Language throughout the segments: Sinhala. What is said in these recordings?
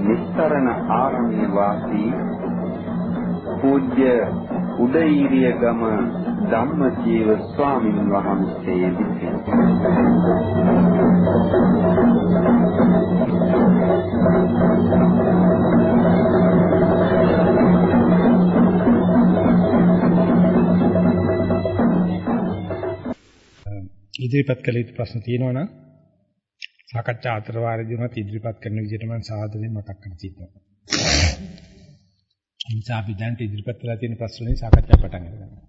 නිස්තරණ ආරණ්‍ය වාසී පූජ්‍ය උදේීරිය ගම ධම්මජීව ස්වාමීන් වහන්සේ විසින්. ඉදිරිපත් කළ යුතු ප්‍රශ්න තියෙනවා නම් සාකච්ඡා අතර වාරදී උනත් ඉදිරිපත් කරන විදිහට මම සාදරයෙන් මතක් කර සිටිනවා. නිසා අපි දැන් ඉදිරිපත් කරලා තියෙන ප්‍රශ්න වලින් සාකච්ඡා පටන් ගන්නවා.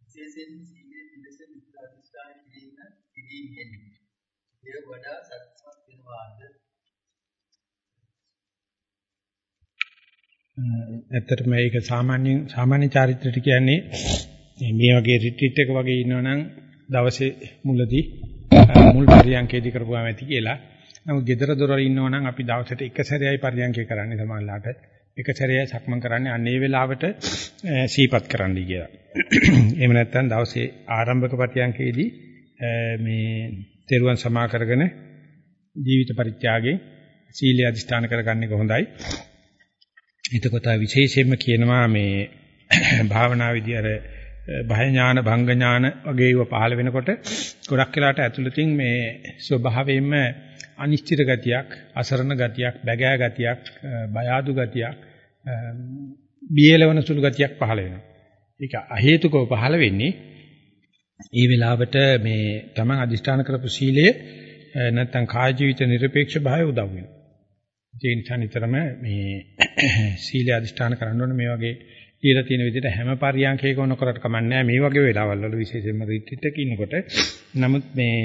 විශේෂයෙන් සීලයේ පිළිස විස්තර අධිෂ්ඨාන කිරීම කිරීමෙන් එය වඩා සත්‍යමත් වෙනවාද ඇත්තටම මේක සාමාන්‍ය සාමාන්‍ය චාරිත්‍රයට කියන්නේ මේ වගේ රිට්‍රීට් එක වගේ ඉන්නවනම් දවසේ මුලදී මුල් පරියන්කේදී කරපුවාම ඇති කියලා. නමුත් gedara දොරවල් ඉන්නවනම් අපි දවසට එක සැරේයි පරියන්කේ කරන්නේ සමහරලාට. එක සැරේයි සක්මන් කරන්නේ අන්න ඒ වෙලාවට සීපත් කරන්නයි කියලා. එහෙම නැත්නම් දවසේ ආරම්භක පරියන්කේදී මේ තෙරුවන් සමා කරගෙන ජීවිත පරිත්‍යාගයෙන් සීලය අධිෂ්ඨාන කරගන්න එක හොඳයි. එතකොට විශේෂයෙන්ම කියනවා මේ භාවනා විදිය අර භය ඥාන භංග ඥාන වගේ ඒවා පහළ වෙනකොට ගොඩක් වෙලාට ඇතුළතින් මේ ස්වභාවයෙන්ම අනිශ්චිත ගතියක් අසරණ ගතියක් බැගෑ ගතියක් බය ආදු ගතියක් බියලවන සුළු ගතියක් පහළ වෙනවා. ඒක අහේතුකව පහළ වෙන්නේ ඒ වෙලාවට මේ තමන් අදිෂ්ඨාන කරපු සීලය නැත්තම් කාය ජීවිත නිර්පේක්ෂ භාවය උදව් වෙනවා. ඒ නිසා නිතරම මේ සීල අධිෂ්ඨාන කරන්න ඕනේ. මේ වගේ කියලා තියෙන විදිහට හැම පරියන්කයක නොකරට කමන්නේ නැහැ. මේ වගේ වෙලාවල් වල විශේෂයෙන්ම රිට්‍රීට් එකක ඉන්නකොට. නමුත් මේ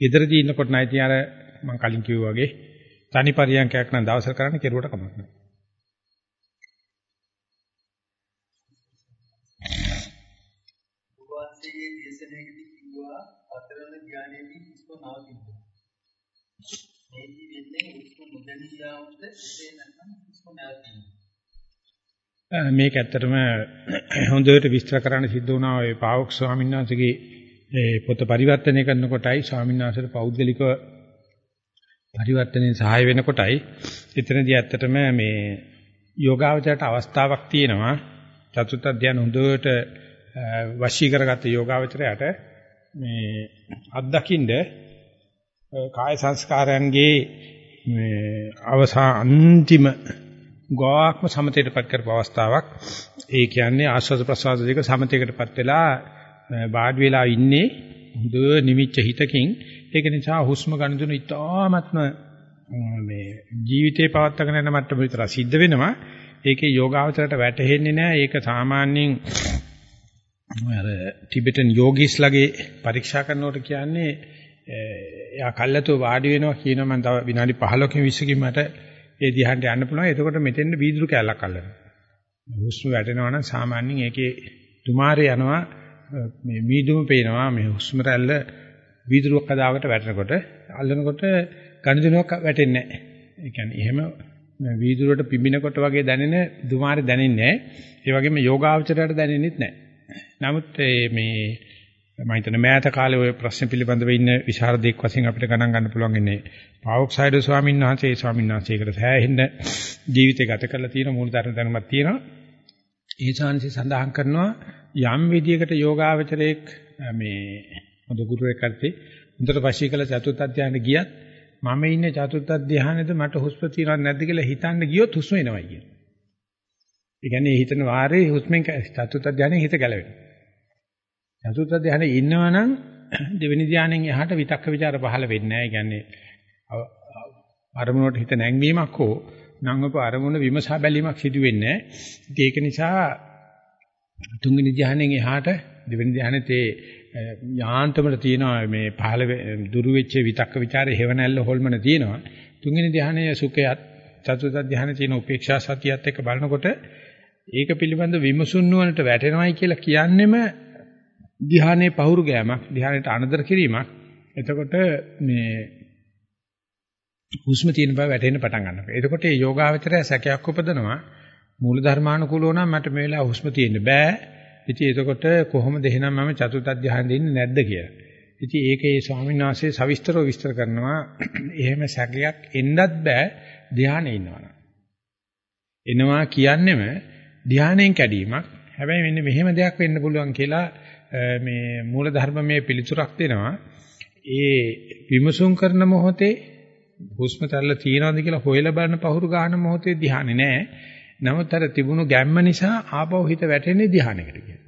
ගෙදරදී ඉන්නකොට නැති අර මම කලින් කිව්වා වගේ තනි පරියන්කයක් නම් දවසට කරන්න කෙරුවට කමක් නැහැ. උපවාසයේ දේශනාවේදී කිව්වා අතරන ඥානයේදී ඉස්ම නවතිනවා මේදී වෙන්නේ උස්ම නොදැනී යාමට ඒ නැත්නම් උස්ම නැවතීම මේක ඇත්තටම හොඳට විස්තර කරන්න සිද්ධ වුණා ඔය පාවොක් ස්වාමීන් වහන්සේගේ ඒ පොත පරිවර්තනය කරනකොටයි ස්වාමීන් වහන්සේට පෞද්ගලික පරිවර්තනයේ සහාය වෙනකොටයි එතනදී ඇත්තටම මේ යෝගාවචරයට අවස්ථාවක් තියෙනවා. චතුත් අධ්‍යයන හොඳට වශී කරගත්ත යෝගාවචරයට මේ අත්දකින්න කාය සංස්කාරයන්ගේ මේ අවසා අන්තිම ගෝවාක්ම සමතේටපත් කරපු අවස්ථාවක්. ඒ කියන්නේ ආස්වාද ප්‍රසවාස දෙක සමතේකටපත් වෙලා වාඩි වෙලා ඉන්නේ හොඳ නිමිච්ච හිතකින්. ඒක නිසා හුස්ම ගන්න දුන ඉතාමත්ම මේ ජීවිතේ පවත්වාගෙන යන මට්ටම විතර සිද්ධ වෙනවා. ඒකේ යෝගාවචරයට වැටහෙන්නේ නැහැ. ඒක සාමාන්‍යයෙන් අර ටිබෙටන් යෝගීස්ලාගේ පරීක්ෂා කරනකොට කියන්නේ එයා කල්ලාතෝ වාඩි වෙනවා කියනවා මම තව විනාඩි 15කින් 20කින් මට ඒ දිහාට යන්න පුළුවන්. එතකොට මෙතෙන්ද වීදුරු කැලක් අල්ලනවා. හුස්ම වැටෙනවා නම් සාමාන්‍යයෙන් ඒකේ තුමාරේ යනවා මේ මීදුම පේනවා මේ හුස්ම රැල්ල වීදුරුවක් අදාකට වැටෙනකොට අල්ලනකොට ගණදිනුවක් වැටෙන්නේ නැහැ. ඒ කියන්නේ එහෙම වීදුරුවට පිඹිනකොට වගේ දැනෙන දුමාරේ දැනෙන්නේ නැහැ. ඒ වගේම යෝගාවචරයට දැනෙන්නෙත් නැහැ. නමුත් මේ මම හිතන්නේ මෑත කාලේ ওই ප්‍රශ්න පිළිබඳව ඉන්න විශාරදෙක් වශයෙන් අපිට ගණන් ගන්න පුළුවන් ඉන්නේ පාවොක්සයිඩ් ස්වාමීන් වහන්සේ ඒ ස්වාමීන් වහන්සේකට සෑහෙන්න ජීවිතය ගත කරලා තියෙන මූලධර්ම දැනුමක් තියෙනවා. ඒ ශාන්සි සඳහන් කරනවා යම් විදියකට යෝගාවචරයේක් මේ හොඳ ගුරුවෙක් කරතේ හොඳට වශී කළ චතුත් අධ්‍යයනෙ ගියත් මම ඉන්නේ චතුත් අධ්‍යයනෙද මට හුස්ම තියෙනවද නැද්ද කියලා හිතන්න ගියොත් හුස්ම එනවා කියන. ඒ කියන්නේ හිතන වාරේ හුස්මෙන් චතුත් ධානයේ හිත ගැලවෙනවා. චතුත් ධානයේ ඉන්නවනම් දෙවෙනි ධානයෙන් එහාට විතක්ක ਵਿਚාර පහළ වෙන්නේ නැහැ. ඒ කියන්නේ අරමුණට හිත නැංවීමක් හෝ නංවප අරමුණ විමසා බැලීමක් සිදු වෙන්නේ නැහැ. ඒක නිසා තුන්වෙනි ධානයෙන් එහාට දෙවෙනි ධානයේ තේ යාන්තමට තියෙනවා මේ පහළ දුරු වෙච්ච විතක්ක ਵਿਚාරේ හේවණැල්ල හොල්මන තියෙනවා. තුන්වෙනි ධානයේ සුඛයත් චතුත ධානයේ තියෙන උපේක්ෂා සතියත් එක්ක බලනකොට ඒක පිළිබඳ විමසුන් නුවණට වැටෙනවයි කියලා කියන්නෙම ධ්‍යානයේ පහුරු ගෑමක්, ධ්‍යානයට අනදර කිරීමක්. එතකොට මේ හුස්ම තියෙන බව වැටෙන්න පටන් ගන්නවා. එතකොට මේ යෝගාවචරය සැකයක් උපදනවා. මූල ධර්මානුකූලව නම් මට මේ වෙලාව හුස්ම තියෙන්න බෑ. ඉතින් එතකොට කොහොමද එහෙනම් මම චතුත් අධ්‍යාහන දෙන්නේ නැද්ද කියලා. ඉතින් ඒකේ ස්වාමීන් වහන්සේ සවිස්තරව විස්තර කරනවා. එහෙම සැකයක් එන්නත් බෑ ධ්‍යානෙ ඉන්නවනම්. එනවා කියන්නෙම ධ්‍යානෙන් කැඩීමක්. හැබැයි මෙන්න මෙහෙම දෙයක් වෙන්න පුළුවන් කියලා මේ මූල ධර්මමේ පිළිතුරක් දෙනවා. ඒ විමසුම් කරන මොහොතේ හුස්ම තල්ල තියනවාද කියලා හොයලා බලන පහුරු ගන්න මොහොතේ ධ්‍යානෙ නෑ. නමුත් අර තිබුණු ගැම්ම නිසා ආපහු හිත වැටෙන්නේ ධ්‍යානයකට කියලා.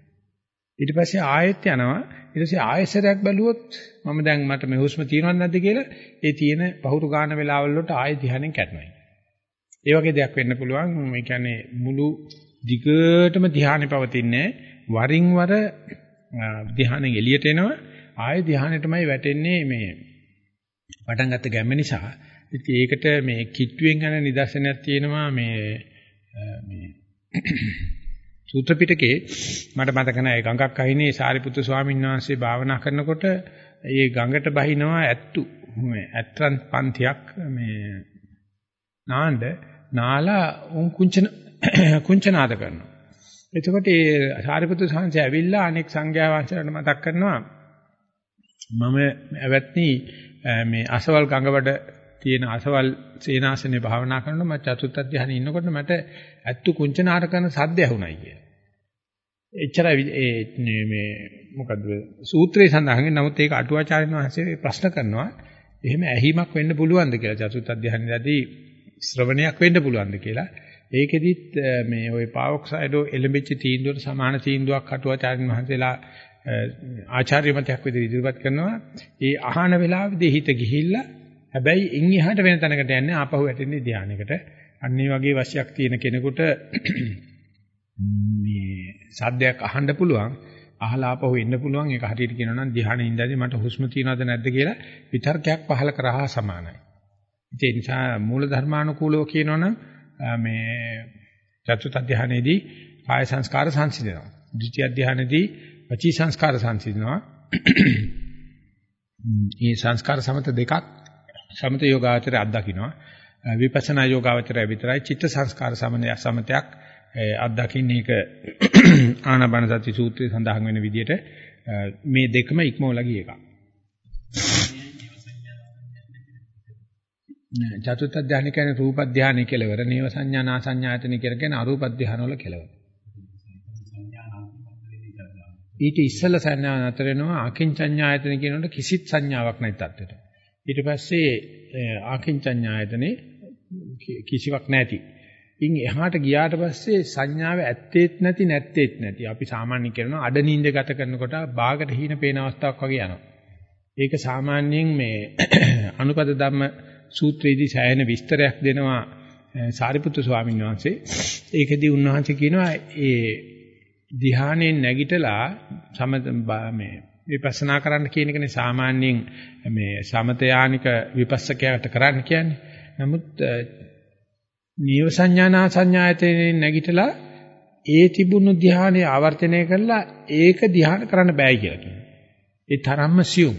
ඊට පස්සේ ආයෙත් යනවා. ඊට පස්සේ ආයෙසරයක් බැලුවොත් මම දැන් මට මේ හුස්ම තියෙනවද නැද්ද කියලා ඒ තියෙන පහුරු ගන්න වෙලාවල් වලට ආයෙ ධ්‍යානෙන් කැඩනවා. ඒ වගේ දෙයක් වෙන්න පුළුවන්. මේ කියන්නේ මුළු දිගටම ධ්‍යානෙ පවතින්නේ වරින් වර ධ්‍යානෙන් එළියට එනවා. ආයෙ ධ්‍යානෙටමයි වැටෙන්නේ මේ පටන් ගත්ත ගැම්ම නිසා. ඉතින් ඒකට මේ කිට්ටුවෙන් යන නිදර්ශනයක් තියෙනවා මේ මේ සූත්‍ර පිටකේ මට මතක නැහැ ගඟක් අහිනේ සාරිපුත්තු ස්වාමීන් වහන්සේ භාවනා කරනකොට ඒ ගඟට බහිනවා ඇත්තු ඇත්‍රන් පන්තියක් මේ නාන්න නාලා උන් කුංචන කුංචනාද කරනවා. එතකොට ඒ සාරිපුත්තු සංඝයා ඇවිල්ලා අනෙක් සංඝයා වහන්සේලාට මතක් කරනවා මම ඇවැත්නි මේ අසවල් ගඟවඩ තියෙන අසවල් සේනාසනේ භාවනා කරනකොට මම චතුත් අධ්‍යාහනේ ඉන්නකොට මට ඇත්තු කුංචනාර කරන සද්ද ඇහුණයි කිය. එච්චරයි ඒ මේ මොකද්ද සූත්‍රයේ සඳහන් නමුත් ඒක අටුවාචාර්යන් වහන්සේ ප්‍රශ්න කරනවා එහෙම ඇහිමක් වෙන්න පුළුවන්ද කියලා චතුත් අධ්‍යාහනේදී ශ්‍රවණයක් වෙන්න පුළුවන්ද කියලා. ඒකෙදිත් මේ ওই පාවොක්සයිඩෝ එලෙඹිච්ච තීන්දුවට සමාන තීන්දුවක් අටුවාචාර්යන් වහන්සේලා ආචාර්ය මතයක් විදිහට ඉදිරිපත් කරනවා. ඒ අහන වෙලාවේදී හිත ගිහිල්ලා හැබැයි ඉන් එහාට වෙන තැනකට යන්නේ ආපහු වැටෙන්නේ ධානයකට. අන්න ඒ වගේ වශයක් තියෙන කෙනෙකුට මේ සද්දයක් අහන්න පුළුවන්. අහලා ආපහු එන්න පුළුවන්. ඒක හරියට කියනවා නම් ධානයේ ඉඳදී මට හුස්ම තියනවද නැද්ද කියලා විතර්කයක් පහල කරා සමානයි. ඒ නිසා මූල ධර්මානුකූලව කියනවනම් මේ චතුත් ධානයේදී කාය සංස්කාර සංසිඳනවා. ද්විතිය ධානයේදී වචී සංස්කාර සංසිඳනවා. මේ සංස්කාර සමත දෙකක් සමත යෝගාචරය අත්දකින්නවා. විපස්සනා යෝගාචරය විතරයි චිත්ත සංස්කාර සමනය සමතයක් අත්දකින්න එක ආනාපාන සති සූත්‍රයේ සඳහන් වෙන විදිහට මේ දෙකම ඉක්මවලා ගිය එකක්. චතුත් ධානය කියන්නේ රූප ධානය කෙලවර, නේව සංඥා නා සංඥායතන කියලා කියන අරූප ධාන වල කෙලවර. ඊට ඉස්සෙල්ලා සංඥා නතර වෙනවා අකින්චඤ්ඤායතන කියනකොට කිසිත් සංඥාවක් නැති තත්ත්වයට. ඊට පස්සේ ආකින්චඤ්ඤායතනේ කිසිවක් නැති. ඉන් එහාට ගියාට පස්සේ සංඥාව ඇත්තේත් නැති නැත්තේත් නැති. අපි සාමාන්‍යයෙන් කරනවා අඩ නිින්ද ගත කරනකොට බාගට හීන පේන අවස්ථාවක් වගේ යනවා. ඒක සාමාන්‍යයෙන් මේ අනුපද ධම්ම සූත්‍රයේදී සෑහෙන විස්තරයක් දෙනවා සාරිපුත්තු ස්වාමීන් වහන්සේ. ඒකෙදී උන්වහන්සේ කියනවා ඒ ධ්‍යානෙන් නැගිටලා සමත මේ විපස්සනා කරන්න කියන එකනේ සාමාන්‍යයෙන් මේ සමතයානික විපස්සකයාට කරන්න කියන්නේ. නමුත් නීව සංඥානා සංඥායතනේ නැගිටලා ඒ තිබුණු ධ්‍යානය ආවර්තනය කරලා ඒක ධ්‍යාන කරන්න බෑ කියලා කියනවා. ඒ තරම්ම සියුම්.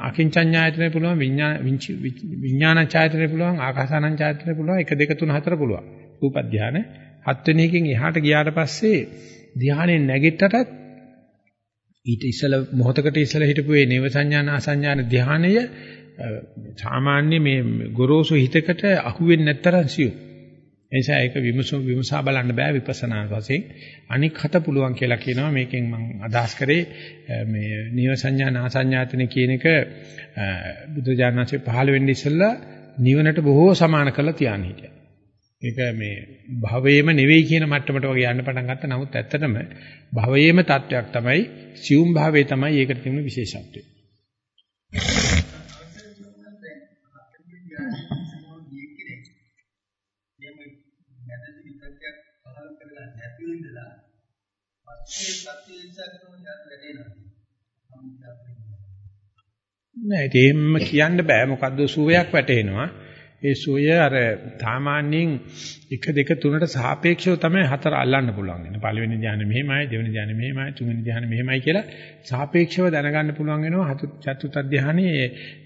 අකින්චඤ්ඤායතනෙ පුළුවන් විඥාන විඥානචායතනෙ පුළුවන් ආකාසානංචායතනෙ පුළුවන් 1 2 3 4 පුළුවන්. රූප ධ්‍යාන හත් වෙනි එකෙන් එහාට ගියාට පස්සේ ධ්‍යානෙන් නැගිට්ටටත් ඊට ඉස්සල මොහතකට ඉස්සල හිටපු මේ නේව සංඥාන අසංඥාන ධ්‍යානය සාමාන්‍ය මේ ගොරෝසු හිතකට අහුවෙන්නේ නැතරම් සියුම්. එනිසා ඒක විමසු විමසා බලන්න බෑ විපස්සනා වශයෙන්. අනික් හත පුළුවන් කියලා කියනවා මේකෙන් මම අදහස් කරේ මේ නේව සංඥාන අසංඥාතන කියන එක බුදුජානනාංශේ පහළ වෙන්නේ ඉස්සලා නිවනට බොහෝ සමාන කරලා තියාන හිටියා. ඒක මේ භවයේම නෙවෙයි කියන මට්ටමට වගේ යන්න පටන් ගත්තා. නමුත් ඇත්තටම භවයේම තත්වයක් තමයි සියුම් භාවයේ තමයි ඒකට තියෙන විශේෂත්වය. පස්සේ සත්‍ය ඉච්ඡා කරන යාත් වැඩේනවා. නෑ ඒක එහෙම කියන්න බෑ. මොකද්ද සුවයක් වැටෙනවා. ඒ සුවය අර සාමාන්‍යයෙන් 1 2 3ට සාපේක්ෂව තමයි හතර අල්ලන්න පුළුවන්. වෙන පළවෙනි ධ්‍යානෙ මෙහෙමයි දෙවෙනි ධ්‍යානෙ මෙහෙමයි තුන්වෙනි ධ්‍යානෙ මෙහෙමයි කියලා සාපේක්ෂව දැනගන්න පුළුවන් වෙනවා. චතුත් ධ්‍යානෙ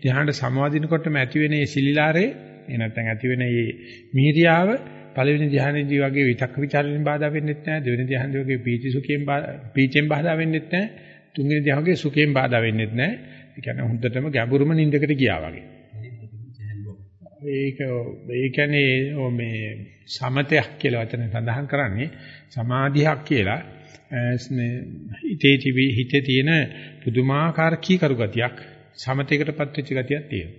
ධ්‍යානට සමවදිනකොටම ඇති වෙන මේ සිලිලාරේ ඒ නැත්නම් ඇති වෙන මේ මිහිරියාව පළවෙනි ධ්‍යානෙදී වගේ විතක්ක ਵਿਚාරයෙන් බාධා වෙන්නෙත් නැහැ. දෙවෙනි ධ්‍යානෙදී වගේ පීති සුඛයෙන් පීචෙන් බාධා වෙන්නෙත් නැහැ. තුන්වෙනි ධ්‍යානෙ වගේ සුඛයෙන් බාධා වෙන්නෙත් නැහැ. ඒ කියන්නේ හොඳටම ගැඹුරුම නිින්දකට ගියා වගේ. ඒක ඒ කියන්නේ මේ සමතයක් කියලා වචන සඳහන් කරන්නේ සමාධියක් කියලා. හිතේ තිබි හිතේ තියෙන පුදුමාකාර කීකරු ගතියක් සමතයකටපත් වෙච්ච ගතියක් තියෙනවා.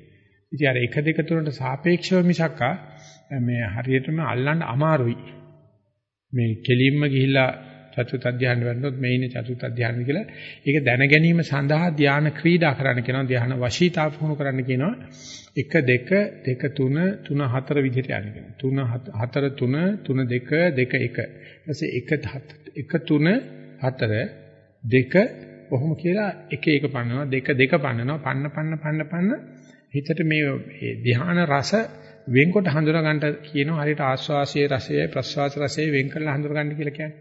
ඉතින් අර 1 2 3ට සාපේක්ෂව මිසක්කා මේ හරියටම අල්ලන්න අමාරුයි. මේ කෙලින්ම ගිහිල්ලා චතුත් අධ්‍යාන වෙනොත් මේ ඉන්නේ චතුත් අධ්‍යාන කියලා. ඒක දැන ගැනීම සඳහා ධානා ක්‍රීඩා කරන්න කියනවා. ධානා වශීතාව පුහුණු කරන්න කියනවා. 1 2 2 3 3 4 විදිහට යන්න කියනවා. 3 4 3 3 2 2 1. ඊපස්සේ 1 1 3 4 2 කොහොම කියලා එක එක පන්නනවා දෙක දෙක පන්නනවා පන්න පන්න පන්න පන්න හිතට මේ ධ්‍යාන රස වෙන්කොට හඳුනා ගන්නට කියනවා හරියට ආස්වාසයේ රසය ප්‍රස්වාස රසය වෙන් කරලා හඳුනා ගන්න කියලා කියන්නේ.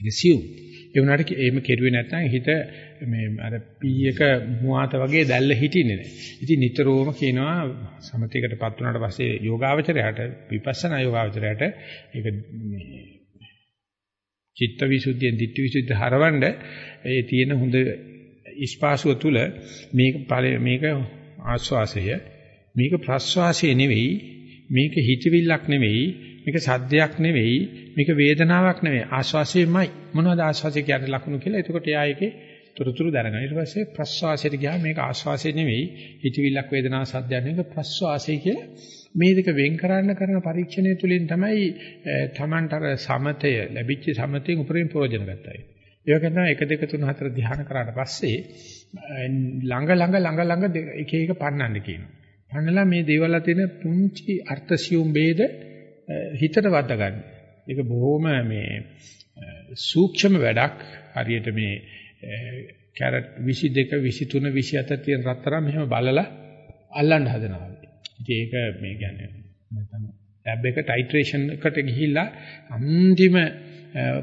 ඒක සියුම්. ඒ වුණාට එහෙම කෙරුවේ නැත්නම් හිත මේ අර පීයක මුවාත වගේ දැල්ල හිටින්නේ නැහැ. ඉතින් නිතරම කියනවා සමතේකටපත් වුණාට පස්සේ යෝගාවචරයට විපස්සනා යෝගාවචරයට ඒක මේ චිත්ත විසුද්ධියෙන් ditthi විසුද්ධිය හරවන්න ඒ තියෙන හොඳ ඉස්පාසුව තුල මේක මේක ආස්වාසය මේක ප්‍රස්වාසය නෙවෙයි මේක හිතවිල්ලක් නෙවෙයි මේක සද්දයක් නෙවෙයි මේක වේදනාවක් නෙවෙයි. ආස්වාසයමයි මොනවද ආස්වාසය කියන්නේ ලකුණු කියලා? එතකොට එයා ඒකේ තොරතුරු දැනගන්න ඊට පස්සේ ප්‍රස්වාසයට ගියාම මේක ආස්වාසය නෙවෙයි. හිතවිල්ලක් වේදනාවක් සද්දයක් නෙවෙයි. ප්‍රස්වාසය කියලා මේ දෙක වෙන් කරන්න කරන පරීක්ෂණය තුළින් තමයි Tamanට අර සමතය ලැබිච්ච සමතයෙන් උපරිම ප්‍රයෝජන ගන්නයි. ඒක තමයි 1 2 3 4 ධ්‍යාන කරාට පස්සේ ළඟ ළඟ ළඟ ළඟ එක එක පන්නන්න කියනවා. පන්නලා මේ දේවල් අතර පුංචි අර්ථ සියුම් ભેද හිතට වද්දා ගන්න. ඒක බොහොම මේ සූක්ෂම වැඩක්. හරියට මේ කැරට් 22 23 27 තියෙන රත්තරන් මෙහෙම බලලා අල්ලන්න හදනවා. ඉතින් ඒක මේ කියන්නේ නැත්නම් ලැබ් එක ටයිට්‍රේෂන් එකට ගිහිල්ලා අන්තිම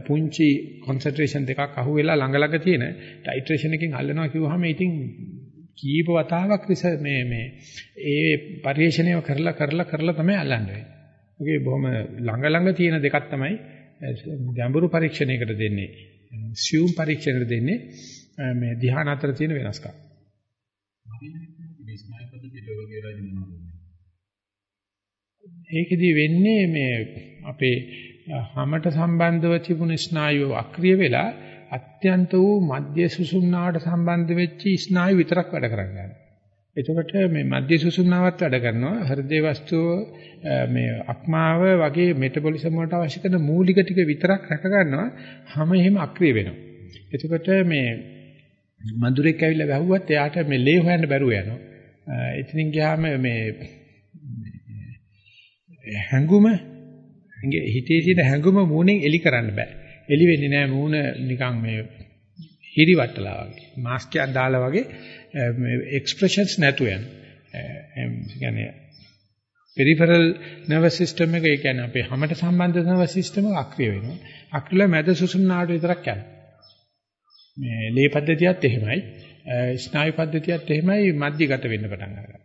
පුංචි කොන්සන්ට්‍රේෂන් දෙකක් අහුවෙලා ළඟ ළඟ තියෙන ටයිට්‍රේෂන් එකකින් අල්ලනවා කිව්වහම ඉතින් කීප වතාවක් මේ මේ ඒ පරිශ්‍රණය කරලා කරලා කරලා තමයි අල්ලන්නේ. ඔගේ බොහොම ළඟ ළඟ තියෙන දෙකක් තමයි ගැඹුරු පරීක්ෂණයකට දෙන්නේ. සියුම් පරීක්ෂණයකට දෙන්නේ මේ ධ්‍යාන අතර තියෙන වෙනස්කම්. ඒකෙදි වෙන්නේ මේ අපේ හැමට සම්බන්ධව තිබුණු ස්නායුව අක්‍රිය වෙලා අත්‍යන්ත වූ මධ්‍ය සුසුම්නාවට සම්බන්ධ වෙච්ච ස්නායු විතරක් වැඩ කරන්නේ. එතකොට මේ මධ්‍ය සුසුම්නාවත් වැඩ කරනවා හෘදේ වස්තුව මේ අක්මාව වගේ මෙටබොලිසම් වලට අවශ්‍ය කරන මූලික ටික විතරක් රැක ගන්නවා හැම එහෙම අක්‍රිය වෙනවා. එතකොට මේ මధుරෙක් ඇවිල්ලා වැහුවත් එයාට මේ ලේ හොයන්න බැරුව යනවා. එතනින් ගියාම මේ හැඟුම හිතේ තියෙන හැඟුම මූණෙන් එලි කරන්න බෑ. එලි වෙන්නේ නෑ මූණ නිකන් මේ හිරිවට්ටලා වගේ. මාස්ක් එකක් දාලා වගේ මේ එක්ස්ප්‍රෙෂන්ස් නැතු යන. ඒ කියන්නේ පෙරිෆරල් නර්වස් සිස්ටම් එක ඒ කියන්නේ අපේ හැමත සම්බන්ධ නර්වස් සිස්ටම් එක අක්‍රිය වෙනවා. අක්‍රිය මැද සුසුම්නාට විතරක් යනවා. මේ ලේ පද්ධතියත් එහෙමයි. ස්නායු පද්ධතියත් එහෙමයි මධ්‍යගත වෙන්න පටන් ගන්නවා.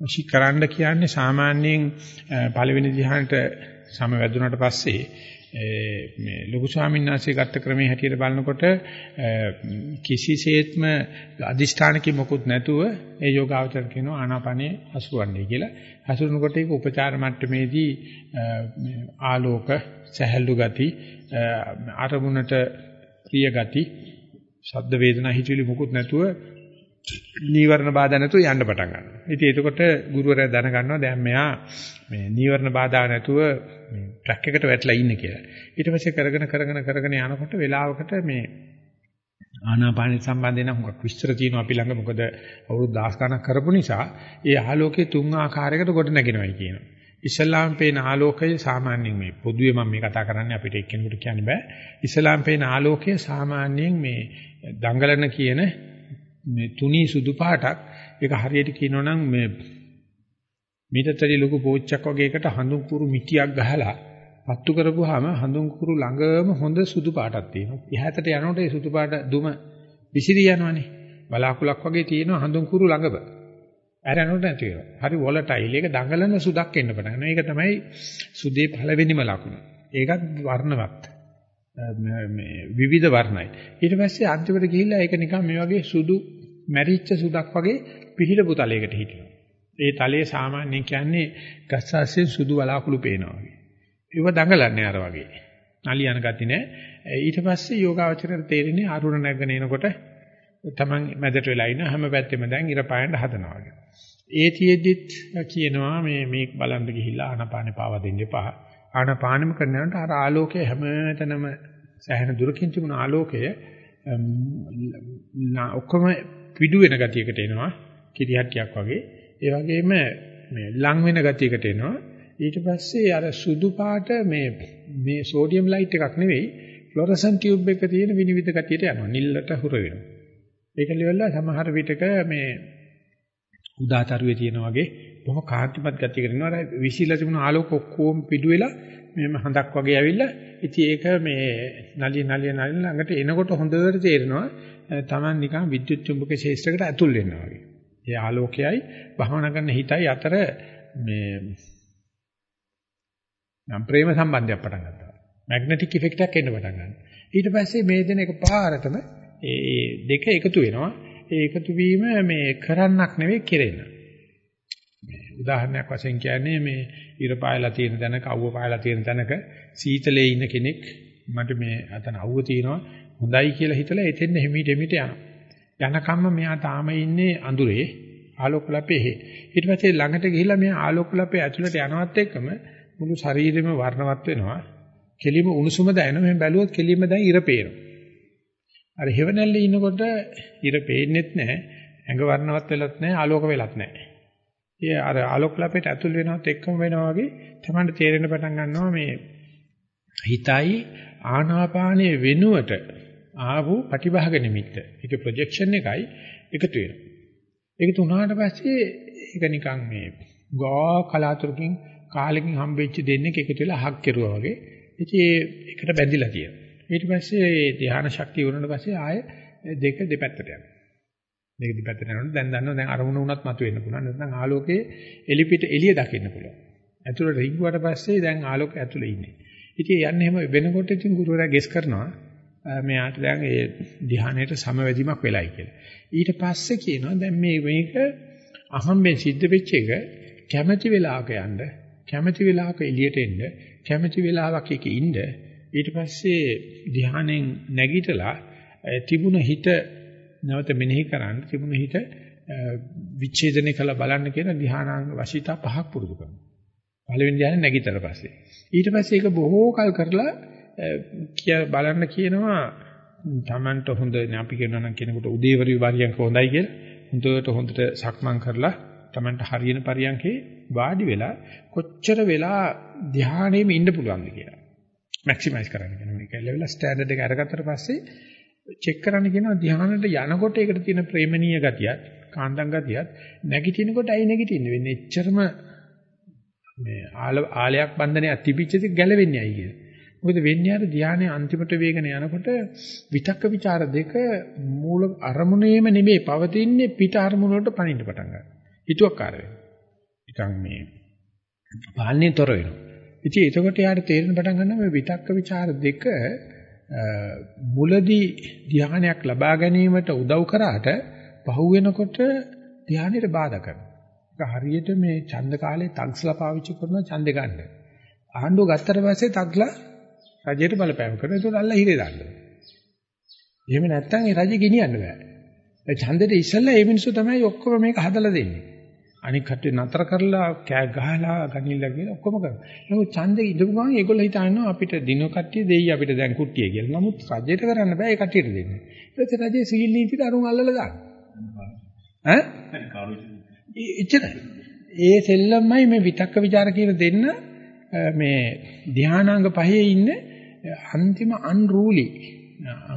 වශී කරන්න කියන්නේ සාමාන්‍යයෙන් පළවෙනි ධ්‍යානට සමවැදුනට පස්සේ මේ ලොකු ස්වාමීන් වහන්සේ ගත්ත ක්‍රමයේ හැටියට බලනකොට කිසිසේත්ම අදිෂ්ඨානකෙ මොකුත් නැතුව ඒ යෝගාවචර කියනවා ආනාපානේ හසුරවන්නේ කියලා. හසුරනකොට ඒක උපචාර මට්ටමේදී ආලෝක, සහැල්ලු ගති, අරමුණට ප්‍රිය ගති, ශබ්ද වේදනා හිතවිලි මොකුත් නැතුව නීවරණ බාධා නැතුව යන්න පටන් ගන්නවා. ඉතින් එතකොට ගුරුවරයා දැනගන්නවා දැන් මෙයා මේ නීවරණ බාධා නැතුව මේ ට්‍රැක් එකට වැටලා ඉන්නේ කියලා. ඊට පස්සේ කරගෙන කරගෙන කරගෙන යනකොට වෙලාවකට මේ ආනාපාන සම්බන්ධයෙන් නම් හුඟක් විස්තර තියෙනවා අපි ළඟ මොකද අවුරුදු 10 ගණන් කරපු නිසා ඒ ආලෝකයේ තුන් ආකාරයකට කොට නැගෙනවයි කියනවා. ඉස්ලාම් පේන ආලෝකය සාමාන්‍යයෙන් මේ පොදුවේ මම මේ කතා කරන්නේ අපිට එක්කෙනෙකුට කියන්න බෑ. ඉස්ලාම් පේන ආලෝකය සාමාන්‍යයෙන් මේ දඟලන කියන මේ තුනී සුදු පාටක් ඒක හරියට කියනොනම් මේ මීටතරි ලොකු පෝච්චක් වගේ එකට හඳුන් කුරු මිටියක් ගහලා පත්තු කරපුවාම හඳුන් කුරු ළඟම හොඳ සුදු පාටක් තියෙනවා. එහාටට යනකොට ඒ සුදු පාට දුම විසිරී යනවනේ. බලාකුලක් වගේ තියෙනවා හඳුන් කුරු ළඟම. ඇරෙනොත් නැති වෙනවා. හරි වොලටයිල්. ඒක දඟලන සුදක් එන්න පටන් ගන්නවා. ඒක තමයි සුදේ පළවෙනිම ලකුණ. ඒකත් වර්ණවත්. මේ විවිධ වර්ණයි. ඊට පස්සේ අන්තිමට ගිහිල්ලා ඒක නිකන් මේ වගේ සුදු මැරිච්ච සුදක් වගේ පිහිලපු තලයකට හිටිනවා. ඒ තලයේ සාමාන්‍යයෙන් කියන්නේ ගස්සාස්සේ සුදු වලාකුළු පේනවා වගේ. ඒව දඟලන්නේ අර වගේ. නලියන ගති නෑ. ඊට පස්සේ යෝගාවචරයට තේරෙන්නේ අරුණ නැගගෙන එනකොට තමන් මැදට වෙලා ඉන්න හැම පැත්තෙම දැන් ඉර පායන්න හදනවා වගේ. ඒ තියෙද්දිත් කියනවා මේ මේක බලන්න ගිහිල්ලා ආනපානෙ පාවා දෙන්න එපා. ආනපානෙම කරනකොට අර ආලෝකය හැමතැනම සෑහෙන දුරකින් තිබුණ ආලෝකය ඔක්කොම පිඩු වෙන ගතියකට එනවා. කිරිහට්ටියක් වගේ. ඒ වගේම මේ ලං වෙන ගතියකට එනවා. ඊට පස්සේ අර සුදු පාට මේ මේ සෝඩියම් ලයිට් එකක් නෙවෙයි ෆ්ලොරසන් ටියුබ් එක තියෙන විනිවිද ගතියට යනවා. නිල්ලට හුර වෙනවා. ඒක livelලා සමහර විටක මේ උදාතරුවේ තියෙන වගේ බොහොම කාන්තිමත් ගතියකට එනවා. අර විසිලා තිබුණු ආලෝක ඔක්කොම පිඩු වෙලා මෙහෙම හඳක් වගේ ඇවිල්ලා ඉතින් ඒක මේ නලිය නලිය නලිය ළඟට එනකොට හොඳට තේරෙනවා Taman නිකන් විද්‍යුත් චුම්බක ශේෂ්ත්‍රයකට ඇතුල් වෙනවා වගේ. ඒ ආලෝකයයි භවනා කරන හිතයි අතර මේ නම් ප්‍රේම සම්බන්ධයක් පටන් ගන්නවා. මැග්නටික් ඉෆෙක්ට් එකක් එන්න පටන් ගන්නවා. ඊට පස්සේ මේ දෙන එක පාරටම ඒ දෙක එකතු වෙනවා. ඒ එකතු වීම මේ කරන්නක් නෙවෙයි කෙරෙන්න. මේ උදාහරණයක් වශයෙන් කියන්නේ මේ ඉර පායලා තියෙන තැනක අවුව පායලා තියෙන තැනක සීතලේ ඉන්න කෙනෙක් මට මේ අතන අවුව තියෙනවා හොඳයි කියලා හිතලා එතෙන් හිමීට හිමීට යනවා. යනකම්ම මෙයා තාම ඉන්නේ අඳුරේ ආලෝකලපේ. ඊට පස්සේ ළඟට ගිහිල්ලා මෙයා ආලෝකලපේ ඇතුළට යනවත් එක්කම මුළු ශරීරෙම වර්ණවත් වෙනවා. කෙලිම උණුසුම දැනෙනවා. මම බැලුවොත් කෙලිම දැන් ඉර පේනවා. අර හෙවණැල්ලේ ඉන්නකොට ඉර පේන්නෙත් නැහැ. ඇඟ වර්ණවත් වෙලත් නැහැ, ආලෝක වෙලත් නැහැ. ඒ අර ආලෝක ලපේට ඇතුල් වෙනවත් එක්කම වෙනවා වගේ තමයි තේරෙන්න පටන් ගන්නවා මේ හිතයි ආනාපානයේ වෙනුවට ආපු ප්‍රතිභාග නිමිත්ත. ඒක ප්‍රොජෙක්ෂන් එකයි එකතු වෙනවා. ඒක තුනහට පස්සේ ඒක නිකන් මේ ගා කලාතුරකින් කාලෙකින් හම්බෙච්ච දෙන්නේ එකතු වෙලා අහක් කෙරුවා වගේ. ඉතින් ඒකට බැඳිලා තියෙනවා. ඊට පස්සේ මේ ධ්‍යාන ශක්තිය වුණාට පස්සේ ආය දෙක දෙපැත්තට යනවා. දෙක දෙපැත්තට යනකොට දැන් දන්නවා දැන් අරමුණ උනත් මතුවෙන්න පුළුවන්. නැත්නම් ආලෝකයේ එලිපිට එළිය දකින්න පුළුවන්. ඇතුළට රිංගුවට පස්සේ දැන් ආලෝකය ඇතුළේ ඉන්නේ. ඉතින් යන්නේ එහෙම වෙනකොට ඉතින් ගුරුවරයා ගෙස් කරනවා මෙයාට දැන් ඒ ධ්‍යානයට සමවැදීමක් වෙලයි කියලා. ඊට පස්සේ කියනවා දැන් මේ මේක අහම්බෙන් සිද්ධ වෙච්ච එක කැමැති වෙලාවක යන්න කැමැති වෙලාවක එළියට එන්න කැමැති වෙලාවක එක ඉන්න ඊට පස්සේ ධ්‍යානෙන් නැගිටලා තිබුණ හිත නැවත මෙනෙහි කරන්න තිබුණ හිත විච්ඡේදනය කළ බලන්න කියන ධ්‍යානාංග වශීතා පහක් පුරුදු කරනවා. පළවෙනි ධ්‍යානෙ නැගිටතර පස්සේ. ඊට පස්සේ ඒක බොහෝ කල් කරලා කිය බලන්න කියනවා Tamanට හොඳ අපි කියනවා නම් කෙනෙකුට උදේවරු පරියන්ක හොඳයි කියලා. හොඳට හොඳට සක්මන් කරලා Tamanට හරියන පරියන්කේ වාඩි වෙලා කොච්චර වෙලා ධ්‍යානෙම ඉන්න පුළුවන්ද කියලා. මැක්සිමයිස් කරන්න කියන මේක. ලෙවල් ස්ටෑන්ඩඩ් එක අරගත්තට පස්සේ චෙක් කරන්න කියනවා ධානයට යනකොට ඒකට තියෙන ප්‍රේමණීය ගතියත් කාන්දම් ගතියත් නැගිටිනකොට ඇයි නැගිටින්නේ වෙන්නේ එච්චරම මේ ආලයක් බන්ධනයක් තිබිච්චද ගැලවෙන්නේ ඇයි කියලා. මොකද වෙන්නේ අර ධානයේ අන්තිමට වේගන යනකොට විතක්ක ਵਿਚාර දෙක මූල අරමුණේම නෙමෙයි පවතින්නේ පිට අරමුණ වලට පණින්න පටන් ගන්නවා. හිතුවක්කාර වෙනවා. නිකන් මේ පාලනේ තොර වෙනවා. ඉතින් එතකොට යාට තේරෙන පටන් ගන්නවා මේ විතක්ක ਵਿਚාර දෙක මුලදී ධානයක් ලබා ගැනීමට උදව් කරාට පහු වෙනකොට ධානයට බාධා කරනවා. ඒක හරියට මේ ඡන්ද කාලේ තක්ස්ලා පාවිච්චි කරන ඡන්දේ ගන්න. ආණ්ඩුව ගත්තට පස්සේ තක්ලා රජයට බලපෑම් කරනවා. ඒකට අල්ල හිරේ දාන්න. එහෙම නැත්නම් ඒ රජෙ ගෙනියන්න බෑ. ඒ ඡන්දෙට ඉස්සෙල්ලා මේ මිනිස්සු තමයි ඔක්කොම මේක හදලා දෙන්නේ. අනික කට්ටිය නතර කරලා කෑ ගහලා ගනිලා කියලා ඔක්කොම කරනවා. නමුත් ඡන්දේ ඉඳපු ගමන් ඒගොල්ලෝ හිතනවා අපිට දින කට්ටිය දෙයි අපිට දැන් කුට්ටිය කියලා. නමුත් රජයට කරන්න බෑ ඒ කට්ටියට දෙන්නේ. ඊට පස්සේ රජයේ සීල් නීතියට අරුන් අල්ලලා දානවා. ඈ? එච්චරයි. ඒ සෙල්ලම්මයි මේ විතක්ක ਵਿਚාර කියන දෙන්න මේ ධානාංග පහේ ඉන්න අන්තිම අන්රූලි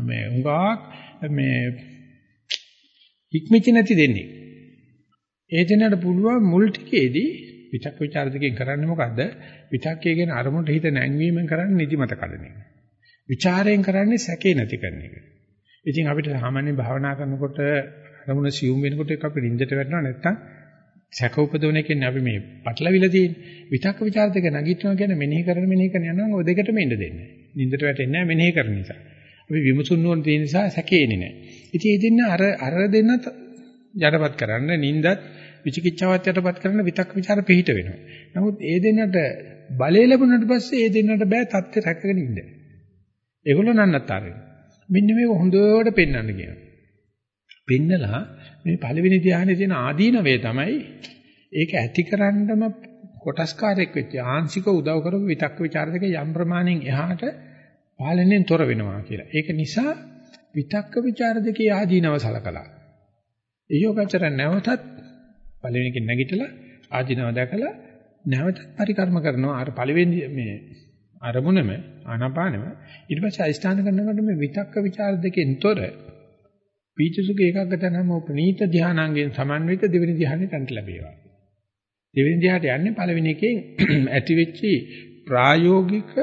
මේ උඟාක් මේ ඉක්මිච්ච නැති දෙන්නේ. ඒ දිනට පුළුවන් මුල් ටිකේදී විතක් ਵਿਚාර දෙකෙන් කරන්නේ මොකද්ද? විතක්කේ කියන අරමුණට හිත නැංවීමෙන් කරන්නේ නිදිමත කඩන එක. ਵਿਚාරයෙන් කරන්නේ සැකේ නැති කරන එක. ඉතින් අපිට සාමාන්‍ය භාවනා කරනකොට අරමුණ සියුම් වෙනකොට ඒක අපිට නිින්දට වැටෙනවා නැත්තම් සැක උපදවන එකෙන් අපි මේ පටලවිලා තියෙන්නේ. විතක්ක ਵਿਚාර දෙක නැගිටිනවා කියන්නේ මෙනෙහි කරන මෙනෙහි කරන යනවා ඔය දෙකටම ඉන්න දෙන්නේ. නිින්දට වැටෙන්නේ නැහැ මෙනෙහි කරන නිසා. අපි විමසුන් නොවන තියෙන නිසා සැකේ එන්නේ නැහැ. ඉතින් ඒ දෙන්න අර අර දෙන්නත් යටපත් කරන්න නිින්දත් විචිකිච්ඡාවත් යටපත් කරන විතක් ਵਿਚාර පිහිට වෙනවා. නමුත් ඒ දෙන්නට බලය ලැබුණාට පස්සේ ඒ දෙන්නට බෑ தත්ත්ව රැකගෙන ඉන්න. ඒගොල්ලෝ නන්නතරින්. මෙන්න මේක හොඳට පෙන්වන්න කියනවා. පෙන්නලා මේ පළවෙනි ධ්‍යානයේ තියෙන ආදීනවේ තමයි ඒක ඇතිකරන්නම කොටස්කාරයක් වෙච්ච ආංශික උදව් කරපු විතක් ਵਿਚාර දෙක යම් ප්‍රමාණයෙන් එහාට පාලනයෙන් තොර වෙනවා කියලා. ඒක නිසා විතක්ක ਵਿਚාර දෙකේ ආදීනව සලකලා. ඒ යෝගාචර නැවතත් පළවෙනිකින් නැගිටලා ආදීනව දැකලා නැවතත් පරිකර්ම කරනවා. අර පළවෙනි මේ අරමුණම ආනාපානෙම ඊට පස්සේ අයිස්ථාන කරනකොට මේ විතක්ක ਵਿਚාර දෙකෙන් තොර පීචසුඛ ඒකග්ගතනම ප්‍රනීත ධානාංගයෙන් සමන්විත දෙවෙනි ධානයට ලැබේවා. දෙවෙනි ධානයට යන්නේ පළවෙනි එකෙන් ඇතිවෙච්චි ප්‍රායෝගික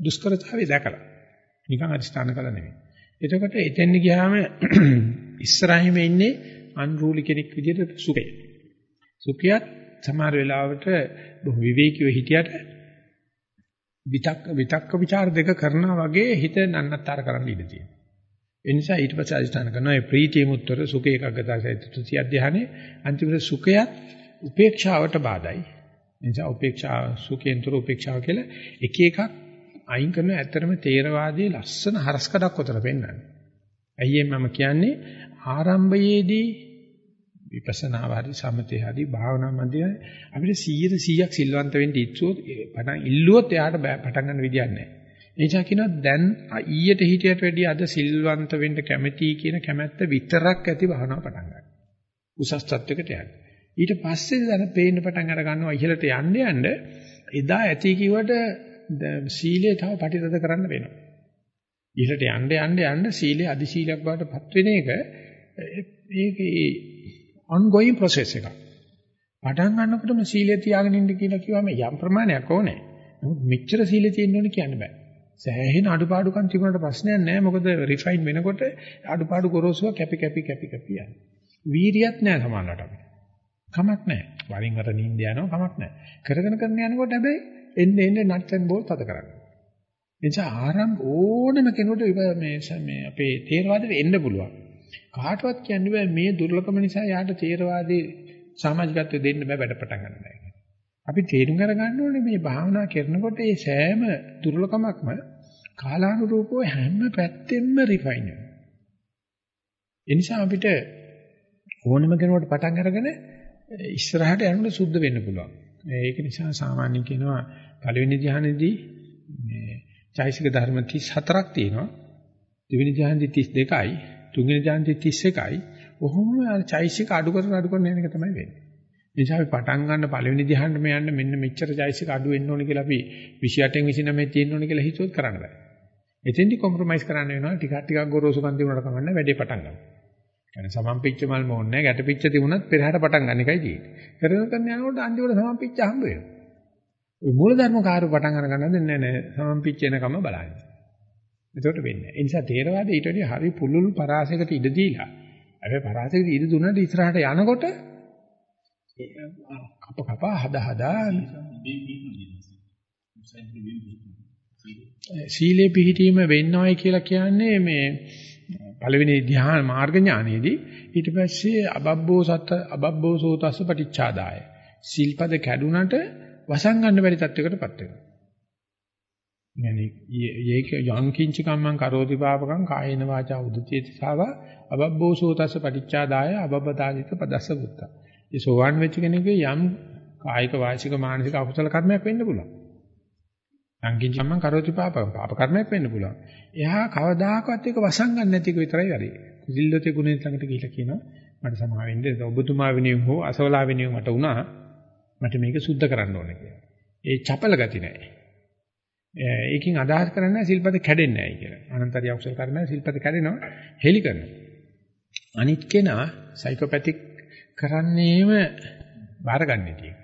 දුෂ්කරතාවය දැකලා. නිකන් අදිස්ථාන කළා නෙමෙයි. එතකොට එතෙන් ගියාම ඉස්සරහින්ම ඉන්නේ අන්රූලි කෙනෙක් විදිහට සුඛය. සුඛියත් සමහර වෙලාවට බොහොම විවේකීව හිටියට විතක්ක විතක්ක ਵਿਚාර දෙක කරනා වගේ හිත නන්නත්තර කරන්න ඉඩ තියෙනවා. ඒ නිසා ඊට පස්සේ අධිෂ්ඨාන කරනවා මේ ප්‍රීතියම උත්තර සුඛ ඒකග්ගතාසයිත්‍ත්‍ය අධ්‍යානේ අන්තිමට සුඛයත් උපේක්ෂාවට බාධායි. ඒ නිසා උපේක්ෂා සුඛේන්තර උපේක්ෂාව කියලා එක එකක් අයින් කරන ඇත්තරම තේරවාදී ලස්සන හරස්කඩක් උතර පෙන්වන්නේ. ඇයි මම කියන්නේ ආරම්භයේදී විපස්සනා වාදී සමතේ ආදී භාවනා මැදදී අපිට 100 100ක් සිල්වන්ත වෙන්න ඉච්චුවොත් පටන් ඉල්ලුවොත් එයාට පටන් ගන්න විදියක් නැහැ. එනිසා කියනවා දැන් ඊයට හිටියට වැඩිය අද සිල්වන්ත වෙන්න කැමැති කියන කැමැත්ත විතරක් ඇති භාවනාව පටන් ගන්න. උසස් තත්වයකට යන්න. ඊට පස්සේ දැන් පේන්න පටන් අර ගන්නවා ඉහළට යන්න යන්න එදා ඇති කිව්වට සීලය තව පටිතද කරන්න වෙනවා. ඉහළට යන්න යන්න යන්න සීලය අදි සීලයක් බවට පත් වෙන එක ඒකේ ongoing process එකක්. පටන් ගන්නකොටම සීලය තියාගෙන ඉන්න කියලා කිව්වම යම් ප්‍රමාණයක් ඕනේ. නමුත් මෙච්චර සීලය තියෙන්න ඕනේ කියන්න බෑ. සෑහෙන අඩුපාඩුකම් තිබුණාට ප්‍රශ්නයක් නෑ. මොකද රිෆයින් වෙනකොට අඩුපාඩු ගොරෝසුව කැපි කැපි කැපි කැපි යනවා. වීරියක් නෑ සමානලට අපිට. කමක් නෑ. වරින් වර නිින්ද යනවා කමක් නෑ. කරගෙන කරගෙන යනකොට හැබැයි එන්නේ එන්නේ නට් ඇන් බෝල් තද කරන්නේ. එනිසා ආරම්භ ඕනම කෙනෙකුට මේ මේ අපේ තේරවාදෙට එන්න පුළුවන්. කාටවත් කියන්න බෑ මේ දුර්ලභම නිසා යාට තේරවාදී සමාජිකත්වය දෙන්න බෑ වැඩ පටන් ගන්න බෑ. අපි තේරුම් අරගන්න ඕනේ මේ භාවනා කරනකොට මේ සෑම දුර්ලභමක්ම කාලානුරූපව හැම පැත්තෙම රිෆයින් වෙනවා. ඒ නිසා අපිට ඕනම කෙනෙකුට පටන් අරගෙන ඉස්සරහට යනකොට සුද්ධ වෙන්න පුළුවන්. ඒක නිසා සාමාන්‍යයෙන් කියනවා පළවෙනි ධ්‍යානෙදී මේ චෛසික ධර්ම 34ක් තියෙනවා. දෙවෙනි ධ්‍යානෙදී 32යි, තුන්වෙනි ධ්‍යානෙදී 31යි. ඔහොම චෛසික අඩු කරන අඩු කරන එක තමයි වෙන්නේ. නිසා අපි පටන් ගන්න පළවෙනි ධ්‍යානෙම යන්න මෙන්න මෙච්චර චෛසික අඩු වෙන්න ඕනේ කියලා අපි 28න් 29 තියෙන්න ඕනේ කියලා හිතුවොත් කරන්න බෑ. එතෙන්දි කොම්ප්‍රොමයිස් කරන්න වෙනවා ටිකක් ටිකක් ගොරෝසුකම් තිබුණාට කමන්නේ වැඩේ පටන් ගන්න. يعني සමම්පිච්ච මල් මොන්නේ නැහැ ගැටපිච්ච තිබුණත් පෙරහැර පටන් ගන්න එකයි තියෙන්නේ. කරන කරන යනකොට අන්තිමට සමම්පිච්ච හම්බ වෙනවා. ඔය මූලධර්ම කාර්ය පටන් අරගන්න නෑ නෑ සමම්පිච්ච එනකම බලන්න. එතකොට වෙන්නේ. ඒ නිසා තේරවාදයේ ඊට වඩා හරි පුල්ලුල් පරාසයකට ඉඩ දීලා. හැබැයි පරාසයකට ඉඩ දුන්නාට ඉස්සරහට යනකොට කප කප හද හදා සීලේ පිහිටීම වෙන්නවයි කියලා කියන්නේ මේ පළවෙනි ධ්‍යාන මාර්ග ඥානයේදී ඊට පස්සේ අබබ්බෝ සත අබබ්බෝ සෝතස්ස පටිච්චාදාය සිල්පද කැඩුනට වසන් ගන්න බැරි තත්යකටපත් වෙනවා. يعني යේක යං කිංච කම්මං කරෝති පාපකං කායේන වාචා උදුචේතසාව අබබ්බෝ සෝතස්ස පටිච්චාදාය අබබ්බතාදිත පදස්ස බුත්තා. ඒ සෝවාන් වෙච්ච කෙනෙකුගේ යම් කායික වාචික මානසික අකුසල කර්මයක් වෙන්න පුළුවන්. සංකින් සම්මන් කරෝති පාප පාප කර්මයක් වෙන්න පුළුවන්. එයා කවදාකවත් ඒක වසන් ගන්න නැති එක විතරයි වැඩේ. කුසිල්ලතේ ගුණෙන් ළඟට ගිහිල්ලා කියනවා මට සමා වෙන්න ඔබතුමා වෙනුවෙන් හෝ අසවලා වෙනුවෙන් මට වුණා මට මේක සුද්ධ කරන්න ඕනේ කියලා. ඒ චපල ගති නැහැ. ඒකෙන් අදහස් කරන්නේ සිල්පද කැඩෙන්නේ නැහැ කියලා. අනන්තරිය අකුසල කරන්නේ සිල්පද කැඩෙනවා හෙලි කරනවා. අනිත් කෙනා සයිකෝපැතික් කරන්නේම බාරගන්නේ තියෙන.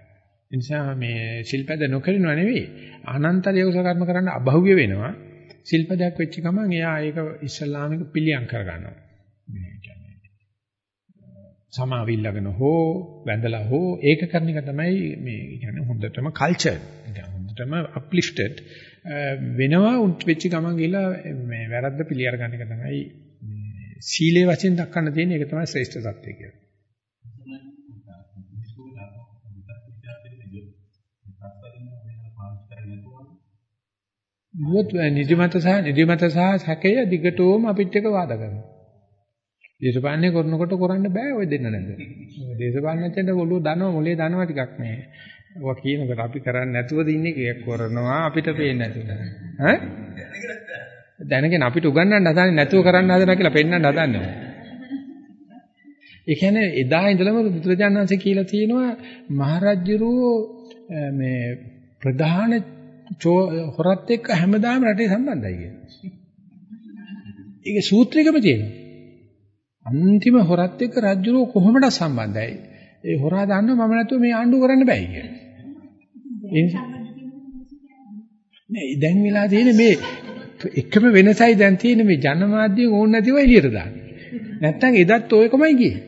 ඒ නිසා මේ සිල්පද නොකරිනව නෙවෙයි අනන්තරිය අකුසල කර්ම කරන්න අභෞවිය වෙනවා. සිල්පදයක් වෙච්ච ගමන් එයා ඒක ඉස්ලාමික පිළියම් කරගන්නවා. මේ කියන්නේ සමාවිල්ලගෙන හෝ වැඳලා හෝ ඒක කරන එක තමයි මේ කියන්නේ හොඳටම කල්චර්. හොඳටම අප්ලිෆ්ටඩ් වෙනවා උන්ට වෙච්ච ගමන් ගිහලා මේ වැරද්ද පිළිඅර ගන්න එක තමයි මේ සීලේ වශයෙන් දක්වන්න තියෙන එක තමයි ශ්‍රේෂ්ඨ தත්ත්වය කියලා. මුවත් නිදිමත සහ නිදිමත සහ සැකය දිගටම අපිට එක වාද කරනවා. දේශපාලනය කරනකොට කරන්න බෑ ඔය දෙන්න නැද. දේශපාලනයෙන් ඔළුව දනවා මොලේ දනවා ටිකක් මේ. ඔවා කියනකොට අපි කරන්නේ නැතුවද ඉන්නේ කීයක් කරනවා අපිට පේන්නේ නැතුව. ඈ? දැනගෙන අපිට උගන්වන්න හදන්නේ නැතුව කරන්න හදනවා කියලා පෙන්වන්න හදන්නේ. ඒ කියන්නේ එදා ඉඳලම බුදුරජාණන් වහන්සේ කියලා තියෙනවා මහරජුරෝ මේ ප්‍රධාන හොරත් එක්ක හැමදාම රටේ සම්බන්ධයි කියලා. ඒකේ සූත්‍රිකම තියෙනවා. අන්තිම හොරත් එක්ක රජුරෝ කොහොමද සම්බන්ධයි? ඒ හොරා දන්නවා මම නැතුව මේ ආණ්ඩුව කරන්න බෑ කියලා. නෑ දැන් වෙලා තියෙන්නේ මේ එකම වෙනසයි දැන් තියෙන්නේ මේ ජනමාධ්‍යයෙන් ඕන නැතිව එළියට දාන්න. නැත්තම් එදත් ඔයකමයි ගියේ.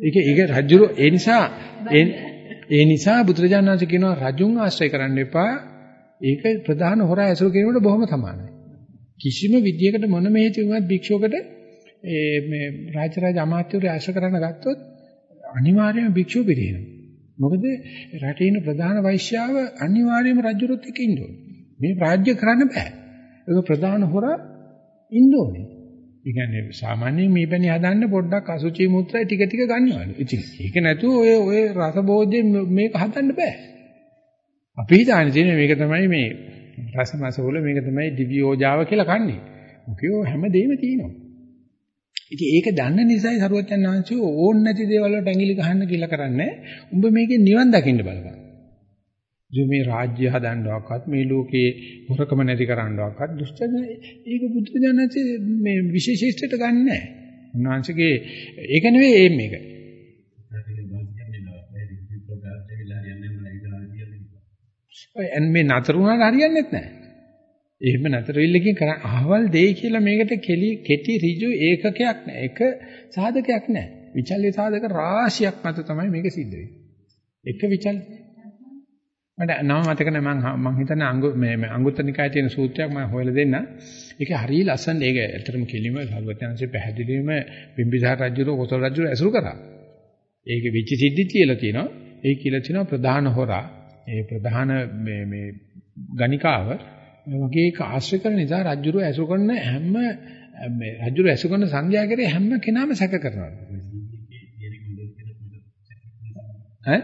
ඒක ඒක රජුරෝ ඒ නිසා ඒ නිසා බුදුරජාණන් වහන්සේ කියනවා රජුන් ආශ්‍රය කරන්න එපා. ඒක ප්‍රධාන හොරා ඇසුරු කිරීමට බොහොම සමානයි. කිසිම විදියකට මොන හේතුවක්වත් භික්ෂුවකට මේ රාජරාජ අමාත්‍යවරු ආශ්‍රය කරන්න ගත්තොත් අනිවාර්යයෙන්ම භික්ෂුව පිළිහෙනවා. මොකද රටේ ඉන්න ප්‍රධාන වෛශ්‍යාව අනිවාර්යයෙන්ම රජුරුත් එක්ක ඉන්න ඕනේ. මේ රාජ්‍ය කරන්න බෑ. ඒක ප්‍රධාන හොරා ඉන්න ඕනේ. ඒ කියන්නේ සාමාන්‍යයෙන් මේ පැණි හදන්න පොඩ්ඩක් අසුචි මුත්‍රා ටික ටික ගන්නවලු. ඉතින් ඒක නැතුව ඔය ඔය රස භෝජ්‍ය මේක හදන්න බෑ. අපි හිතන්නේ තියෙන්නේ මේක තමයි මේ රසමස වල මේක තමයි දිව්‍යෝජාව කියලා කන්නේ. මොකෝ හැමදේම තියෙනවා. ඉතින් ඒක දන්න නිසායි සරුවච්චන් ආංශය ඕන් නැති දේවල් වලට ඇඟිලි ගහන්න කියලා කරන්නේ. උඹ මේකේ නිවන් දකින්න බලපන්. මේ රාජ්‍ය හදන්නවක්වත් මේ ලෝකේ හොරකම නැති කරන්නවක්වත් දුෂ්චර්ය ඒක බුදු දනන්සේ මේ විශේෂීෂ්ඨයට ගන්න නැහැ. උන්වංශගේ ඒක නෙවෙයි එම් මේක. ඔය මේ නතර වුණාට හරියන්නේ නැහැ. එහෙම නතර වෙල්ලකින් කරන් අහවල් දෙයි කියලා මේකට කෙලි කෙටි ඍජු ඒකකයක් නැහැ. එක සාධකයක් නැහැ. විචල්්‍ය සාධක රාශියක් මත තමයි මේක සිද්ධ වෙන්නේ. එක විචල් මට නම මතක නැහැ මම මම හිතන්නේ අංගු මේ අංගුත්තර නිකායේ තියෙන සූත්‍රයක් මම හොයලා දෙන්න. ඒක හරිය ලස්සන ඒක ඇත්තටම කෙලිම සර්වඥාන්සේ පැහැදිලිවම බිම්බිසාර රජුරෝ කොසල් රජුරෝ ඇසුරු කරා. ඒක වෙච්ච සිද්ධි කියලා තියෙනවා. ඒ කියලා තියෙනවා ප්‍රධාන හොරා. ඒ ප්‍රධාන මේ මේ ගණිකාව මේ වගේ ඒක ආශ්‍රය කරන නිසා රජුරු ඇසු කරන හැම මේ රජුරු ඇසු කරන සංඝයා කරේ හැම කෙනාම සැක කරනවා. ඈ?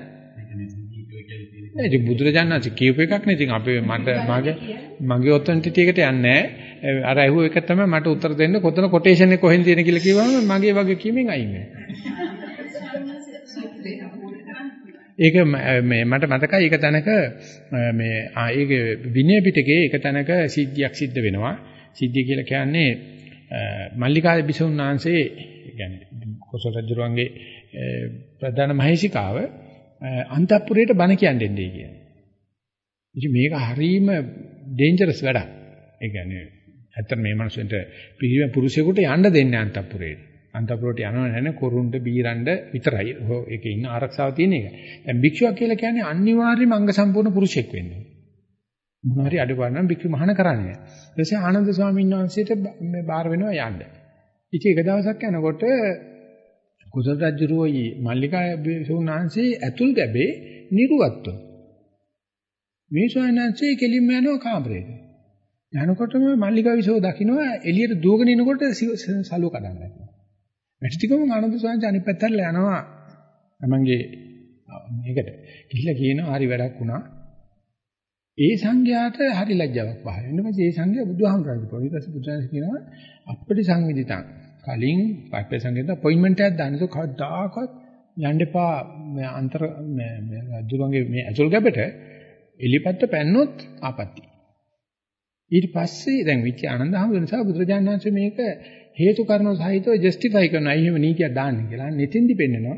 ඒ ඉතින් බුදුරජාණන්සේ කියූප එකක් නේ. ඉතින් අපේ මට මගේ මගේ ඔතෙන්ටිටි එකට යන්නේ නැහැ. අර ඇහුව එක තමයි මට උත්තර දෙන්න කොතන කොටේෂන් එක කොහෙන් තියෙන කියලා කිව්වම මගේ වගේ කීමෙන් අයින් වෙනවා. ඒක මේ මට මතකයි ඒක තැනක මේ ඒක විනය පිටකේ ඒක තැනක සිද්ධියක් සිද්ධ වෙනවා. සිද්ධිය කියලා කියන්නේ මල්ලිකා බිසවුන් වහන්සේ කියන්නේ කොසල් රජුරුවන්ගේ ප්‍රධාන මහේසිකාව අන්තපුරයට බණ කියන්න දෙන්නේ කියන. ඉතින් මේක හරීම ඩේන්ජරස් වැඩක්. ඒ කියන්නේ ඇත්තට මේ මනුස්සෙන්ට පිළිම පුරුෂයෙකුට යන්න දෙන්නේ අන්තපුරේට. අන්තපුරට යනව නැහැ කොරුන්ට බීරන්ඩ විතරයි. ඒකේ ඉන්න ආරක්ෂාව තියෙන එක. දැන් භික්ෂුවක් කියලා කියන්නේ අනිවාර්යයෙන්ම අංග සම්පූර්ණ පුරුෂයෙක් වෙන්න ඕනේ. මොනවාරි අඩුපාඩු නම් භික්ෂු මහාන කරන්නේ. ඊට පස්සේ ආනන්ද ස්වාමීන් වහන්සේට මේ බාර වෙනවා යන්න. ඉතින් එක දවසක් යනකොට කුසල රජුරෝයි මල්ලිකා සෝනාංශේ ඇතුල් ගැබේ නිරුවත්ව. මේ ස්වාමීන් කෙලින්ම යනවා කාමරේට. යනකොටම මල්ලිකා විසෝ දකින්නවා එළියට දුවගෙන එනකොට සලුව කඩන්න. වැටිතිකම ආනන්ද ස්වාමීන් අනිත් පැත්තට යනවා තමන්ගේ මේකට ගිහිල්ලා කියනවා හරි වැඩක් වුණා. ඒ සංඝයාට හරි ලැජ්ජාවක් පහළ වෙනවා. ඊට පස්සේ ඒ සංඝයා බුදුහාමුදුරන්ට පොඩි පස්සේ බුදුහාමුදුරන් කියනවා අපිට සංවිධිතං කලින් පයිපේ සංගීත අපොයින්ට්මන්ට් එකක් දාන්න તો කවදාකවත් යන්න එපා මේ අන්තර මේ මේ රජුගේ මේ අසල් ගැබට එලිපත්ත පැන්නොත් ආපත්‍ති. ඊට පස්සේ දැන් විචි ආනන්ද හැමෝම නිසා බුදුරජාණන් වහන්සේ මේක හේතු කාරණා සහිතව ජස්ටිෆයි කරනවා. එහෙම නීතියක් දාන්න කියලා. නිතින්දි පෙන්නනවා.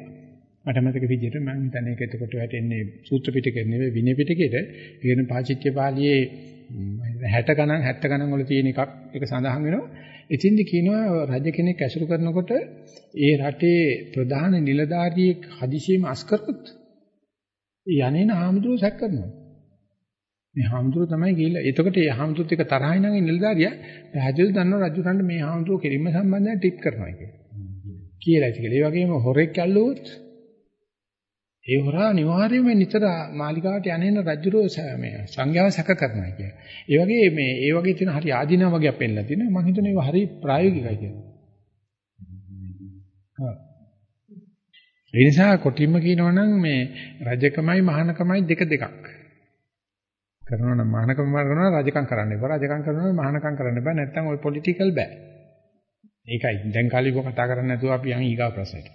මට මතක විදිහට මම හිතන්නේ ඒක එතකොට වැටෙන්නේ සූත්‍ර පිටකේ නෙවෙයි විනය පිටකේට. ඒකෙන පාචිත්‍ය පාළියේ 60 ගණන් 70 ගණන් වල තියෙන එකක් ඒක සඳහන් වෙනවා. එතින්දි කියනවා රජ කෙනෙක් ඇසුරු කරනකොට ඒ රටේ ප්‍රධාන නිලධාරියෙක් හදිසියෙම අස් කරොත් යන්නේන හාමුදුරුවෝ සැක කරනවා. මේ හාමුදුරුවෝ තමයි ගිහිල්ලා. එතකොට ඒ හාමුදුරුවොත් එක තරහින් නම් නිලධාරියා පැහැදිලිව දන්නවා රජුරන්ට මේ හාමුදුරුවෝ කෙලින්ම සම්බන්ධයෙන් ටිප් කරනවා කියලා. කියලා ඉතින් ඒ වගේම හොරෙක් ඇල්ලුවොත් ඒ හොරා අනිවාර්යයෙන්ම නිතර මාලිකාවට යන්නේන රජුරෝ මේ සංඝයාව සැක කරනවා කිය. ඒ වගේ මේ ඒ වගේ තියෙන හරි ආධිනව වගේ අපෙන්ලා තිනවා. මම හිතන්නේ ඒවා හරි ප්‍රායෝගිකයි කියලා. ඒ නිසා කොටින්ම කියනවනම් මේ රජකමයි මහානකමයි දෙක දෙකක්. කරනවා නම් මහානකම කරනවා රජකම් කරන්න එපා. රජකම් කරනවා මහානකම් කරන්න බෑ. නැත්තම් ওই පොලිටිකල් බෑ. ඒකයි දැන් කාලේ ඉව කතා කරන්නේ නැතුව අපි යන් ඊගා ප්‍රශ්නෙට.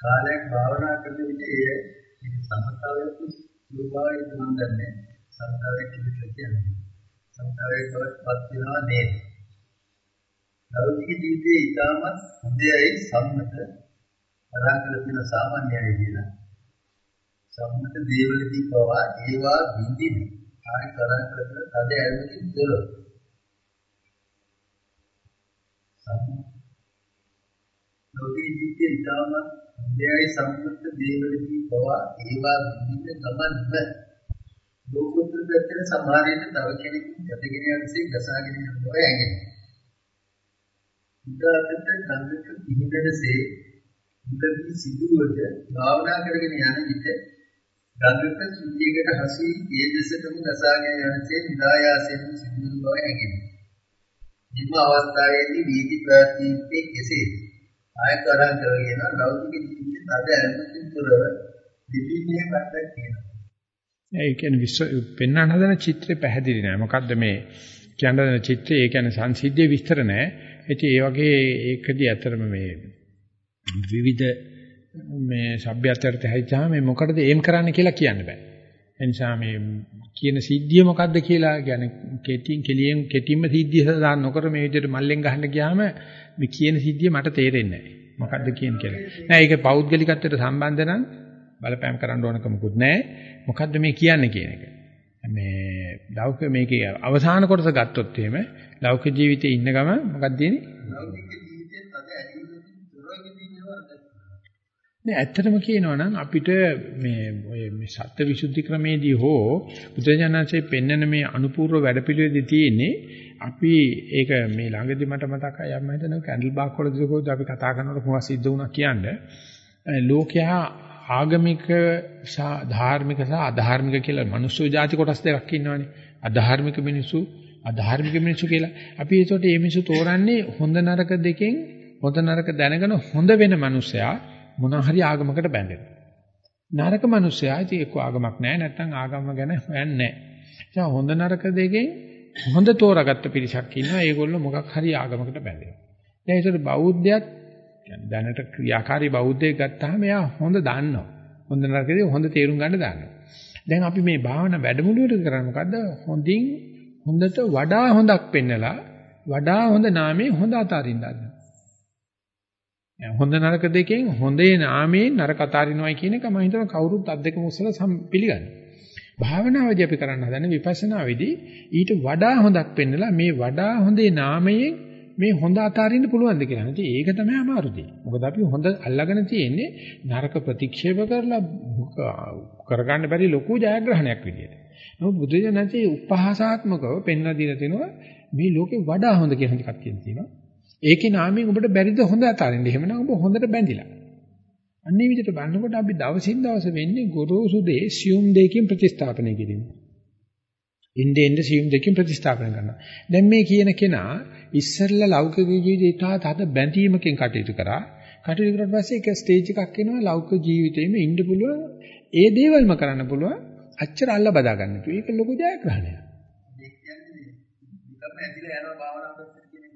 කාලයක් භාවනා කරන විට එය සමතාවයක් සුභාවයක් මම දන්නේ සමතාවයක් කියලා කියන්නේ සමතාවයක් බවත්පත් වෙනවා නේද ලෞකික ජීවිතයේ ඊටමත් හොඳයි සම්මත අරහතල තියෙන සාමාන්‍යයි කියලා සම්මත දේවලදී පවා ඒවා බින්දින ආයි කරන් කරන තද ඇල්මකින් දොර ලෞකික ජීවිතයේ ඊටමත් දෙයයි සම්මුත දේවලදී පවා ඒවා විඳින්න ගමන්ම ලෝකෝත්තර පැත්තට සමහරවිට තව කෙනෙක් ගැටගෙන යනසේ ගසාගෙන යනවා ඇඟෙනවා. උදාහරණයක් ගන්නක පිහිටනසේ මුලදී සිදුවද භාවනා කරගෙන යන විට ගඟක සුද්ධියකට හසු ඒ දෙසටම ගසාගෙන යනසේ නිදායාසයෙන් සිදුවන බව ඇඟෙනවා. මෙම අවස්ථාවේදී වීදි ප්‍රාර්ථීත්තේ කෙසේද? ආයත අරන් කරගෙන ලෞකික ජීවිතේ තද ඇල්මකින් තොරව දෙපින්නේ පැත්තක් කියනවා. ඒ කියන්නේ විශ්ව පෙන්වන්න හදන චිත්‍රය පැහැදිලි නෑ. මොකද්ද මේ කියන්න හදන චිත්‍රය? ඒ කියන්නේ සංසිද්ධිය විස්තර නෑ. ඉතින් ඒ වගේ ඒකදී ඇතරම මේ විවිධ මේ සભ્યත්වයට හැයිචාම මේ මොකටද එම් කරන්න කියලා කියන්න බෑ. ඒ නිසා මේ කියන සිද්ධිය මොකද්ද කියලා කියන්නේ කෙටින් කෙලියෙන් කෙටින්ම සිද්ධිය සඳහන් නොකර මේ විදිහට මල්ලෙන් ගහන්න ගියාම මේ කියන සිද්ධිය මට තේරෙන්නේ නැහැ. මොකද්ද කියන කියලා. නෑ ඒක පෞද්ගලිකත්වයට සම්බන්ධ නම් බලපෑම් කරන්න ඕනකමකුත් නැහැ. මොකද්ද මේ කියන්නේ කියන එක. මේ ලෞකික මේකේ අවසාන කොටස ගත්තොත් එහෙම ලෞකික ජීවිතේ ඉන්න ගම මොකක්ද දෙන්නේ? ලෞකික ජීවිතේ තද ඇලීමකින් තොරව ඉඳිනවා නෑ ඇත්තටම කියනවා නම් අපිට මේ ඔය මේ සත්‍ය විසුද්ධි ක්‍රමේදී හෝ බුදුජානන්සේ පෙන්වන මේ අනුපූර්ව වැඩපිළිවෙලදී තියෙන්නේ අපි ඒක මේ ළඟදී මට මතකයි යම් හිතන කැන්ඩල් බාක් වලදී කොහොමද අපි කතා කරනකොට මොකක්ද සිද්ධ වුණා කියන්නේ. ලෝකයා ආගමික සහ ධාර්මික සහ අධාර්මික කියලා මිනිස්සු જાති කොටස් දෙකක් ඉන්නවනේ. අධාර්මික මිනිස්සු අධාර්මික මිනිස්සු කියලා. අපි ඒකට මේ මිනිස්සු තෝරන්නේ හොඳ නරක දෙකෙන් හොඳ නරක දැනගෙන හොඳ වෙන මිනිසයා. මොන හරි ආගමකට බැඳෙනවා. නරක මිනිස්සයා ඉතින් එක්ක ආගමක් නැහැ නැත්නම් ආගම ගැන හොයන්නේ නැහැ. හොඳ නරක දෙකෙන් හොඳ තෝරාගත්ත පිරිසක් ඉන්නවා. ඒගොල්ලෝ මොකක් හරි ආගමකට බැඳෙනවා. දැන් ඒතර බෞද්ධයත් කියන්නේ දැනට ක්‍රියාකාරී බෞද්ධයෙක් ගත්තාම එයා හොඳ දන්නවා. හොඳ නරකදී හොඳ තේරුම් ගන්න දන්නවා. දැන් අපි මේ භාවනා වැඩමුළුවට කරන්නේ මොකද්ද? හොඳින් හොඳට වඩා හොඳක් පෙන්නලා වඩා හොඳ නාමයේ හොඳ අතාරින්න ගන්නවා. හොඳ නරක දෙකෙන් හොඳේ නාමයෙන් නරක අතාරිනවයි කියන එක මම හිතනවා කවුරුත් අද්දක මුස්සලා පිළිගන්නවා. භාවනාවේදී අපි කරන්න හදන විපස්සනාවේදී ඊට වඩා හොඳක් පෙන්නලා මේ වඩා හොඳේ නාමයෙන් මේ හොඳ අතාරින්න පුළුවන්ද කියලා. ඉතින් ඒක තමයි අමාරු දෙය. මොකද අපි හොඳ අල්ලගෙන තියෙන්නේ නරක ප්‍රතික්ෂේප කරලා කරගන්න බැරි ලොකු ජයග්‍රහණයක් විදියට. නමුත් බුදුජානකේ උපහාසාත්මකව පෙන්ලා දීලා තිනවා මේ ලෝකේ වඩා හොඳ කියන එකක් තියෙනවා. ඒකේ නාමයෙන් ඔබට බැරිද හොඳ අතාරින්න. එහෙමනම් ඔබ හොඳට බැඳිලා. අන්නේ විදිහට බලනකොට අපි දවසින් දවස වෙන්නේ ගොරෝසු දේ සියුම් දෙයකින් ප්‍රතිස්ථාපනය කිරීම. ඉnde ඉnde සියුම් දෙකකින් ප්‍රතිස්ථාපන කරනවා. දැන් මේ කියන කෙනා ඉස්සෙල්ලා ලෞකික ජීවිතේ තාත හද බැඳීමකින් කටයුතු කරා. කටයුතු කරලා පස්සේ එක ස්ටේජ් එකක් එනවා ලෞකික ජීවිතේම ඉන්න පුළුවන්. ඒ දේවල්ම කරන්න පුළුවන්. අච්චර අල්ල බදා ගන්න තු. ඒක ලොකු ජයග්‍රහණයක්.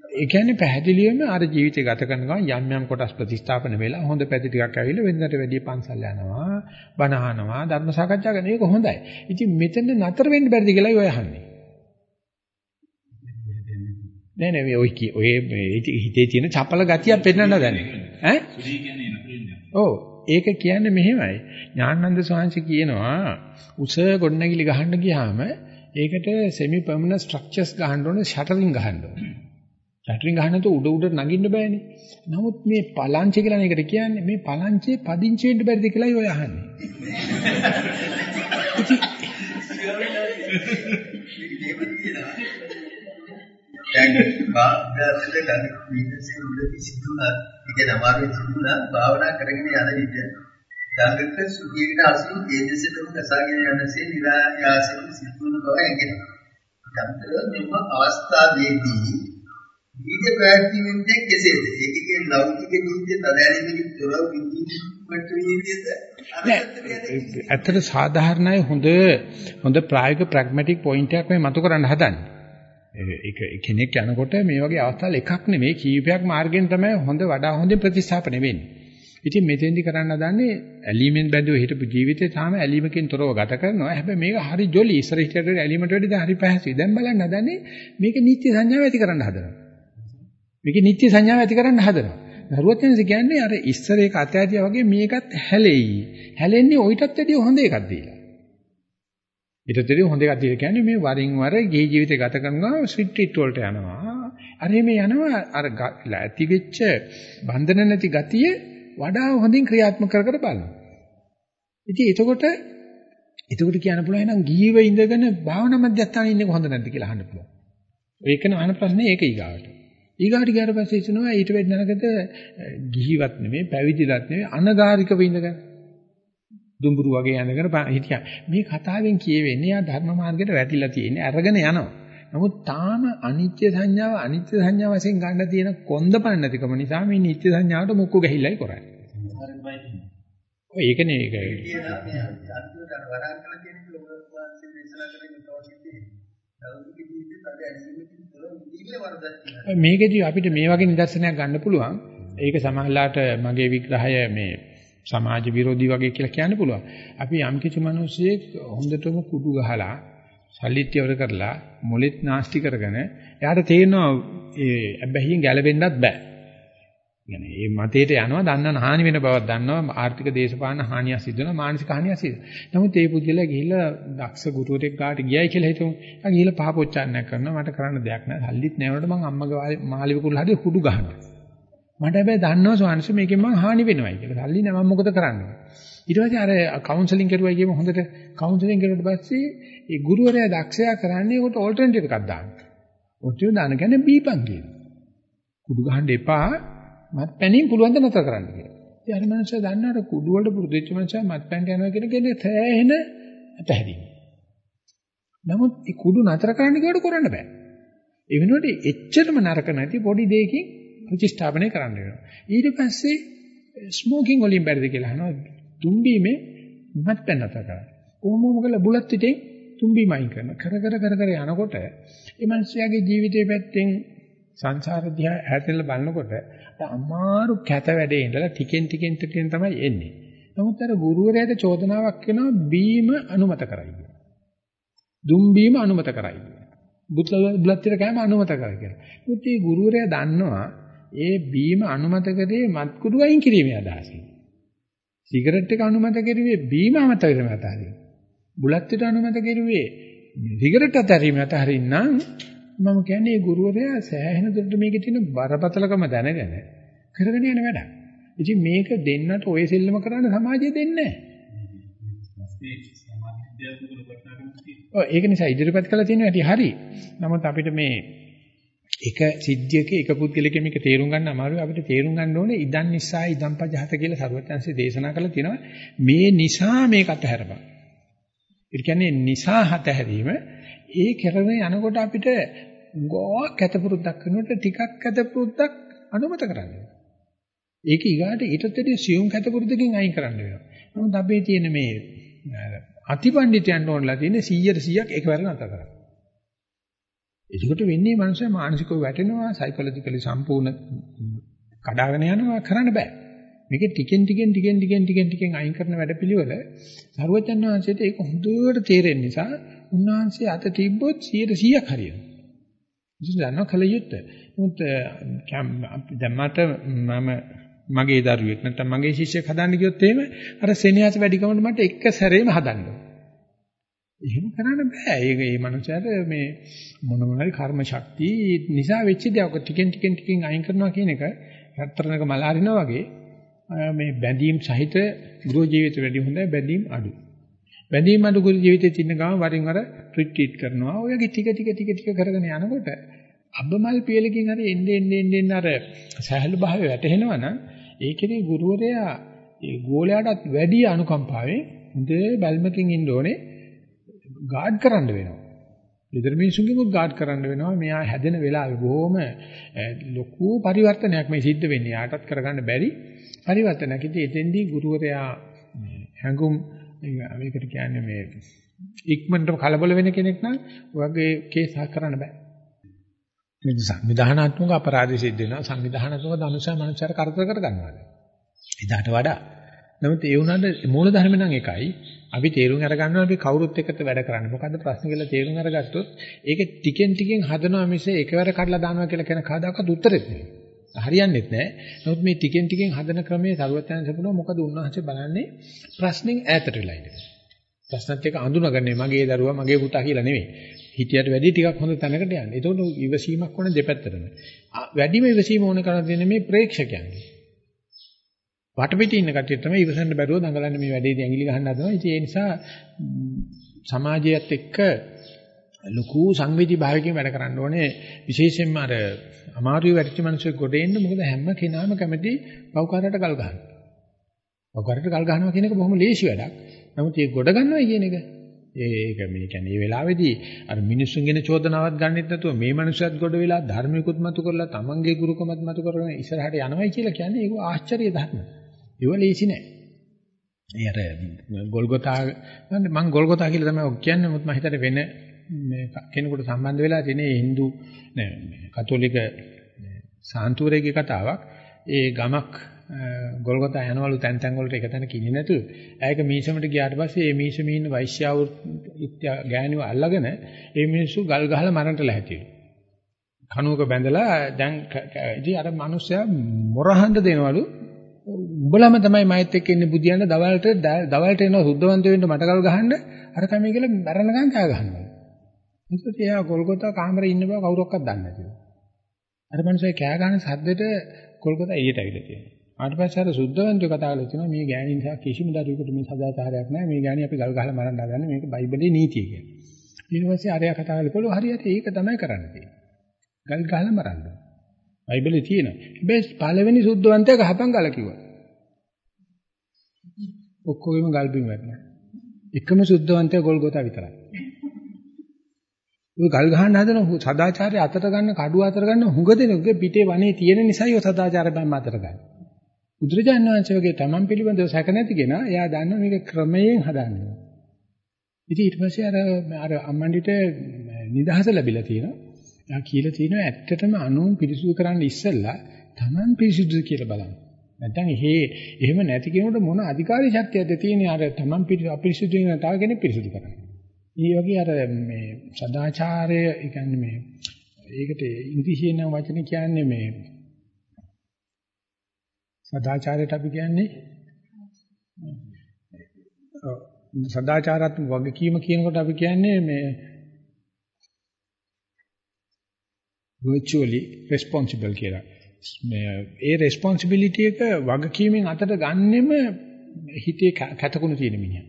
ඒ කියන්නේ පැහැදිලිවම අර ජීවිතය ගත කරනවා යම් යම් කොටස් ප්‍රතිස්ථාපන වෙලා හොඳ පැති ටිකක් ඇවිල්ලා වෙනදට වැඩිය පන්සල් යනවා බණ අහනවා ධර්ම සාකච්ඡා කරන එක හොඳයි. ඉතින් මෙතන නතර වෙන්න බැරිද කියලා ඔය අහන්නේ. නෑ නෑ ඔය ඔය හිතේ තියෙන චපල ගතියක් පෙන්වන්න දැන. ඈ? ඔව් ඒක කියන්නේ මෙහෙමයි. ඥානানন্দ සෝංශ කියනවා උස ගොඩනැගිලි ගහන්න ගියාම ඒකට semi permanent structures ගහන්න ඕනේ shuttering ගහන්න ඕනේ. ෂටරින් ගහන්න તો උඩ උඩ නගින්න බෑනේ. නමුත් මේ පලංචි කියලා නේකට කියන්නේ මේ පලංචියේ පදිංචි වෙන්න බැරිද කියලායි ඔය අහන්නේ. දැන් භාග්‍යවල ගන්න විදිහේ උඩ සිදුනා ඉතින් අමාරු සිදුනා භාවනා කරගෙන යන විදිහ ගඟක සුදීකට අසින් තේජසටම කසාගෙන යනසේ නිරායාසයෙන් සිදුවන බව ඇඟෙනවා. අන්තර මෙම අවස්ථාවේදී දීර්ඝ ප්‍රයත්නින්ද කෙසේද? ඒකේ ලෞකික නීතිය තදැරීමකින් තොරව විඳීමට වීදියද? ඇත්තට සාධාරණයි හොඳ හොඳ ප්‍රායෝගික ප්‍රැග්මැටික් පොයින්ට් එකක් මේ මතු කරන්න හදන්නේ. ඒක කෙනෙක් යනකොට මේ වගේ අවස්ථාවල් එකක් නෙමෙයි කීපයක් මාර්ගෙන් තමයි හොඳ වඩා හොඳ ප්‍රතිස්ථාපන වෙන්නේ. ඉතින් මෙතෙන්දි කරන්න හදන්නේ ඇලීමෙන් බැඳුව හිටපු ජීවිතේ තාම ඇලීමකින් තොරව ගත කරනවා. හැබැයි මේක හරි ජොලි. ඉස්සර හිටියට ඇලීමට වැඩි දැන් හරි පහසුයි. දැන් බලන්න හදන්නේ මේක නිත්‍ය සංඥාව ඇති කරන්න හදනවා. මේක නිත්‍ය සංඥාව ඇති කරන්න හදනවා. දරුවචනස කියන්නේ අර ඉස්සර ඒක අතෑරියා වගේ මේකත් හැලෙයි. හැලෙන්නේ ඔయితත් වැඩිය හොඳ එකක් දීලා. ඊටත් වැඩිය හොඳ එකක් දීලා කියන්නේ මේ වරින් වර ගේ ජීවිතය ගත කරනවා ස්විට් ට්‍රීට් වලට යනවා. අර මේ යනවා අර ඇති වෙච්ච බන්ධන නැති ගතිය වඩා හොඳින් ක්‍රියාත්මක කර කර බලනවා. ඉතින් එතකොට එතකොට කියන්න පුළුවන් එහෙනම් ගීව ඉඳගෙන භාවනා මධ්‍යස්ථානයේ ඉන්නේ හොඳ නැද්ද කියලා අහන්න පුළුවන්. ඒක න අහන ප්‍රශ්නේ ඒක ඊගාවට. ඊගාට ගියාට පස්සේ ඉතනවා ඊට වෙන්න නරකද ගිහිවත් නෙමෙයි පැවිදිලත් නෙමෙයි අනගාരികව ඉඳගෙන දුඹුරු වගේ යනගෙන හිටියා. මේ කතාවෙන් කියවෙන්නේ යා ධර්ම මාර්ගයට වැටිලා තියෙන්නේ අරගෙන යනවා. නමුත් තාම අනිත්‍ය සංඥාව අනිත්‍ය සංඥාව වශයෙන් ගන්න තියෙන කොන්දපණ නැතිකම නිසා මේ නිත්‍ය සංඥාවට මුක්කු ගහිල්ලයි කරන්නේ. ඔය ඒකනේ ඒක. මේකෙදි අපිට මේ වගේ නිදර්ශනයක් ගන්න පුළුවන්. ඒක සමහරලාට මගේ විග්‍රහය මේ සමාජ විරෝධී වගේ කියලා කියන්න පුළුවන්. අපි යම් කිසි මිනිස්සෙක් හොඳටම කුඩු ගහලා සල්ලිත් ඉවර කරලා මොලෙත් නාස්ති කරගෙන එයාට තේරෙනවා ඒ අබ්බැහියෙන් ගැලවෙන්නත් බෑ. يعني මේ මතයට යනවා දන්නන හානි වෙන බවක් දන්නවා ආර්ථික දේශපාලන හානියක් සිදු වෙනවා මානසික හානියක් සිදු වෙනවා. නමුත් ඒ පුද්ගලයා ගිහිල්ලා දක්ෂ ගුරුවරයෙක් ගාට ගියයි කියලා හිතමු. එයා ගිහිල්ලා පහපොච්චාරණයක් කරනවා මට කරන්න දෙයක් නැහැ. සල්ලිත් නැවනට මං අම්මගේ මාළිව කුල්ල හදේ කුඩු ගහනවා. මට හැබැයි දන්නවා ස්වාමීන් මේකෙන් මං හානි වෙනවයි කියලා. සල්ලි නැහැ මම මොකද කරන්නේ? ඊට පස්සේ අර කවුන්සලින් කරුවයි කියමු හොඳට කවුන්සලින් කරුවට පස්සේ ඒ ගුරුවරයා දක්ෂයා කරන්නේ උකට ඕල්ටර්නටිව් එකක් දාන්න. ඔටියෝ දාන කියන්නේ බීපන් කියනවා. කුඩු ගහන්න එපා මත්පැනින් පුළුවන් ද නැතර කරන්න කියලා. ඉතින් අර මනුස්සයා දන්නාට කුඩු වලට පුරුදු වෙච්ච මනුස්සයා මත්පැන්ට යනවා කියන කෙනේ තෑහෙන අතහැරීම. නමුත් ඒ කුඩු නතර කරන්න කියවට කරන්න බෑ. ඒ වෙනුවට එච්චරම නරක නැති පොඩි දෙයකින් ප්‍රතිස්ථාපනය කරන්න වෙනවා. ඊට පස්සේ ස්මෝකින් වලින් බැරිද කියලා අහනවා. තුම්බීමේ මත්පැන් නතර කරන්න. කොහොමම කළා බුලත් පිටේ තුම්බීම අයින් කරන. කර කර කර කර යනකොට ඒ මනුස්සයාගේ ජීවිතේ පැත්තෙන් සංසාර දිහා ඈතෙල්ල බලනකොට අමාරු කැත වැඩේ ඉඳලා ටිකෙන් ටිකෙන් ටිකෙන් තමයි එන්නේ. නමුත් අර ගුරුවරයාට චෝදනාවක් වෙනවා බීම අනුමත කරයි කියලා. දුම් බීම අනුමත කරයි කියලා. බුත්ලත් විතර කෑම අනුමත කරයි කියලා. මුත් මේ ගුරුවරයා දන්නවා ඒ බීම අනුමත කරේ මත්කුඩු අයින් කිරීමේ අදහසින්. සිගරට් එක අනුමත කෙරුවේ බීම අමත කිරීමේ අදහසින්. බුලත් විතර අනුමත කෙරුවේ සිගරට් අතහැරීමේ අතහරින්න මම කියන්නේ ඒ ගුරුවරයා සෑහෙන දුරට මේකේ තියෙන බරපතලකම දැනගෙන කරගෙන යන වැඩක්. ඉතින් මේක දෙන්නට ඔය සෙල්ලම කරන්න සමාජය දෙන්නේ නැහැ. ඒක නිසා ඉදිරිපත් කළා තියෙන හැටි හරි. නමුත් අපිට මේ එක සිද්ධියක එක පුද්ගලකෙම එක තේරුම් ගන්න අමාරුයි අපිට තේරුම් ගන්න ඕනේ ඉදන් නිසා ඉදන් පජහත කියලා සරුවත්යන්සේ දේශනා කළා තියෙනවා මේ නිසා මේක අතහැරපන්. ඒ කියන්නේ නිසා හතහැරීම ඒ කරන යනකොට අපිට ගෝක් කැතපුරුද්දක් කරනකොට ටිකක් කැතපුරුද්දක් අනුමත කරන්න වෙනවා. ඒක ඊගාට ඊටතදී සියුම් කැතපුරුද්දකින් අයින් කරන්න වෙනවා. නමුත් අපේ තියෙන මේ අතිපණ්ඩිතයන්ට ඕනලා තියෙන 100ට 100ක් එකවර නතර කරන්න. එතකොට වෙන්නේ මනුස්සයා මානසිකව වැටෙනවා සයිකොලොජිකලි සම්පූර්ණ කඩාගෙන යනවා කරන්න බෑ. මේක ටිකෙන් ටිකෙන් ටිකෙන් ටිකෙන් ටිකෙන් ටිකෙන් අයින් කරන වැඩපිළිවෙල සරුවචන් වහන්සේට ඒක හොඳට තේරෙන නිසා උන්වහන්සේ අත තිබ්බොත් 100%ක් හරියනවා. ඉතින් දන්නවා කල යුත්තේ. මොකද දැන් මට මම මගේ දරුවෙක් නැත්නම් මගේ ශිෂ්‍යයෙක් හදන්න ගියොත් එහෙම අර සෙනෙහස වැඩිකමට මට එක සැරේම හදන්න එහෙම කරන්න බෑ. ඒක මේ මනුස්සයාට මේ මොන මොනරි කර්ම ශක්තිය නිසා වෙච්ච දේක් ටිකෙන් ටිකෙන් ටිකෙන් අයින් කරනවා කියන එක රත්තරනක මල අරිනවා වගේ මේ බැඳීම් සහිත ගෘහ ජීවිත වැඩි හොඳයි බැඳීම් අඩු. බැඳීම් අඩු ගෘහ ජීවිතේ තින්න ගාම වරින් වර රිට්‍රීට් කරනවා. ඔයගේ ටික ටික ටික ටික කරගෙන යනකොට අබ්බමල් පියලකින් හරි එන්නේ එන්නේ එන්නේ අර සහැල්ලු භාවය වැටෙනවා නම් ඒකේ ගුරුවරයා ඒ ගෝලයාටත් වැඩි අනුකම්පාවෙන් හොඳ බැල්මකින් ඉන්න ඕනේ ගාඩ් කරන්න වෙනවා. ඊතර මිනිසුන්ගෙමුත් ගාඩ් කරන්න වෙනවා. මෙයා හැදෙන වෙලාවේ බොහොම ලොකු පරිවර්තනයක් මේ සිද්ධ වෙන්නේ. යාටත් කරගන්න බැරි පරිවර්තනයක්. ඉතින් එතෙන්දී ගුරුවරයා හැඟුම් මේකට කියන්නේ මේ ඉක්මනට කලබල වෙන කෙනෙක් නම් ඔයගේ කේස් කරන්න බෑ. මේ සංවිධානාත්මක අපරාධ සිද්ධ වෙනවා. සංවිධානාත්මක දනුෂය මනුෂ්‍යර කරදර කර ගන්නවා. ඉදාට වඩා. නමුත් ඒ වුණාට මූල ධර්ම නම් එකයි. අපි තේරුම් අරගන්නවා අපි කවුරුත් එක්කද වැඩ කරන්නේ. මොකද්ද ප්‍රශ්නේ කියලා තේරුම් අරගත්තොත් ඒක ටිකෙන් ටිකෙන් හදනවා මිස එකවර කඩලා දානවා කියලා කියන කවදාකවත් උත්තරෙත් නෑ. හරියන්නේ නැහැ. නමුත් මේ ටිකෙන් ටිකෙන් හදන ක්‍රමයේ සරුවත්යන් සපුණා මොකද උන්වහන්සේ බලන්නේ ප්‍රශ්نين ඈතට වෙලා ඉඳලා. ප්‍රශ්නත් එක්ක අඳුනගන්නේ මගේ දරුවා මගේ පුතා කියලා නෙමෙයි. හිතියට වැඩි ටිකක් හොඳ තැනකට යන්න. ඒතකොට ඉවසීමක් ඕනේ දෙපැත්තටම. වැඩිම ඉවසීම ඕන කරන දෙන්නේ මේ ප්‍රේක්ෂකයන්ගේ. වටපිටින් ඉන්න කට්ටිය තමයි ඉවසන්න බැරුව දඟලන්නේ මේ වැඩේදී ඇඟිලි ගහන්න හදනවා. ඉතින් ඒ නිසා සමාජයත් එක්ක ලොකු සංවේදී භාවයකින් වැඩ කරන්න ඕනේ. විශේෂයෙන්ම අර අමාරුවේ වැඩිච්ච මිනිස්සු ගොඩ එන්න මොකද හැම කෙනාම කැමති පව්කාරයට ගල් ගන්න. පව්කාරයට ගල් ගන්නවා කියන එක බොහොම ලේසි වැඩක්. නමුත් ඒ ගොඩ ගන්නවා කියන එක ඒක මේ කියන්නේ මේ වෙලාවේදී අර මිනිස්සුන්ගෙන චෝදනාවක් ගන්නෙත් නැතුව මේ මනුස්සයත් ගොඩ වෙලා ධර්මිකුත් මතු කරලා තමන්ගේ ගුරුකමත් මතු කරගෙන ඉස්සරහට යනවයි කියලා කියන්නේ ඒක ආශ්චර්ය ධර්ම. ඒව ලේසි නෑ. ඒ අර ගොල්ගොතා මම ගොල්ගොතා කියලා තමයි කියන්නේ මොකද මම හිතන්නේ වෙන මේ කෙනෙකුට සම්බන්ධ වෙලා තියෙන Hindu නෑ කතෝලික සාන්තුවරයේ කතාවක්. ඒ ගමක් ගොල්ගොතා යනවලු තැන් තැන් වලට එක තැන කිනේ නැතුව. ඇයක මීසමට ගියාට පස්සේ මේ මීසමේ ඉන්න වෛශ්‍යාව ගෑණිව අල්ලගෙන ඒ මිනිස්සු ගල් ගහලා මරන්නට ලැහැතිලු. කණුවක බැඳලා දැන් ඉතින් අර මිනිස්සයා මොරහඳ දෙනවලු උඹලම තමයි මයිත් එක්ක ඉන්නේ බුදියන්න දවල්ට දවල්ට එනවා සුද්ධවන්ත වෙන්න මට ගල් ගහන්න අර කමී කියලා මැරෙනකන් කෑ ගහනවා. ඒකට එයා ගොල්ගොතා කාමරේ ඉන්න බව කවුරක්වත් දන්නේ නැතිලු. අර මිනිස්සයා කෑ ගහන සද්දෙට ගොල්ගොතා එළියට ඇවිල්ලා තියෙනවා. ආට පස්සේ අර සුද්ධවන්තයෝ කතා කරලා තියෙනවා මේ ගෑණි නිසා කිසිම දරුවෙකුට මේ සදාචාරයක් නැහැ. මේ ගෑණි අපි ගල් ගහලා මරන්න හදන්නේ මේක බයිබලයේ නීතිය කියලා. ඊට පස්සේ අරයා කතා කරලා හරි හරි ඒක තමයි කරන්න තියෙන්නේ. ගල් ගහලා මරන්න. බයිබලේ තියෙනවා. හැබැයි පළවෙනි සුද්ධවන්තයා ගහපන් ගල කිව්වා. ඔක්කොගෙම ගල් බිම වැටෙනවා. එකම සුද්ධවන්තයා ගොල්ගොතා විතරයි. ඔය ගල් ගහන්න හදන සදාචාරය අතට ගන්න කඩුව අතට ගන්න හුඟ දෙනෙකුගේ පිටේ වනේ තියෙන නිසායි ඔය සදාචාරය බම් අතට ගන්න. බුදුරජාණන් වහන්සේ වගේ තමන් පිළිබඳව සැක නැතිගෙන එයා දන්නවා මේක ක්‍රමයෙන් හදන්නේ. ඉතින් ඊට පස්සේ අර අර අම්මන්ඩිට නිදහස ලැබිලා තියෙනවා. එයා කියලා තියෙනවා ඇත්තටම අනුන් පිරිසුදු කරන්න ඉස්සෙල්ලා තමන් පිරිසුදුද කියලා බලන්න. නැත්නම් එහෙ එහෙම නැති කෙනෙකුට මොන අධිකාරී ශක්තියක්ද තියෙන්නේ අර තමන් අපිරිසුදු වෙන තව කෙනෙක් පිරිසුදු කරන්න. මේ වගේ අර මේ සදාචාරය කියන්නේ මේ ඒකට ඉංග්‍රීසියෙන් නම් වචනේ කියන්නේ මේ සදාචාරයට අපි කියන්නේ සදාචාරාත්මක වගකීම කියනකොට අපි කියන්නේ මේ virtually responsible කියලා. මේ ඒ responsibility එක වගකීමෙන් අතට ගන්නෙම හිතේ කැතකුණු තියෙන මිනිහා.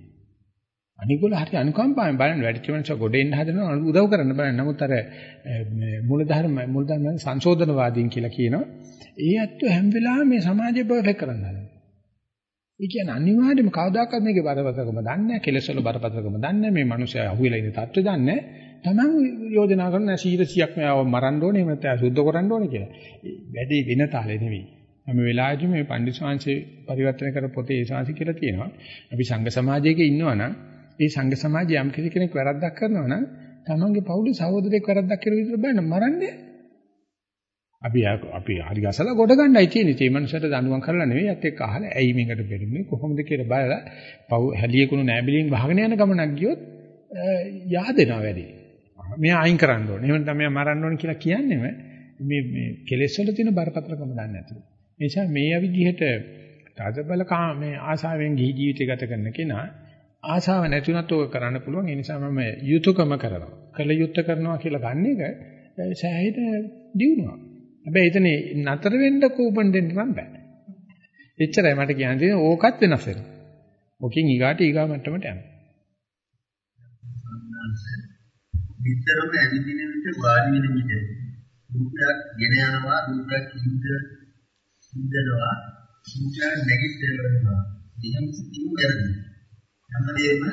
අනිගොල්ල හරි අනුකම්පාවෙන් බලන්න වැඩිච මනස ගොඩ එන්න හදනවා උදව් කරන්න බලන්න. නමුත් අර මූලධර්ම මූලධර්ම සංශෝධනවාදීන් කියලා කියනවා. ඒ ඇත්ත හැම වෙලාවෙම මේ සමාජය පර්ෆෙක්ට් කරන්න හදනවා. ඒ කියන්නේ අනිවාර්යයෙන්ම කවදාකවත් මේකේ බරපතලකම දන්නේ නැහැ. කෙලෙස් වල බරපතලකම දන්නේ නැහැ. මේ මිනිස්සයා අහුවෙලා ඉන්න තත්ත්වය දන්නේ නැහැ. Taman යෝජනා කරන 100ක් මෙයාව මරන්න ඕනේ එහෙම නැත්නම් සුද්ධ කරන්න ඕනේ කියලා. වැඩේ වෙන තාලේ නෙවෙයි. හැම වෙලාවෙදිම මේ පණ්ඩිත ශාන්සේ පරිවර්තන කර පොතේ ඒ ශාන්සි කියලා තියෙනවා. අපි සංඝ සමාජයක ඉන්නවා නම් ඒ සංඝ සමාජය යම් කෙනෙක් වැරද්දක් කරනවා නම් තමන්ගේ පවුලේ සහෝදරයෙක් වැරද්දක් කරුවා විතර බෑන මරන්නේ. අපි අපි හරි ගසලා ගොඩ ගන්නයි තියෙන්නේ. ඒ මනුස්සයට දඬුවම් කරලා නෙවෙයි අත් එක්ක අහලා ඇයි මේකට බෙරුනේ කොහොමද කියලා බලලා පව් හැලියකුණු නෑබිලින් වහගෙන යන ගමනක් ගියොත් yaadෙනවා වැඩි. මෙයා අයින් කරන්න ඕනේ. එහෙම නැත්නම් මෙයා මරන්න ඕනේ කියලා කියන්නේම මේ මේ කෙලෙස් වල තියෙන බරපතලකම දන්නේ නැතුව. ඒ නිසා මේ විදිහට තදබල මේ ආසාවෙන් ගිහි ජීවිතය ගත කරන කෙනා ආසාව නැතුණත් ඕක කරන්න පුළුවන්. ඒ නිසා මම යුතුයකම කරනවා. කළ යුත්තේ කරනවා කියලා ගන්න එක සෑහෙන දියුණුවක්. හැබැයි එතන නතර වෙන්න කූපන් දෙන්න නම් බෑ. එච්චරයි මට කියන්න තියෙන්නේ ඕකත් වෙනස් වෙනවා. ඔකින් ඊගාට ඊගා මට්ටමට යනවා. විතරම ඇවිදින විට වාඩි වෙන විට රූපයක් ගෙන යනවා රූපයක් හිඳ හිඳනවා රූපයක් නැගිටිනවා. එහෙම සිටිනු වැරදි. හැමදේම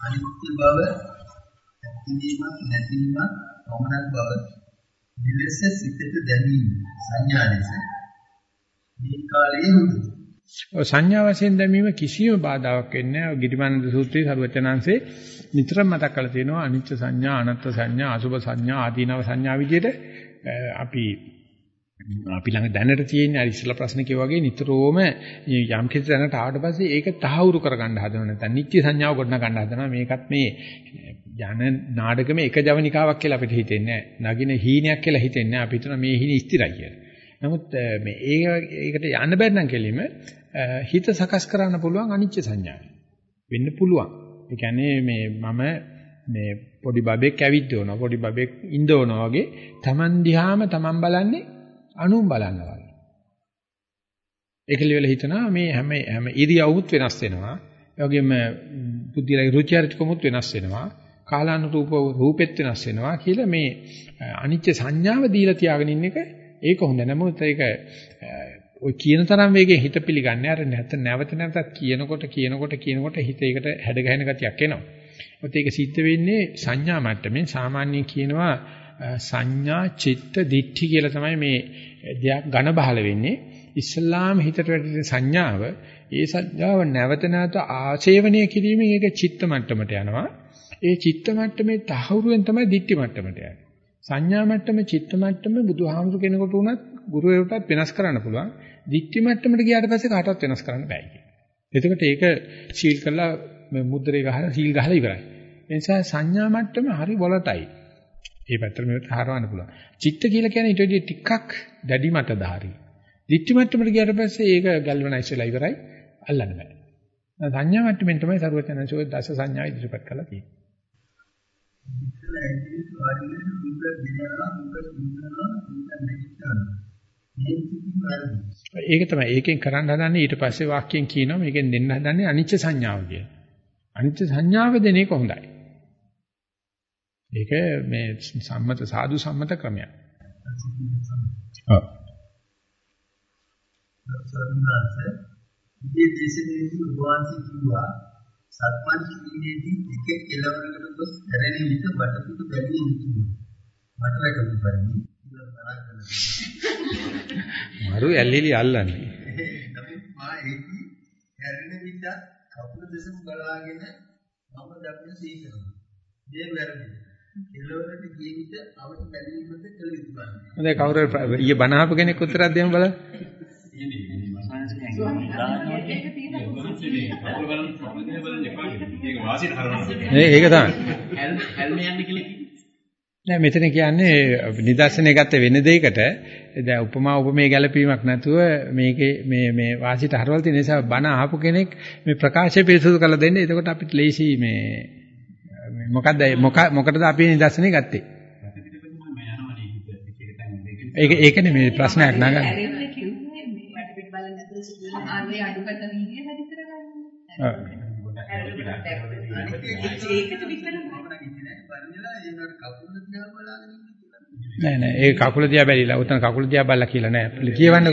අනිත්‍ය බව ඇතිවීමක් නැතිවීමක් පමණක් බව මෙලෙස සිතට දැනීම සංඥා ලෙස මේ කාලයේ හොඳයි. සංඥා වශයෙන් දැමීම කිසියම් බාධාවක් වෙන්නේ නැහැ. ගිරිමානන්ද සූත්‍රයේ සරුවචනාංශේ නිතරම මතක් කරලා තියෙනවා අනිච්ච සංඥා, අනත්ත් සංඥා, අසුභ සංඥා, ආදීනව සංඥා විදිහට අපි අපි ළඟ දැනට තියෙන අර ඉස්සලා ප්‍රශ්නකේ වගේ නිතරම යම් කිසි දැනට ආවට පස්සේ ඒක තහවුරු කරගන්න හදනවා නැත්නම් නිත්‍ය සංඥාව ගොඩනගා ගන්න හදනවා. මේකත් මේ යන නාටකමේ එක ජවනිකාවක් කියලා අපිට හිතෙන්නේ නැහැ. නගින හීනයක් කියලා හිතෙන්නේ නැහැ. අපි හිතන මේ හීන ස්ථිරයි කියලා. නමුත් මේ ඒකට යන්න බැරි නම් කෙලිම හිත සකස් කරන්න පුළුවන් අනිච්ච සංඥාව. වෙන්න පුළුවන්. ඒ කියන්නේ මේ මම මේ පොඩි බබෙක් ඇවිද්දවනවා පොඩි බබෙක් ඉඳවනවා වගේ Taman දිහාම Taman බලන්නේ අනුන් බලනවා වගේ. ඒකලිය වෙල හිතනවා මේ හැම හැම ඉරියව්වත් වෙනස් වෙනවා. ඒ වගේම බුද්ධිලයි රුචිආරිතකමුත් වෙනස් වෙනවා. කාලානුරූප රූපෙත් වෙනස් වෙනවා කියලා මේ අනිත්‍ය සංඥාව දීලා තියාගෙන ඉන්න එක ඒක හොඳ නමුත් ඒක ඔය කියන තරම් වේගෙන් හිත පිළිගන්නේ අර නැත නැවත නැවතත් කියනකොට කියනකොට කියනකොට හිත ඒකට හැඩ ගැහෙන ගතියක් එනවා. ඒත් ඒක සිද්ධ වෙන්නේ සංඥා මට්ටමින් සාමාන්‍යයෙන් කියනවා සංඥා චිත්ත දිට්ඨි කියලා තමයි මේ දෙයක් ඝන බහල වෙන්නේ. ඉස්ලාම හිතට වැටෙන සංඥාව ඒ සංඥාව නැවත නැවත ආශේවනය කිරීමෙන් ඒක චිත්ත මට්ටමට යනවා. ඒ චිත්ත මට්ටමේ තහවුරුවෙන් තමයි දිට්ඨි මට්ටමට යන්නේ. සංඥා මට්ටම චිත්ත මට්ටම බුදුහාමුදුර කෙනෙකුට උනත් ගුරුවරයෙකුටත් වෙනස් කරන්න පුළුවන්. දිට්ඨි මට්ටමට ගියාට පස්සේ කාටවත් වෙනස් කරන්න බෑ කියන්නේ. එතකොට ඒක සීල් කරලා මුද්‍රේ ගහලා සීල් ගහලා ඉවරයි. ඒ නිසා සංඥා මට්ටම හරි වොලටයි. ඒ පැත්තට මේකට හරවන්න පුළුවන්. චිත්ත කියලා කියන්නේ ඊට වඩා ටිකක් දැඩි මතධාරී. දිට්ඨි මට්ටමට ගියාට පස්සේ ඒක ගැල්වනයිස් වෙලා ඉවරයි. අල්ලන්න බෑ. සංඥා මට්ටමින් තමයි සරුවචනංශෝ දස සංඥා ඉදිරිපත් කරලා තියෙන්නේ. ඒක තමයි ඒකෙන් කරන්න හදන්නේ ඊට පස්සේ වාක්‍යයෙන් කියනවා මේකෙන් දෙන්න හදන්නේ අනිච්ච සංඥාව කියලා. අනිච්ච සංඥාව දෙන එක හොඳයි. ඒක මේ සම්මත සාදු සම්මත ක්‍රමයක්. ඔව්. සර්වනාථ මේ දේශනාවේදී උපවාසී කිව්වා සත්පන් කිරීමේදී එක කෙලවරකට ගොස් හැරෙන විට වටපිට බැලිය යුතුය. මට වැටුණු පරිදි මරු ඇල්ලිලි අල්ලන්නේ. නමුත් මා ඒකී හැරෙන විට කකුල දෙසම බලාගෙන මම දක්න සීකරනවා. මේ වැරදි. කෙලවරට ගිය විට අවශ්‍ය බැලීමද කළ යුතුයි. හොඳයි කවුරු ඊයේ බණ අහපු කෙනෙක් උත්තරයක් දෙන්න බලන්න. ඒක තමයි. නෑ මෙතන කියන්නේ නිදර්ශනය ගත්ත වෙන දෙයකට දැන් උපමා උපමේ ගැලපීමක් නැතුව මේකේ මේ මේ වාසියට හරවල් තියෙන නිසා බණ අහපු කෙනෙක් මේ ප්‍රකාශය පිරිසුදු කරලා දෙන්නේ. එතකොට අපිට ලේසි මේ මොකද්ද මොකටද අපි නිදර්ශනය ගත්තේ? ඒක ඒක නෙමෙයි ප්‍රශ්නයක් නගන්නේ. නෑ නෑ ඒ කකුල දිහා බැලිලා උතන කකුල දිහා බලලා කියලා නෑ කියවන්න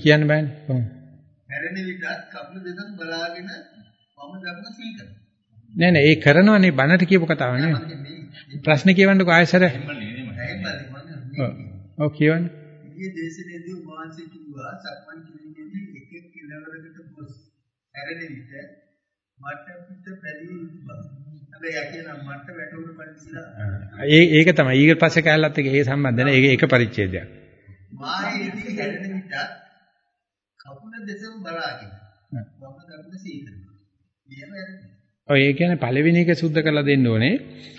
කියන්න බෑනේ. ඔව්. හැරෙන විටත් කකුල දෙකම බලාගෙන වම දකුණ සිහි කරනවා. නෑ නෑ ඒ කරනවනේ බනට කියපු කතාව නේ. මම ප්‍රශ්න කියවන්නකෝ ආයෙසර. ඔව්. මම කියවන්න. ඊයේ දේශනේදී උන්වහන්සේ කිව්වා සක්මන් කිරීමේදී එක එක් කෙලවරකට ගොස් හැරෙන විට මට පිට යුතු බව. හැබැයි යකින මට වැටුණු පරිසර ඒ ඒක තමයි ඊට පස්සේ කැලලත් එක ඒ සම්බන්ධ නැහැ. ඒක ඒක පරිච්ඡේදයක්. මායේදී හැරෙන විට කකුල දෙසම බලාගෙන වම දකුණ සිහි කරනවා. මෙහෙම හැරෙනවා. ඔය ඒ කියන්නේ පළවෙනි එක සුද්ධ කරලා දෙන්න ඕනේ.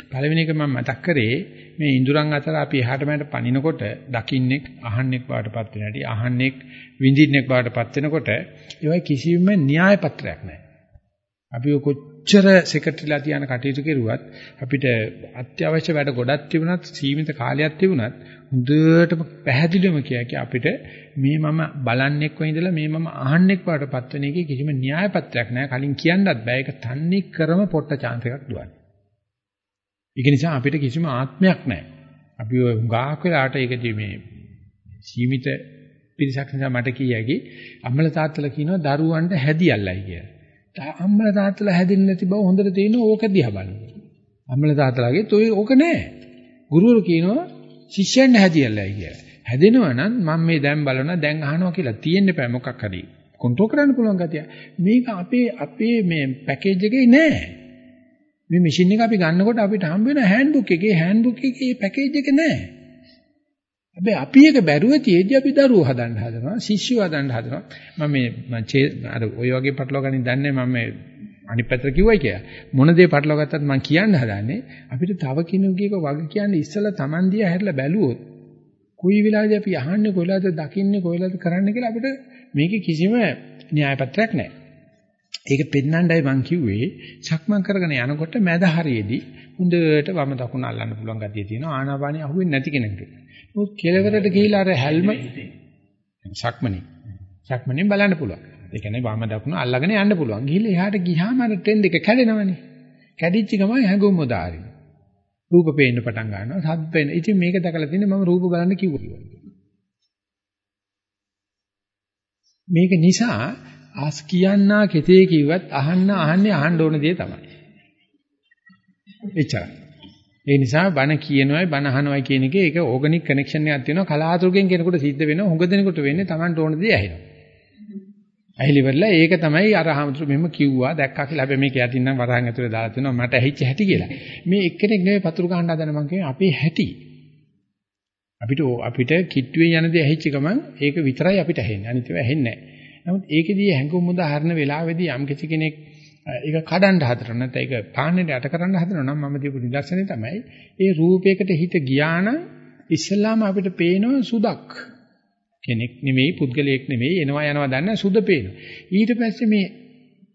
පළවෙනි එක මම මතක් කරේ මේ ඉඳුරන් අතර අපි එහාට මෙහාට පනිනකොට දකින්නෙක් අහන්නෙක් බාටපත් වෙන හැටි අහන්නෙක් විඳින්නෙක් බාටපත් වෙනකොට ඒවයි කිසිම න්‍යාය පත්‍රයක් නැහැ. අපි ඔය කොච්චර සෙක්‍රටරිලා තියන කටයුතු කෙරුවත් අපිට අත්‍යවශ්‍ය වැඩ ගොඩක් තිබුණත් සීමිත කාලයක් තිබුණත් හොඳටම පැහැදිලිවම කියකි අපිට මේ මම බලන්නෙක් වෙ ඉඳලා මේ මම අහන්නෙක් වඩපත් වෙන එකේ කිසිම න්‍යාය පත්‍රයක් නැහැ කලින් කියන්නත් බෑ ඒක තන්නේ කරම පොට්ට chance එකක් දුවන්නේ. ඒක නිසා අපිට කිසිම ආත්මයක් නැහැ. අපි ඔය හුඟක් වෙලාට ඒකදී මේ සීමිත පිරිසක් නිසා මට කියකි අම්මල තාත්තලා කියනවා දරුවන්ට හැදියල්ලයි කියලා. අම්මල තාත්තලා හැදෙන්නේ නැති බව හොඳට තේිනවා ඕක දිහා බලන්න. අම්මල තාත්තලාගේ toy ඕක නැහැ. ගුරුවරු කියනවා ශිෂ්‍යයන් හැදියල්ලයි කියලා. හැදෙනවා නම් මම මේ දැන් බලනවා දැන් අහනවා කියලා තියෙන්න බෑ මොකක් හරි. කන්ට්‍රෝල් කරන්න පුළුවන් ගතිය. මේක අපේ අපේ මේ පැකේජ් එකේ නැහැ. මේ මැෂින් එක අපි ගන්නකොට අපිට හම්බ වෙන හෑන්ඩ්බුක් එකේ හෑන්ඩ්බුක් එකේ පැකේජ් එක නැහැ. හැබැයි අපි එක බැරුව තියේදී අපි දරුවෝ හදන්න හදනවා, ශිෂ්‍යයෝ හදන්න හදනවා. මම මේ මම අර ওই වගේ පටලවා ගන්න දන්නේ මම මේ අනිත් පැත්තට කිව්වයි කියලා. මොන දේ පටලවා ගත්තත් මම කියන්න හදන්නේ අපිට තව කෙනෙකුගේක වග කියන්නේ ඉස්සලා Taman දිහා හැරිලා බැලුවොත් කොයි වෙලාවද අපි අහන්නේ කොයිලාද දකින්නේ කොයිලාද කරන්නේ කියලා අපිට මේකේ කිසිම න්‍යාය පත්‍රයක් නැහැ. ඒක පෙන්නණ්ඩයි මං කිව්වේ සක්මන් කරගෙන යනකොට මැද හරියේදී හොඳට වම දකුණ අල්ලන්න පුළුවන් ගතිය තියෙනවා ආනාපානිය අහුවෙන්නේ නැති කෙනෙකුට. මොකද කෙලවරට ගිහිලා අර හැල්ම සක්මනේ. සක්මනේ බලන්න පුළුවන්. ඒ කියන්නේ වම දකුණ අල්ලගෙන යන්න පුළුවන්. ගිහිල්ලා එහාට ගියාම අර ට්‍රෙන්ඩ් එක කැඩෙනවනේ. කැඩිච්ච ගමන් හැඟුම් මොදාරින. රූප පේන්න පටන් ගන්නවා. සද්ද පේන. ඉතින් මේක දැකලා තින්නේ මම රූප බලන්න කිව්වා. මේක නිසා ආස් කියන්නා කෙතේ කිව්වත් අහන්න අහන්නේ අහන්න ඕන දේ තමයි. එච්චරයි. ඒ නිසා බණ කියනවායි බණ අහනවායි කියන එකේ ඒක ඕගනික් කනෙක්ෂන් එකක් තියෙනවා කලාතුරකින් කෙනෙකුට සිද්ධ වෙනවා හුඟ දෙනෙකුට වෙන්නේ Tamanට ඕන දේ ඇහෙනවා. ඇහිලිවරලා ඒක තමයි අර හාමුදුරු මෙහෙම කිව්වා දැක්කා කියලා හැබැයි මේක යටින් නම් වරහන් ඇතුලේ දාලා තිනවා මට ඇහිච්ච හැටි කියලා. මේ එක්කෙනෙක් නෙවෙයි පතුරු ගහන්න හදන මං කියන්නේ අපේ හැටි. අපිට අපිට කිට්ටුවේ යන දේ ඇහිච්ච ගමන් ඒක විතරයි අපිට ඇහෙන්නේ. අනිත් ඒවා ඇහෙන්නේ නැහැ. නමුත් ඒකෙදී හැඟුම් උදාහරණ වෙලාවේදී යම් කිසි කෙනෙක් ඒක කඩන්න හදනවා නැත්නම් ඒක පාන්නේට යට කරන්න හදනවා නම් මම දීපු නිදර්ශනේ තමයි ඒ රූපයකට හිත ගියා නම් ඉස්සෙල්ලාම අපිට පේනවා සුදක් කෙනෙක් නෙමෙයි පුද්ගලයෙක් නෙමෙයි එනවා යනවා දන්න සුද පේනවා. ඊට පස්සේ මේ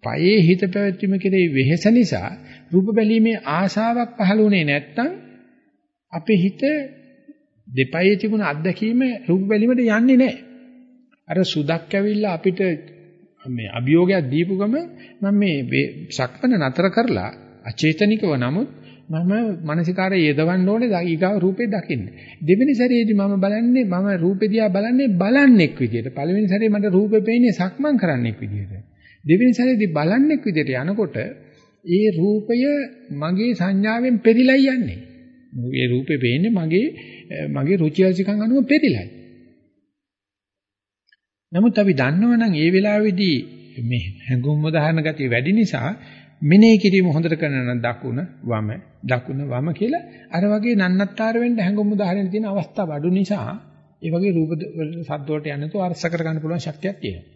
පයේ හිත පැවැත්වීම කෙරෙහි වෙහෙස නිසා රූප බැලීමේ ආශාවක් පහළ වුණේ නැත්නම් අපේ හිත දෙපයේ තිබුණ අත්දැකීම රූප බැලීමට යන්නේ නැහැ. අර සුදක් ඇවිල්ලා අපිට මේ අභියෝගයක් දීපු ගම මම මේ සක්මන නතර කරලා අචේතනිකව නමුත් මම මානසිකාරය යදවන්න ඕනේ ඊගාව රූපේ දකින්න. දෙවෙනි සැරේදී මම බලන්නේ මම රූපේ දිහා බලන්නේ බලන්නෙක් විදියට. පළවෙනි සැරේ මට රූපේ පේන්නේ සක්මන් කරන්නෙක් විදියට. දෙවෙනි සැරේදී බලන්නෙක් විදියට යනකොට ඒ රූපය මගේ සංඥාවෙන් පෙරිලා යන්නේ. ඒ රූපේ පේන්නේ මගේ මගේ රුචි අරුචිකම් අනුව පෙරිලායි. නමුත් අපි දන්නවනම් ඒ වෙලාවේදී මේ හැඟුම් උදාහරණ ගතිය වැඩි නිසා මෙනෙහි කිරීම හොඳට කරන දකුණ වම දකුණ වම කියලා අර වගේ නන්නත්තර වෙන්න හැඟුම් උදාහරණ තියෙන අවස්ථා අඩු නිසා ඒ වගේ රූප සද්ද වලට යන්නේ તો අරස කර ගන්න පුළුවන් ශක්තියක් තියෙනවා.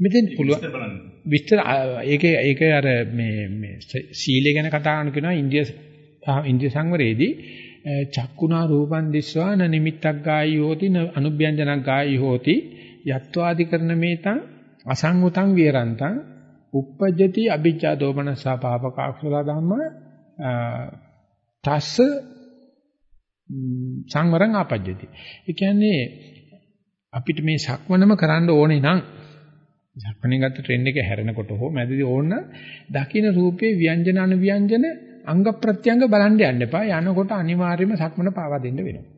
මෙතෙන් පුළුවන් විස්තර ඒකේ ඒකේ අර මේ මේ සීලය ගැන කතා කරන කෙනා ඉන්දිය ඉන්දිය සංවරයේදී චක්කුණා රූපං දිස්වා න නිමිත්තක් ගායි හෝති අනුභ්‍යංජනක් ගායි හෝති යත්වාදි කරන මේතං අසංගතං විරන්තං uppajjati abijja domanassa papaka akusala dhamma තස්ස සංවරං ආපජ්ජති. ඒ කියන්නේ අපිට මේ සක්මනම කරන්න ඕනේ නම් සක්මනේ ගත්ත ට්‍රෙන්ඩ් එක හැරෙනකොට හෝ මැදදී ඕන දකින්න රූපේ ව්‍යංජන අනුව්‍යංජන අංග ප්‍රත්‍යංග බලන්න යන්න එපා. යනකොට අනිවාර්යයෙන්ම සක්මන පාවා දෙන්න වෙනවා.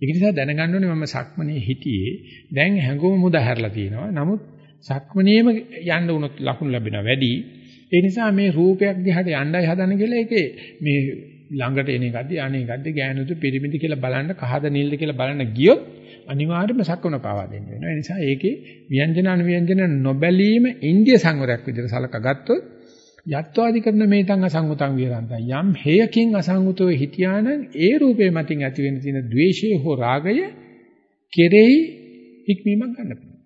ඒක නිසා දැනගන්න ඕනේ මම සක්මනේ හිටියේ. දැන් හැඟුම මුද හැරලා තියෙනවා. නමුත් සක්මනේම යන්න උනොත් ලකුණු ලැබෙනවා වැඩි. ඒ නිසා මේ රූපයක් දිහාට යන්නයි හදන කියලා ඒකේ මේ ළඟට එන එකක්ද අනේ එකක්ද ගෑනුද පිරිමිද කියලා බලන්න කහද නිල්ද කියලා බලන්න ගියොත් අනිවාර්යයෙන්ම සක්වන පාවා දෙන්න වෙනවා. ඒ නිසා ඒකේ ව්‍යංජන අනුව්‍යංජන නොබැලීම ඉන්දිය සංවරයක් විදිහට සලකා ගත්තොත් යත්වාදි කරන මේතං අසංගතං විරන්තං යම් හේයකින් අසංගතව හිටියානම් ඒ රූපේ මතින් ඇති වෙන තියෙන ද්වේෂය හෝ රාගය කෙරෙහි හික්මීමක් ගන්න පුළුවන්.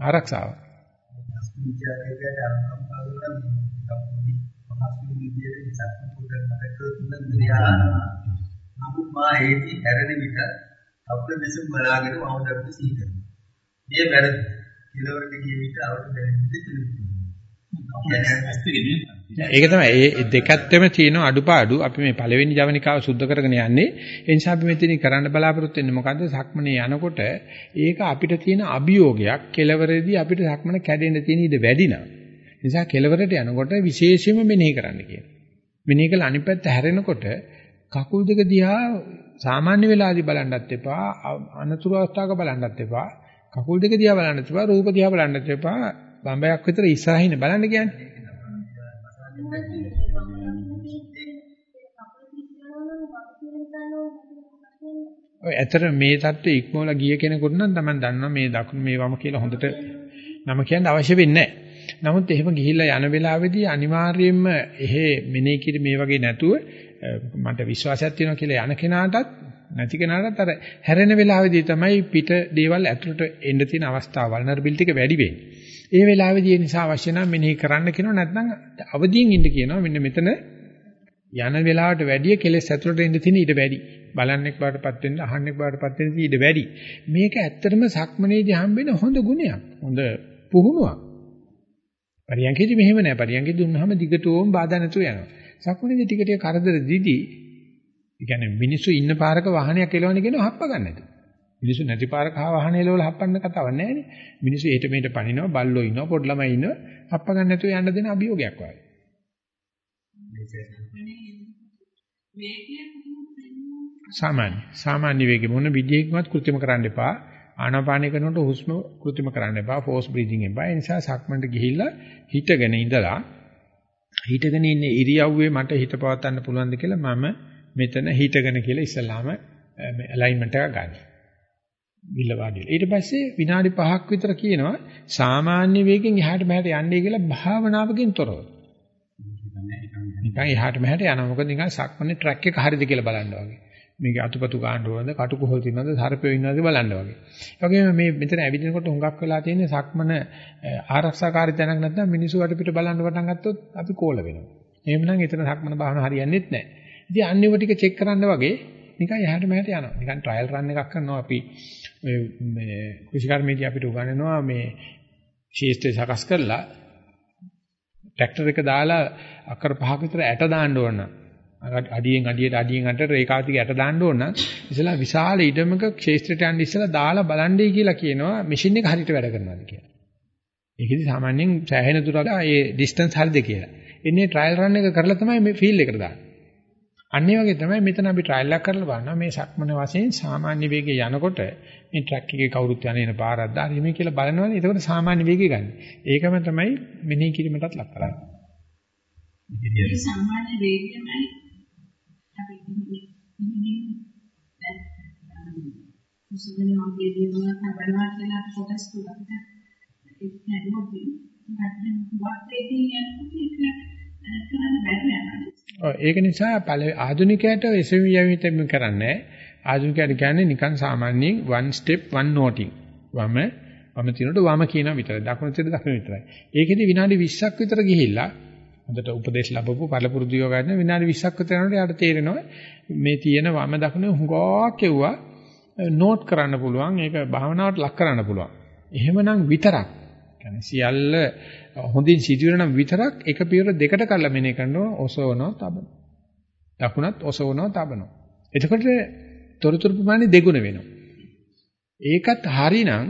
ආරක්ෂාව. විචාරයකට අනුකම්පාව වල කම්පි පහසු විදියට සත්‍ය පුදකට තුන දුරියා. නමුත් මා හේති හැරෙන විට අපේ දෙසම බලාගෙන මම දක්ව සිහි කරනවා. මේ වැරදි. කෙලවරට ගිය විට අවුත් දැනෙන්නේ තුරුයි. ඒක තමයි. ඒ දෙකත්තෙම තියෙන අඩුපාඩු අපි මේ පළවෙනි ජවනිකාව සුද්ධ කරගෙන යන්නේ. ඒ නිසා අපි මෙතන කරන්න බලාපොරොත්තු වෙන්නේ මොකද්ද? සක්මනේ යනකොට ඒක අපිට තියෙන අභියෝගයක්. කෙලවරේදී අපිට සක්මන කැඩෙන්න තියෙන ඉඩ වැඩි නම්. නිසා කෙලවරට යනකොට විශේෂයෙන්ම මෙනෙහි කරන්න කියන මෙනෙහි කළ අනිත් පැත්ත හැරෙනකොට කකුල් දෙක දිහා සාමාන්‍ය වෙලාවදී බලන්නත් එපා. අනතුරු අවස්ථාවක බලන්නත් එපා. කකුල් දෙක දිහා බලන්නත් එපා. රූප දිහා බලන්නත් එපා. බම්බයක් විතර ඉස්සරහින් බලන්න කියන්නේ. ඔය ඇතර මේ தත්ත්වයේ ඉක්මවලා ගිය කෙනෙකුට නම් Taman දන්නවා මේ දකුණු මේ වම කියලා හොඳට නම කියන්න අවශ්‍ය වෙන්නේ නැහැ. නමුත් එහෙම ගිහිල්ලා යන වෙලාවේදී අනිවාර්යයෙන්ම එහෙ මෙනේ කිරි මේ වගේ නැතුව මට විශ්වාසයක් තියෙනවා කියලා යන කෙනාටත් නැති කෙනාටත් අර හැරෙන වෙලාවේදී තමයි පිට දේවල් ඇතුළට එන්න තියෙන අවස්ථාව වල්නරබිලිටි එක වැඩි වෙන්නේ. ඒ වෙලාවේදී ඒ නිසා අවශ්‍ය නම් මෙනෙහි කරන්න කියනවා නැත්නම් අවදියෙන් ඉන්න කියනවා. මෙන්න මෙතන යන වෙලාවට වැඩිය කෙලෙස් ඇතුළට එන්න තියෙන ඊට වැඩි. බලන්නෙක් බාටපත් වෙන්න අහන්නෙක් බාටපත් වෙන්න ඊට වැඩි. මේක ඇත්තටම සක්මනේදී හම්බෙන හොඳ ගුණයක් හොඳ පුහුණුවක්. පරියන්කේදී මෙහෙම නෑ. පරියන්කේදී දුන්නාම දිගටම බාධා නැතුව යනවා. සක්මනේදී ටික ටික කරදර දිදි ඒ කියන්නේ මිනිස්සු ඉන්න පාරක වාහනයක් එලවන්නේ කියනවා හප්ප ගන්න නැතුව මිනිස්සු නැති පාරක ආ වාහනේ ලෝල හප්පන්න කතාවක් නැහැ නේ. මිනිස්සු එහෙට මෙහෙට පනිනවා, බල්ලෝ ඉන්නවා, පොඩි ළමයි ඉන්නවා, හප්ප ගන්න නැතුව යන්න දෙන අභියෝගයක් වගේ. සාමාන්‍ය සාමාන්‍ය වේගෙ මොන විදියකින්වත් කෘත්‍රිම කරන්න එපා. ආනාපානය කරනකොට හුස්ම කෘත්‍රිම කරන්න එපා. ෆෝස් බ්‍රීතිං එපා. ඒ නිසා සක්මන්ට ගිහිල්ලා හිටගෙන ඉඳලා හිටගෙන ඉන්න ඉරියව්වේ මට හිත පවත්වන්න පුළුවන්ද කියලා මම මෙතන හිටගෙන කියලා ඉස්සලාම ඇලයින්මන්ට් එක වාඩි වෙලා. ඊට පස්සේ විනාඩි 5ක් විතර කියනවා සාමාන්‍ය වේගෙන් එහාට මෙහාට යන්නේ කියලා භාවනාවකින් තොරව. නිකන් එහාට මෙහාට යනවා. මොකද නිකන් සක්මනේ ට්‍රැක් එක හරියද කියලා බලන්න වගේ. මේක අතුපතු ගන්න ඕනද, කටුකොහල් තියෙනවද, සර්පයෝ ඉන්නවද බලන්න වගේ. ඒ වගේම මේ මෙතන ඇවිදිනකොට හුඟක් වෙලා තියෙන සක්මන ආරක්ෂාකාරී තැනක් නැත්නම් මිනිස්සු වට පිට බලන්න පටන් ගත්තොත් අපි කෝල වෙනවා. එහෙමනම් එතන සක්මන භාවන හරියන්නේත් නැහැ. ඉතින් අන්නේව ටික චෙක් කරන්න වගේ නිකන් එහාට මෙහාට යනවා. නිකන් ට්‍රයල් රන් එකක් කරනවා අපි මේ කුෂිකර්මයේදී අපිට උගන්වනවා මේ ශේෂ්ඨය සකස් කරලා ට්‍රැක්ටර් එක දාලා අකර පහක විතර ඇට දාන්න ඕන. අඩියෙන් අඩියට අඩියෙන් අඩට රේඛාවතික ඇට දාන්න ඕන. ඉතලා විශාල ඉඩමක ක්ෂේත්‍රයට යන්න ඉස්සලා දාලා බලන්නයි කියලා කියනවා මැෂින් එක හරියට වැඩ කරනවාද කියලා. ඒකෙදි සාමාන්‍යයෙන් සෑහෙන දුරට ඒ ඩිස්ටන්ස් හරියද කියලා. එන්නේ ට්‍රයල් රන් එක කරලා තමයි මේ ෆීල්ඩ් එකට දාන්නේ. අන්න ඒ වගේ තමයි මෙතන අපි ට්‍රයල් එකක් කරලා බලනවා මේ සක්මන වශයෙන් සාමාන්‍ය වේගය යනකොට මේ ට්‍රක් එකේ කවුරුත් යන එන පාරක් දාරි මේ කියලා බලනවනේ එතකොට සාමාන්‍ය වේගය ගන්න. ඒකම තමයි මෙනෙහි කිරීමටත් ලක් කරන්නේ. ඒ සාමාන්‍ය වේගයමයි අපි ඉන්නේ මුසුදෙන වගේ දේවල් හදනවා කියලා කොටස් තුනකට ඒක හැදුවොත් ගැටෙන වාක්‍යයකින් යනකොට ඒක කරන්න බැහැ නේද? ඒක නිසා ආධුනිකයට එසවි යවිතම කරන්නේ ආධුනිකයට කියන්නේ නිකන් සාමාන්‍යයෙන් one step one noting වම වම තිනකොට වම කියන විතරයි දකුණු තින දකුණු විතරයි ඒකෙදි විනාඩි 20ක් විතර ගිහිල්ලා හොඳට උපදේශ ලැබපු පළපුරුදු යෝගාඥ විනාඩි 20ක් විතර යනකොට යාට තේරෙනවා මේ තියෙන වම දකුණ හුඟක් කෙව්වා නෝට් කරන්න පුළුවන් ඒක භාවනාවට ලක් කරන්න පුළුවන් එහෙමනම් විතරක් කියන්නේ සියල්ල හොඳින් සිදුවෙන නම් විතරක් එක පියවර දෙකට කල්ලා මෙනේ කරනවා ඔසවනවා තබනවා. දකුණත් ඔසවනවා තබනවා. එතකොට තොරතුරු ප්‍රමාණය දෙගුණ වෙනවා. ඒකත් හරිනම්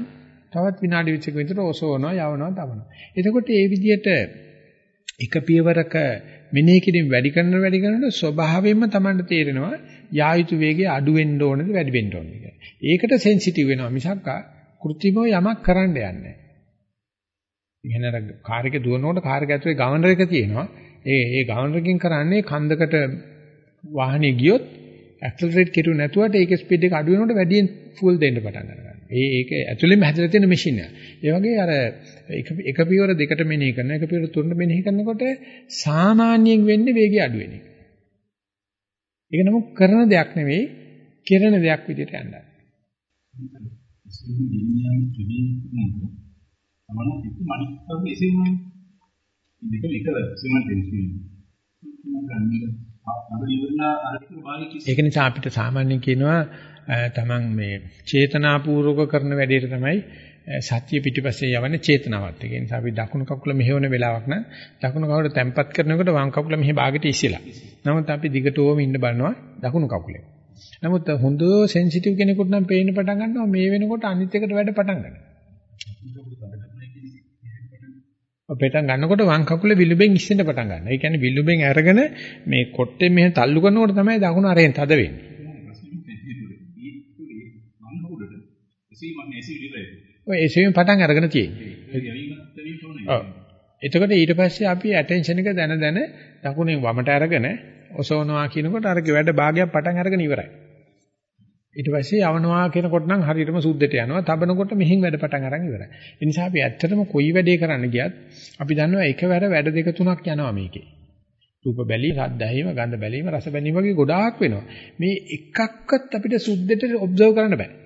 තවත් විනාඩි 20ක විතර ඔසවනවා යවනවා තබනවා. එතකොට මේ විදිහට එක පියවරක මෙනෙහි කිරීම වැඩි කරන වැඩි කරනකොට ස්වභාවයෙන්ම Tamanට තේරෙනවා යා යුතු වේගය අඩු වෙන්න ඕනද වැඩි වෙන්න ඕනද කියලා. ඒකට සෙන්සිටිව් වෙනවා මිසක් කෘත්‍රිමව යමක් කරන්න යන්නේ නැහැ. ඉගෙන අර කාර් එක දුවනකොට කාර් එක ඇතුලේ ගවර්නර් එක තියෙනවා. ඒ ඒ ගවර්නර් එකකින් කරන්නේ කන්දකට වාහනේ ගියොත් ඇක්සලරේට් කෙරුවේ නැතුවට ඒකේ ස්පීඩ් එක අඩු වෙනකොට වැඩියෙන් ෆුල් දෙන්න පටන් ගන්නවා. ඒ ඒක ඇතුලේම හැදලා තියෙන මැෂින් එක. ඒ වගේ අර එක එක පියවර දෙකට මෙනෙහි කරන එක පියවර තුනට මෙනෙහි කරනකොට සාමාන්‍යයෙන් වෙන්නේ වේගය අඩු වෙන එක. ඒක නමුත් කරන දෙයක් නෙවෙයි, කෙරෙන දෙයක් විදිහට යන්න. ඒක නිසා අපිට සාමාන්‍යයෙන් කියනවා තමන් මේ චේතනාපූර්වක කරන වැඩේට තමයි සත්‍ය පිටිපස්සේ යවන්නේ චේතනාවත්. ඒ නිසා අපි දකුණු කකුල මෙහෙවන වෙලාවක් නම් දකුණු කකුල තැම්පත් කරනකොට වම් කකුල මෙහි භාගයට ඉස්සෙලා. නමුත් අපි දිගටම ඉන්න බලනවා දකුණු කකුලේ. නමුත් හොඳ සෙන්සිටිව් කෙනෙකුට නම් පේන්න පටන් ගන්නවා මේ වෙනකොට අනිත් එකට වැඩ පටන් ගන්නවා. පෙටන් ගන්නකොට වම් කකුලේ විලුඹෙන් ඉස්සෙන්න පටන් ගන්නවා. ඒ කියන්නේ විලුඹෙන් අරගෙන මේ කොට්ටෙන් මෙහෙ තල්ලු කරනකොට තමයි දකුණ අරෙන් තද වෙන්නේ. ඔය එසවීම පටන් අරගෙන තියෙන්නේ. එතකොට ඊට පස්සේ අපි ඇටෙන්ෂන් එක දැන දැන දකුණෙන් වමට අරගෙන ඔසවනවා කියනකොට අරක වැඩ භාගයක් පටන් අරගෙන ඉවරයි. ඊට පස්සේ යවනවා කියනකොට නම් හරියටම සුද්ධට යනවා. තබනකොට මෙහින් වැඩ පටන් අරන් ඉවරයි. ඒ නිසා අපි ඇත්තටම කොයි වැඩේ කරන්න ගියත් අපි දන්නවා එකවර වැඩ දෙක තුනක් යනවා මේකේ. රූප බැලීම, ශබ්ද ඇහිම, ගන්ධ බැලීම, රස බැලීම වගේ ගොඩාක් වෙනවා. මේ එකක්වත් අපිට සුද්ධට ඔබ්සර්ව් කරන්න බෑ.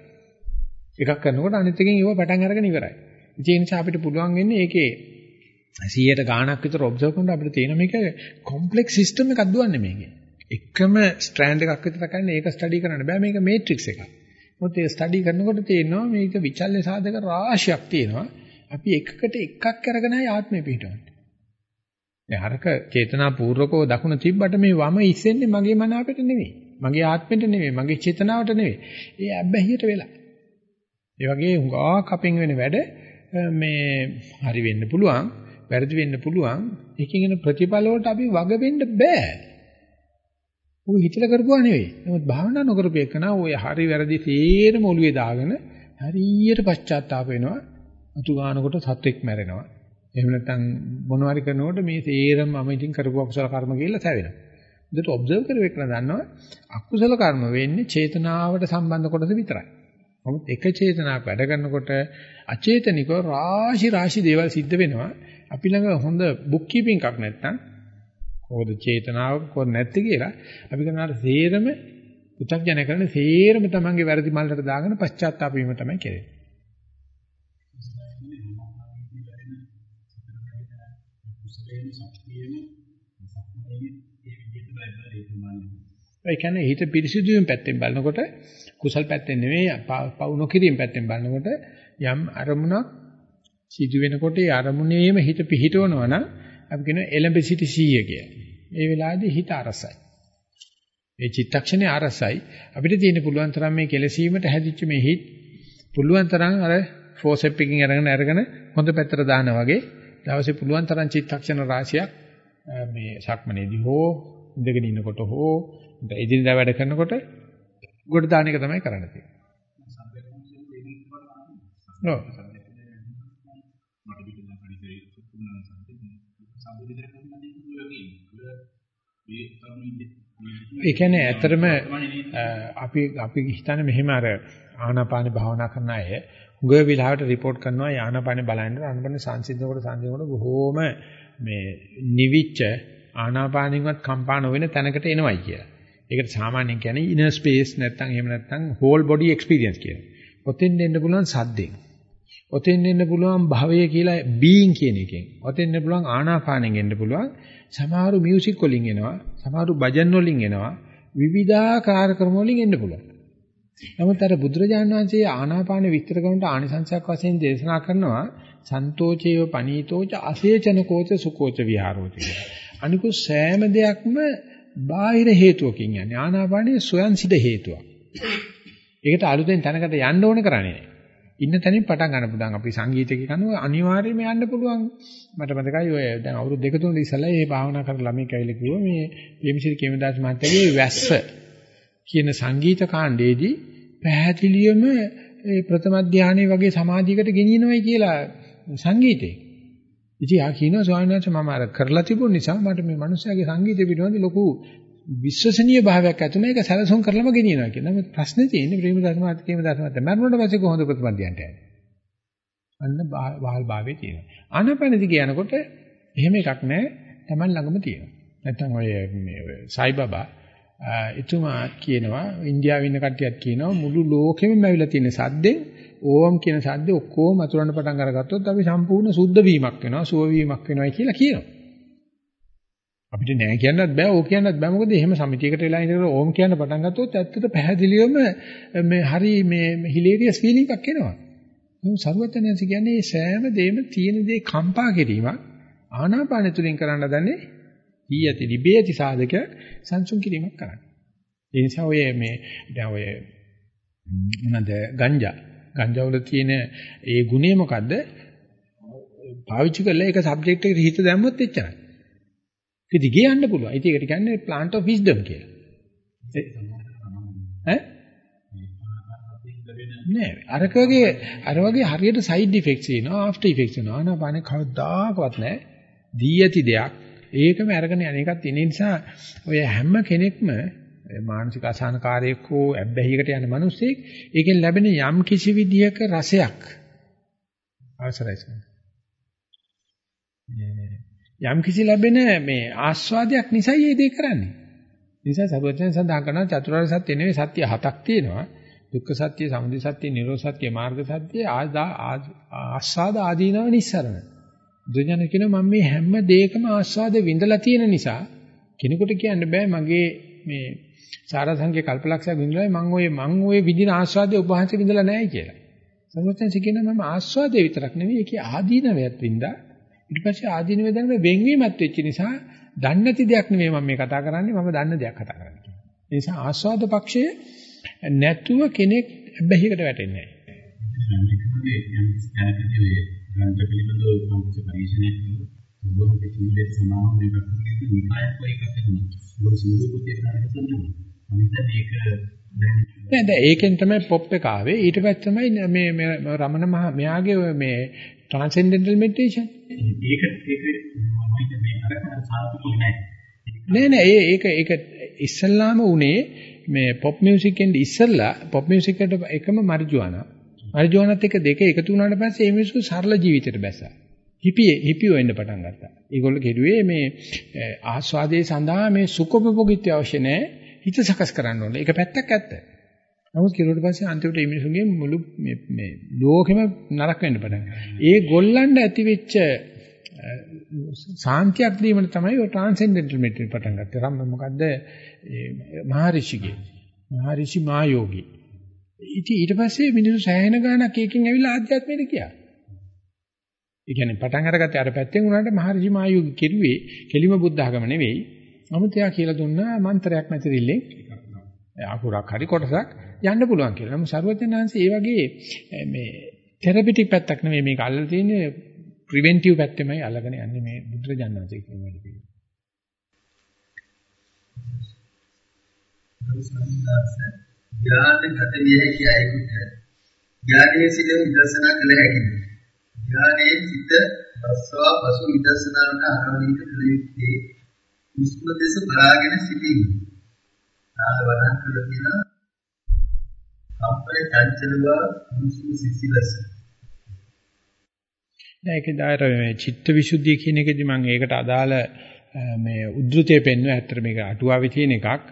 එකක් කරනකොට අනිත් එකෙන් ඒව පටන් අරගෙන ඉවරයි. ඒ නිසා අපිට පුළුවන් වෙන්නේ ඒකේ 100ට ගාණක් විතර ඔබ්සර්ව් කරනකොට අපිට තේරෙන මේක කොම්ප්ලෙක්ස් සිස්ටම් එකක් දුවන්නේ මේකේ. එකම ස්ට්‍රෑන්ඩ් එකක් විතර කරන්නේ ඒක ස්ටඩි කරන්න බෑ මේක මේට්‍රික්ස් එකක්. මොකද ඒ ස්ටඩි කරනකොට තේරෙනවා මේක විචල්්‍ය සාධක රාශියක් තියෙනවා. අපි එකකට එකක් අරගෙනයි ආත්මය පිහිටවන්නේ. මේ හරක චේතනා පූර්වකව දකුණ තිබ්බට මේ වම ඉස්සෙන්නේ මගේ මන අපිට නෙවෙයි. මගේ ආත්මෙට නෙවෙයි. මගේ චේතනාවට නෙවෙයි. ඒ ඇබ්බැහියට වෙලා. ඒ වගේ හුඟා කපින් වෙන වැඩ මේ හරි වෙන්න පුළුවන්, වැරදි වෙන්න පුළුවන්. ඒකෙන් එන ප්‍රතිඵල වලට අපි වග වෙන්න බෑ. ඌ හිතලා කරපුවා නෙවෙයි. නමුත් භාවනා නොකරපු එකන ඔය හරි වැරදි තේරම ඔළුවේ දාගෙන හරියට පශ්චාත්තාප වෙනවා. අතු ගන්නකොට සත්වෙක් මැරෙනවා. එහෙම නැත්නම් මොනවාරි කරනකොට මේ තේරම මම ඉතින් කරපු අකුසල කර්ම කියලා සැවෙනවා. හොඳට ඔබ්සර්ව් කරවෙන්න දන්නවා අකුසල කර්ම වෙන්නේ චේතනාවට සම්බන්ධ කොටස විතරයි. නමුත් එක චේතනාවක් වැඩ කරනකොට අචේතනිකව රාශි රාශි දේවල් සිද්ධ වෙනවා. අපි ළඟ හොඳ බුක් කීපින් එකක් නැත්නම් කොහොමද චේතනාව කොහොමද නැත්තේ කියලා අපි කරනාට සේරම පු탁ජන කරන සේරම තමන්ගේ වැරදි මල්ලට දාගෙන පශ්චාත්තාප වීම තමයි කෙරෙන්නේ. ඒ කියන්නේ හිත පිරිසිදු වීම පැත්තෙන් බලනකොට කුසල් පැත්තෙන් නෙවෙයි පවු නොකිරීම පැත්තෙන් බලනකොට යම් අරමුණක් සිදු වෙනකොට ඒ අරමුණේම හිත පිහිටවනවා නම් අපි කියන එලඹ සිටි 100 කියලා. ඒ වෙලාවේදී හිත අරසයි. ඒ චිත්තක්ෂණේ අරසයි. අපිට තියෙන පුළුවන් තරම් මේ කෙලසීමට හැදිච්ච මේ හිත පුළුවන් තරම් අර ෆෝසෙප් එකකින් අරගෙන අරගෙන හොඳ පැත්තට දානවා වගේ දවසේ පුළුවන් තරම් චිත්තක්ෂණ රාශියක් මේ සක්මනේදී හෝ ඉඳගෙන ඉන්නකොට හෝ එදිනදා වැඩ කරනකොට ගොඩ දාන එක තමයි කරන්න තියෙන්නේ. ඔව්. ඒ කියන්නේ ඇත්තටම අපි අපි හිතන්නේ මෙහෙම අර ආනාපාන භාවනා කරන අය හුඟ විලාවට report කරනවා ආනාපාන බලන්න ආනාපාන සංසිඳනකොට සංසිඳනකොට බොහෝම මේ නිවිච්ච ආනාපානින්වත් කම්පා නොවන තැනකට එනවයි කියලා. ඒකට සාමාන්‍යයෙන් කියන්නේ inner space නැත්නම් එහෙම නැත්නම් whole body experience කියලා. ඔතෙන් එන්න පුළුවන් සද්දෙන්. ඔතෙන් එන්න පුළුවන් භවය කියලා being කියන එකෙන්. ඔතෙන් එන්න පුළුවන් ආනාපානෙන් එන්න පුළුවන්. සමහරු මියුසික් වලින් එනවා. සමහරු භජන් වලින් එනවා. විවිධාකාර ක්‍රම වලින් එන්න පුළුවන්. නමුත් අර බුදුරජාණන් වහන්සේ ආනාපාන විස්තර කරනට ආනිසංසයක් වශයෙන් දේශනා කරනවා සන්තෝචේව පනීතෝච අසේචන කෝච සුකෝච විහාරෝච අනිකු සෑම දෙයක්ම බාහිර හේතුවකින් යන්නේ ආනාපානයේ ස්වයන් සිද හේතුවක්. ඒකට අලුතෙන් තැනකට යන්න ඕන කරන්නේ නැහැ. ඉන්න තැනින් පටන් ගන්න පුළුවන්. අපි සංගීතයක කනුව අනිවාර්යයෙන්ම යන්න පුළුවන්. මට මතකයි ඔය දැන් අවුරුදු දෙක තුනක ඉස්සෙල්ලා මේ භාවනා කරන ළමයි කයිල කිව්වා මේ ප්‍රේමසිරි කේමදාස් මහත්තයාගේ වැස්ස කියන සංගීත කාණ්ඩයේදී පැහැදිලිවම ඒ ප්‍රථම ධානයේ වගේ සමාධියකට ගෙනියනවයි කියලා සංගීතේ. ඉතින් ආ කියනවා ස්වාමීන් වහන්සේ මම අර කරලා තිබුණ නිසා මට මේ මිනිස්යාගේ සංගීතය පිළිබඳ ලොකු විශ්වසනීය භාවයක් ඇති වෙන එක සැලසුම් කරලම ගෙනියනවා කියලා. නමුත් ප්‍රශ්නේ තියෙන්නේ ප්‍රේම ධර්මාත් කේම ධර්මාත් මරණයට පස්සේ කොහොමද ප්‍රථම ධානයට යන්නේ? අන්න බාහල් භාවයේ තියෙනවා. ආනපනදි කියනකොට එහෙම එකක් නැහැ. Taman ළඟම තියෙනවා. නැත්තම් ඔය මේ සයිබබා එතුමා කියනවා ඉන්දියාවේ ඉන්න කට්ටියත් කියනවා මුළු ලෝකෙම ඇවිල්ලා තියෙන සද්දෙන් ඕම් කියන සද්දේ ඔක්කොම අතුරන්න පටන් අරගත්තොත් අපි සම්පූර්ණ සුද්ධ වීමක් වෙනවා සුව වීමක් වෙනවා කියලා කියනවා. අපිට නෑ කියන්නත් බෑ ඕක කියන්නත් බෑ මොකද එහෙම සමිතියකට වෙලා ඉඳලා ඕම් කියන්න පටන් ගත්තොත් ඇත්තට පැහැදිලිවම මේ හරි මේ හිලේරියස් ෆීලිං එකක් එනවා. මොකද සරුවචනයන්ස කියන්නේ සෑම දෙයක්ම තියෙන දේ කම්පා කිරීමක් ආනාපාන තුලින් කරන්න දන්නේ ඊ ඇති ලිබේ ඇති සාධක සංසුන් කිරීමක් කරන්න. ඒ නිසා ඔය මේ දැන් ඔය මොනද ගංජා ගංජා තියෙන ඒ ගුණය මොකද්ද? පාවිච්චි කරලා ඒක සබ්ජෙක්ට් එකට හිත දැම්මොත් එච්චරයි. ඒක දිගේ යන්න පුළුවන්. ඉතින් ඒකට කියන්නේ plant of wisdom කියලා. ඈ? නෑ අරක වගේ අර වගේ හරියට සයිඩ් ඉෆෙක්ට්ස් එනවා ආෆ්ටර් ඉෆෙක්ට්ස් එනවා ආනාපානේ කවදාකවත් නෑ දී ඇති දෙයක් ඒකම අරගෙන යන එකක් තියෙන නිසා ඔය හැම කෙනෙක්ම මානසික අසහනකාරයෙක් හෝ ඇබ්බැහියකට යන මිනිස්සෙක් ඒකෙන් ලැබෙන යම් කිසි විදියක රසයක් අවසරයි යම් කිසි ලැබෙන මේ ආස්වාදයක් නිසායි මේ දේ කරන්නේ. නිසා සරුවචන සඳහන් කරන චතුරාර්ය සත්‍ය නෙවෙයි සත්‍ය හතක් තියෙනවා. දුක්ඛ සත්‍ය, සමුදය සත්‍ය, නිරෝධ සත්‍ය, මාර්ග සත්‍ය, ආස්වාද ආදීනව නිස්සරණ. දුඥාන කියන මම මේ හැම දෙයකම ආස්වාද විඳලා තියෙන නිසා කෙනෙකුට කියන්න බෑ මගේ මේ සාරසංඛ්‍ය කල්පලක්ෂයක් විඳලා මම ඔය මම ඔය විදින ආස්වාදයේ උපහාසෙ විඳලා නැහැ කියලා. සර්වඥයන් කියන මම ආස්වාදයේ විතරක් නෙවෙයි ඒකේ ආදීනවයත් වින්දා. ඊට පස්සේ ආදීනවය දැනන වෙන්වීමත් වෙච්ච නිසා දන්නේ නැති දෙයක් නෙවෙයි මම මේ කතා කරන්නේ මම දන්න දෙයක් කතා කරන්නේ. ඒ නිසා ආස්වාද පක්ෂය නැතුව කෙනෙක් බැහැයකට වැටෙන්නේ නැහැ. ග්‍රන්ථ පිළිබඳව සම්පූර්ණ පරීක්ෂණයක් කළා. බොහෝ පිටිමුලේ සමාන දෙයක් පිළිබඳව නිකායක් වගේ එකක් තිබුණා. බොහෝ සිංදු පුතේ කාර්යයක් කරනවා. මම හිතන්නේ ඒක නෑ දැන් ඒකෙන් තමයි පොප් එක ආවේ ඊට පස්සේ තමයි මේ මේ රමණ මහ මෙයාගේ මේ ට්‍රාන්සෙන්ඩෙන්ටල් මෙඩිටේෂන් ඒක ඒක මම හිතන්නේ මේ අරකට සාර්ථකුනේ නෑ නෑ නෑ ඒක ඒක ඉස්සල්ලාම උනේ මේ පොප් මියුසික් එන්නේ ඉස්සල්ලා පොප් මියුසික් එකට එකම මරිජුවානා මරිජුවානත් එක දෙක එකතු වුණාට පස්සේ මේ මිනිස්සු සරල ජීවිතයට බැස්සා හිපියේ හිපියෝ වෙන්න පටන් ගත්තා. ඒගොල්ලෝ කෙරුවේ මේ ආස්වාදයේ සඳහා මේ සුඛෝපභෝගීත්වය අවශ්‍ය නැහැ. හිත සකස් කරන්න ඕනේ. ඒක පැත්තක් ඇත්ත. නමුත් කිරුවට පස්සේ අන්තිමට මේ මිනිසුන්ගේ මුළු මේ මේ ලෝකෙම නරක වෙන්න පටන් ඒ ගොල්ලන්ට ඇති වෙච්ච සාන්තියක් දීමන තමයි ඔය ට්‍රාන්සෙන්ඩෙන්ටල් මෙට්‍රික් පටන් ගත්තේ. රම් මොකද්ද? මහරිෂිගේ. මහරිෂි මායෝගී. ඉතින් ඊට පස්සේ මිනිස්සු සෑහෙන ගාණක් එකකින් ඇවිල්ලා ආධ්‍යාත්මයට ගියා. ඒ කියන්නේ පටන් අරගත්තේ අර පැත්තෙන් උනාට මහරිෂි මායෝගී කෙරුවේ කෙලිම බුද්ධ ආගම නෙවෙයි. නමුත් එයා කියලා දුන්නා මන්ත්‍රයක් මැතිරිල්ලෙන් අකුරක් හරි කොටසක් යන්න පුළුවන් කියලා. නමුත් සරුවචනාංශي ඒ වගේ මේ තෙරපිටික් පැත්තක් නෙමෙයි මේක අල්ලලා තියෙන්නේ ප්‍රිවෙන්ටිව් පැත්තෙමයි අල්ලගෙන යන්නේ මේ බුදුරජාණන්සේ කියන වැඩ පිළිවෙල. ඥාන ගත විය හැකි අයෙකුට ඥානයේ සිට විදර්ශනා කළ හැකියි. ඥානයේ සිට බස්වා පසු විදර්ශනාවට ආරම්භ කළ යුත්තේ හුස්ම දෙස බලාගෙන සිටීම. නාද වදන් කළ තියෙන කම්පන චංචල බව හුස්ම සිසිලස. ඒක දායර මේ චිත්ත විසුද්ධිය කියන එකදී මම ඒකට අදාළ මේ උද්ෘතය පෙන්වුවා. ඇත්තට මේක අටුවාවේ තියෙන එකක්.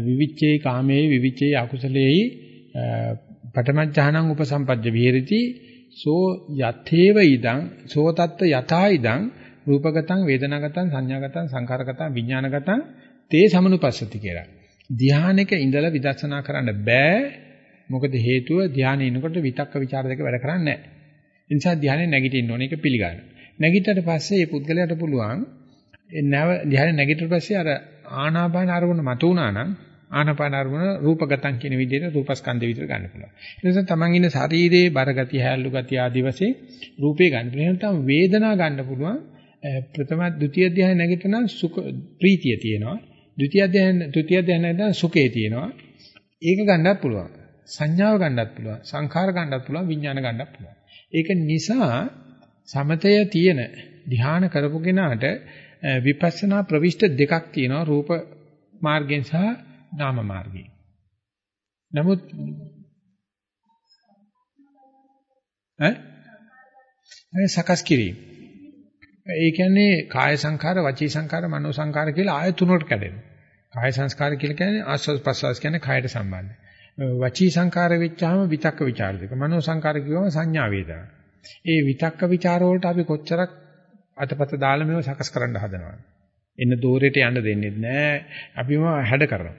විවිච්චේ කාමේ විවිච්චේ අකුසලේයි පඨමඥානං උපසම්පජ්ජ විහෙරති සෝ යතේව ඉදං සෝ තත්ත යතා ඉදං රූපගතං වේදනාගතං සංඥාගතං සංඛාරගතං විඥානගතං තේ සමනුපස්සති කියලා. ධානයක ඉඳලා විදර්ශනා කරන්න බෑ. මොකද හේතුව ධානයේ ඉනකොට විතක්ක ਵਿਚාර දෙක වැඩ කරන්නේ නැහැ. ඒ නිසා ධානයේ නැගිටින්න ඕනේ ඒක පිළිගන්න. නැගිටට පස්සේ මේ පුද්ගලයාට පුළුවන් නැව ධානයේ නැගිටිට පස්සේ අර ආනාපාන අරමුණ මත උනා නම් ආනාපාන අරමුණ රූපගතං කියන විදිහට රූපස්කන්ධ විතර ගන්න පුළුවන්. ඒ නිසා තමන් ඉන්න ශරීරයේ බරගතිය, හැල්ලු ගතිය ආදී වශයෙන් රූපේ ගන්න පුළුවන්. නැත්නම් වේදනා ගන්න පුළුවන්. ප්‍රථම ද්විතිය ධ්‍යාන නැගිටිනා සුඛ ප්‍රීතිය තියෙනවා. ද්විතිය ධ්‍යාන ද්විතිය ධ්‍යාන නැත්නම් සුඛේ තියෙනවා. ඒක ගන්නත් පුළුවන්. සංඥාව ගන්නත් පුළුවන්. සංඛාර ගන්නත් පුළුවන්. විඥාන ගන්නත් පුළුවන්. ඒක නිසා සමතය තියෙන ධ්‍යාන කරපු කෙනාට විපස්සනා ප්‍රවිෂ්ඨ දෙකක් තියෙනවා රූප මාර්ගයෙන් සහ නාම මාර්ගයේ. නමුත් ඈ සකස් කිරීම. ඒ කියන්නේ කාය සංඛාර, වචී සංඛාර, මනෝ සංඛාර කියලා ආය තුනකට කැඩෙනවා. කාය සංස්කාර කියලා කියන්නේ ආස්වාද ප්‍රසවාස කියන්නේ කායට සම්බන්ධයි. වචී සංඛාර වෙච්චාම විතක්ක ਵਿਚාර දෙක. මනෝ සංඛාර කියවම සංඥා වේදනා. ඒ විතක්ක ਵਿਚාර වලට අපි කොච්චරක් අතපත දාලා මේව සකස් කරන්න හදනවද? එන්න දෝරේට යන්න දෙන්නේ නැහැ. අපිම හැඩ කරනවා.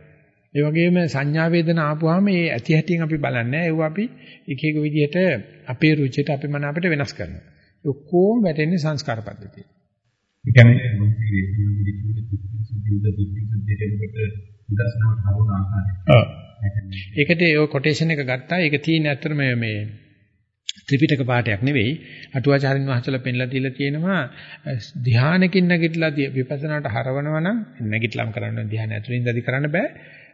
ඒ වගේම සංඥා වේදනා ආපුවාම ඒ ඇති හැටියෙන් අපි බලන්නේ ඒව අපි එක එක විදිහට අපේ රුචියට අපි මන අපිට වෙනස් කරනවා. ඔක්කොම වැටෙන්නේ සංස්කාර පද්ධතියේ. ඒ කියන්නේ ඒකට ඒ කොටේෂන් එක ගත්තා. ඒක තියෙන ඇත්තටම මේ ත්‍රිපිටක පාඩයක් නෙවෙයි අටුවාචාරින් වහන්සේලා පෙන්ලා දීලා තියෙනවා ධ්‍යානකින් නැගිටලා විපස්සනාට හරවනවා නම් නැගිටලාම් කරන්න ධ්‍යාන ඇතුලින් ඉඳි කරන්න බෑ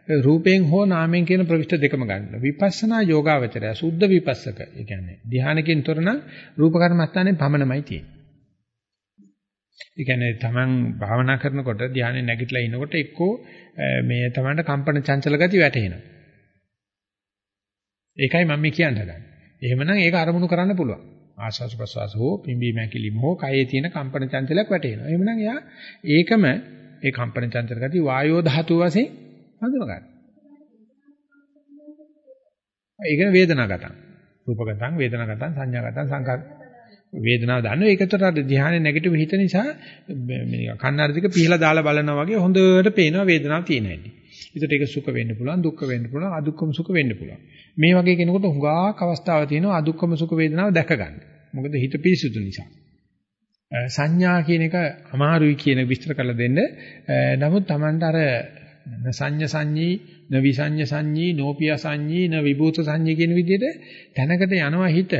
රූපයෙන් හෝ නාමයෙන් කියන ප්‍රවිෂ්ඨ දෙකම ගන්න. විපස්සනා යෝගාවචරය සුද්ධ විපස්සක. ඒ කියන්නේ ධ්‍යානකින් තොරන රූප කර්මස්ථානේ පමණමයි තියෙන්නේ. ඒ කියන්නේ තමන් භාවනා කරනකොට ධ්‍යානෙ නැගිටලා ඉනකොට එක්කෝ මේ තමන්ට කම්පන චංචල ගති වැටෙනවා. ඒකයි මම මේ කියන්න හදන්නේ. එහෙමනම් ඒක අරමුණු කරන්න පුළුවන්. ආස්වාස් ප්‍රසවාස හෝ පිම්බීම හැකිලිම හෝ කයේ තියෙන කම්පන චංචලයක් වැටෙනවා. එහෙමනම් එයා ඒකම ඒ කම්පන චංචල ගති වායෝ ධාතුව වශයෙන් හඳුන ගන්න. ඒක වේදනාගතං. රූපගතං, වේදනාගතං, සංඥාගතං, සංකාර වේදනාව දන්න ඒකට අර ධ්‍යානයේ නැගිටිව හිත නිසා මේ කන්නාර දික පිහලා දාලා බලනවා වගේ හොඳට පේනවා වේදනාව තියෙන හැටි. ඒකට ඒක සුඛ වෙන්න පුළුවන්, දුක්ඛ වෙන්න පුළුවන්, අදුක්ඛම සුඛ වෙන්න පුළුවන්. මේ වගේ කෙනෙකුට හුඟක් අවස්ථාවක් තියෙනවා අදුක්ඛම සුඛ වේදනාව දැක ගන්න. මොකද හිත පිරිසුදු නිසා. සංඥා කියන එක අමාරුයි කියන විස්තර කරලා දෙන්න. නමුත් Tamanට අර සංඤ සංඤී න විසඤ්ඤ සංඤී නෝපිය සංඤී න විභූත සංඤී කියන විදිහට තැනකට යනවා හිත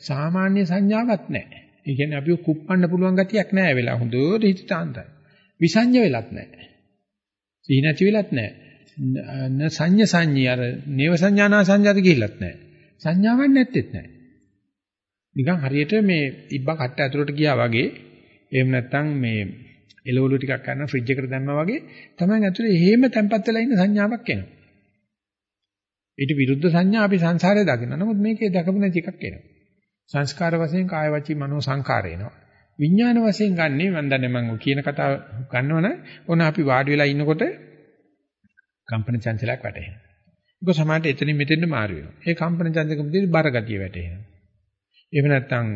සාමාන්‍ය සංඥාවක් නැහැ. ඒ කියන්නේ අපිව කුප්පන්න පුළුවන් ගතියක් නැහැ වෙලා හොඳට හිත තාන්තයි. විසඤ්ඤ වෙලත් නැහැ. සිහි නැති වෙලත් නැහැ. න සංඤ සංඤී අර නේව සංඥානා සංජාත ගිහිල්ලත් නැහැ. සංඥාවක් නැත්තේත් නැහැ. නිකන් හරියට මේ ඉබ්බා කට්ට ඇතුලට ගියා වගේ එහෙම නැත්නම් මේ එළවලු ටිකක් ගන්න ෆ්‍රිජ් එකට දැම්මා වගේ තමයි ඇතුලේ එහෙම තැම්පත් වෙලා ඉන්න සංඥාවක් එනවා. ඊට විරුද්ධ සංඥා අපි සංසාරේ දකිනවා. නමුත් මේකේ දකපු නැති එකක් එනවා. සංස්කාර වශයෙන් කාය වචී මනෝ සංකාර එනවා. විඥාන වශයෙන් ගන්නේ මම දන්නේ මම කියන කතාව ගන්නවනම් ඕන අපි වාඩි වෙලා ඉන්නකොට කම්පන චංචලයක් වැටෙනවා. ඒක සමානට එතනින් මෙතෙන්ට මාරු වෙනවා. ඒ කම්පන චංචලකෙදී බර ගතිය වැටෙනවා. එහෙම නැත්නම්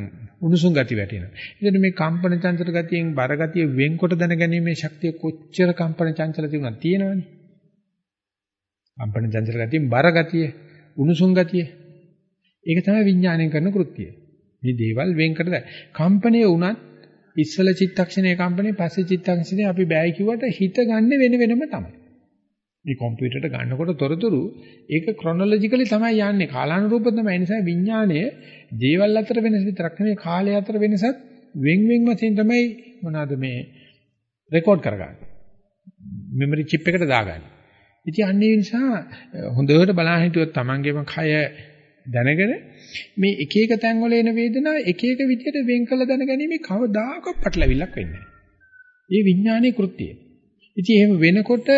උණුසුම් ගති වැටෙනවා. ඉතින් මේ කම්පන චංචල ගතියෙන් බර ගතිය වෙන්කොට දැනගැනීමේ ශක්තිය කොච්චර කම්පන චංචල තිබුණා තියෙනවනේ. කම්පන චංචල ගතියෙන් බර ගතිය, උණුසුම් ගතිය. ඒක තමයි විඥාණයෙන් කරන කෘත්‍යය. මේ දේවල් වෙන් කරලා කම්පණය වුණත් ඉස්සල චිත්තක්ෂණයේ කම්පණය පස්සේ චිත්තක්ෂණේ අපි බෑයි කිව්වට හිත ගන්න වෙන වෙනම තමයි. මේ කම්පියුටරට ගන්නකොට තොරතුරු ඒක ක්‍රොනොලොජිකලි තමයි යන්නේ කාලානුරූපව තමයි ඒ නිසා විඥාණය දේවල් අතර වෙනස විතරක් නෙවෙයි කාලය අතර වෙනසත් වෙන් වෙන් වශයෙන් තමයි මොනවාද මේ රෙකෝඩ් කරගන්නේ මෙමරි චිප් එකට දාගන්නේ ඉතින් අන්නේ නිසා හොඳට බලන්න හිටියොත් Tamangeම කය දැනගෙන මේ එක එක තැන් වල එන වේදනා එක එක විදිහට වෙන් කළ දැනගැනීමේ කවදාකවත් පටලවිල්ලක් වෙන්නේ නැහැ. ඒ විඥානයේ කෘත්‍යය. ඉතින් එහෙම වෙනකොට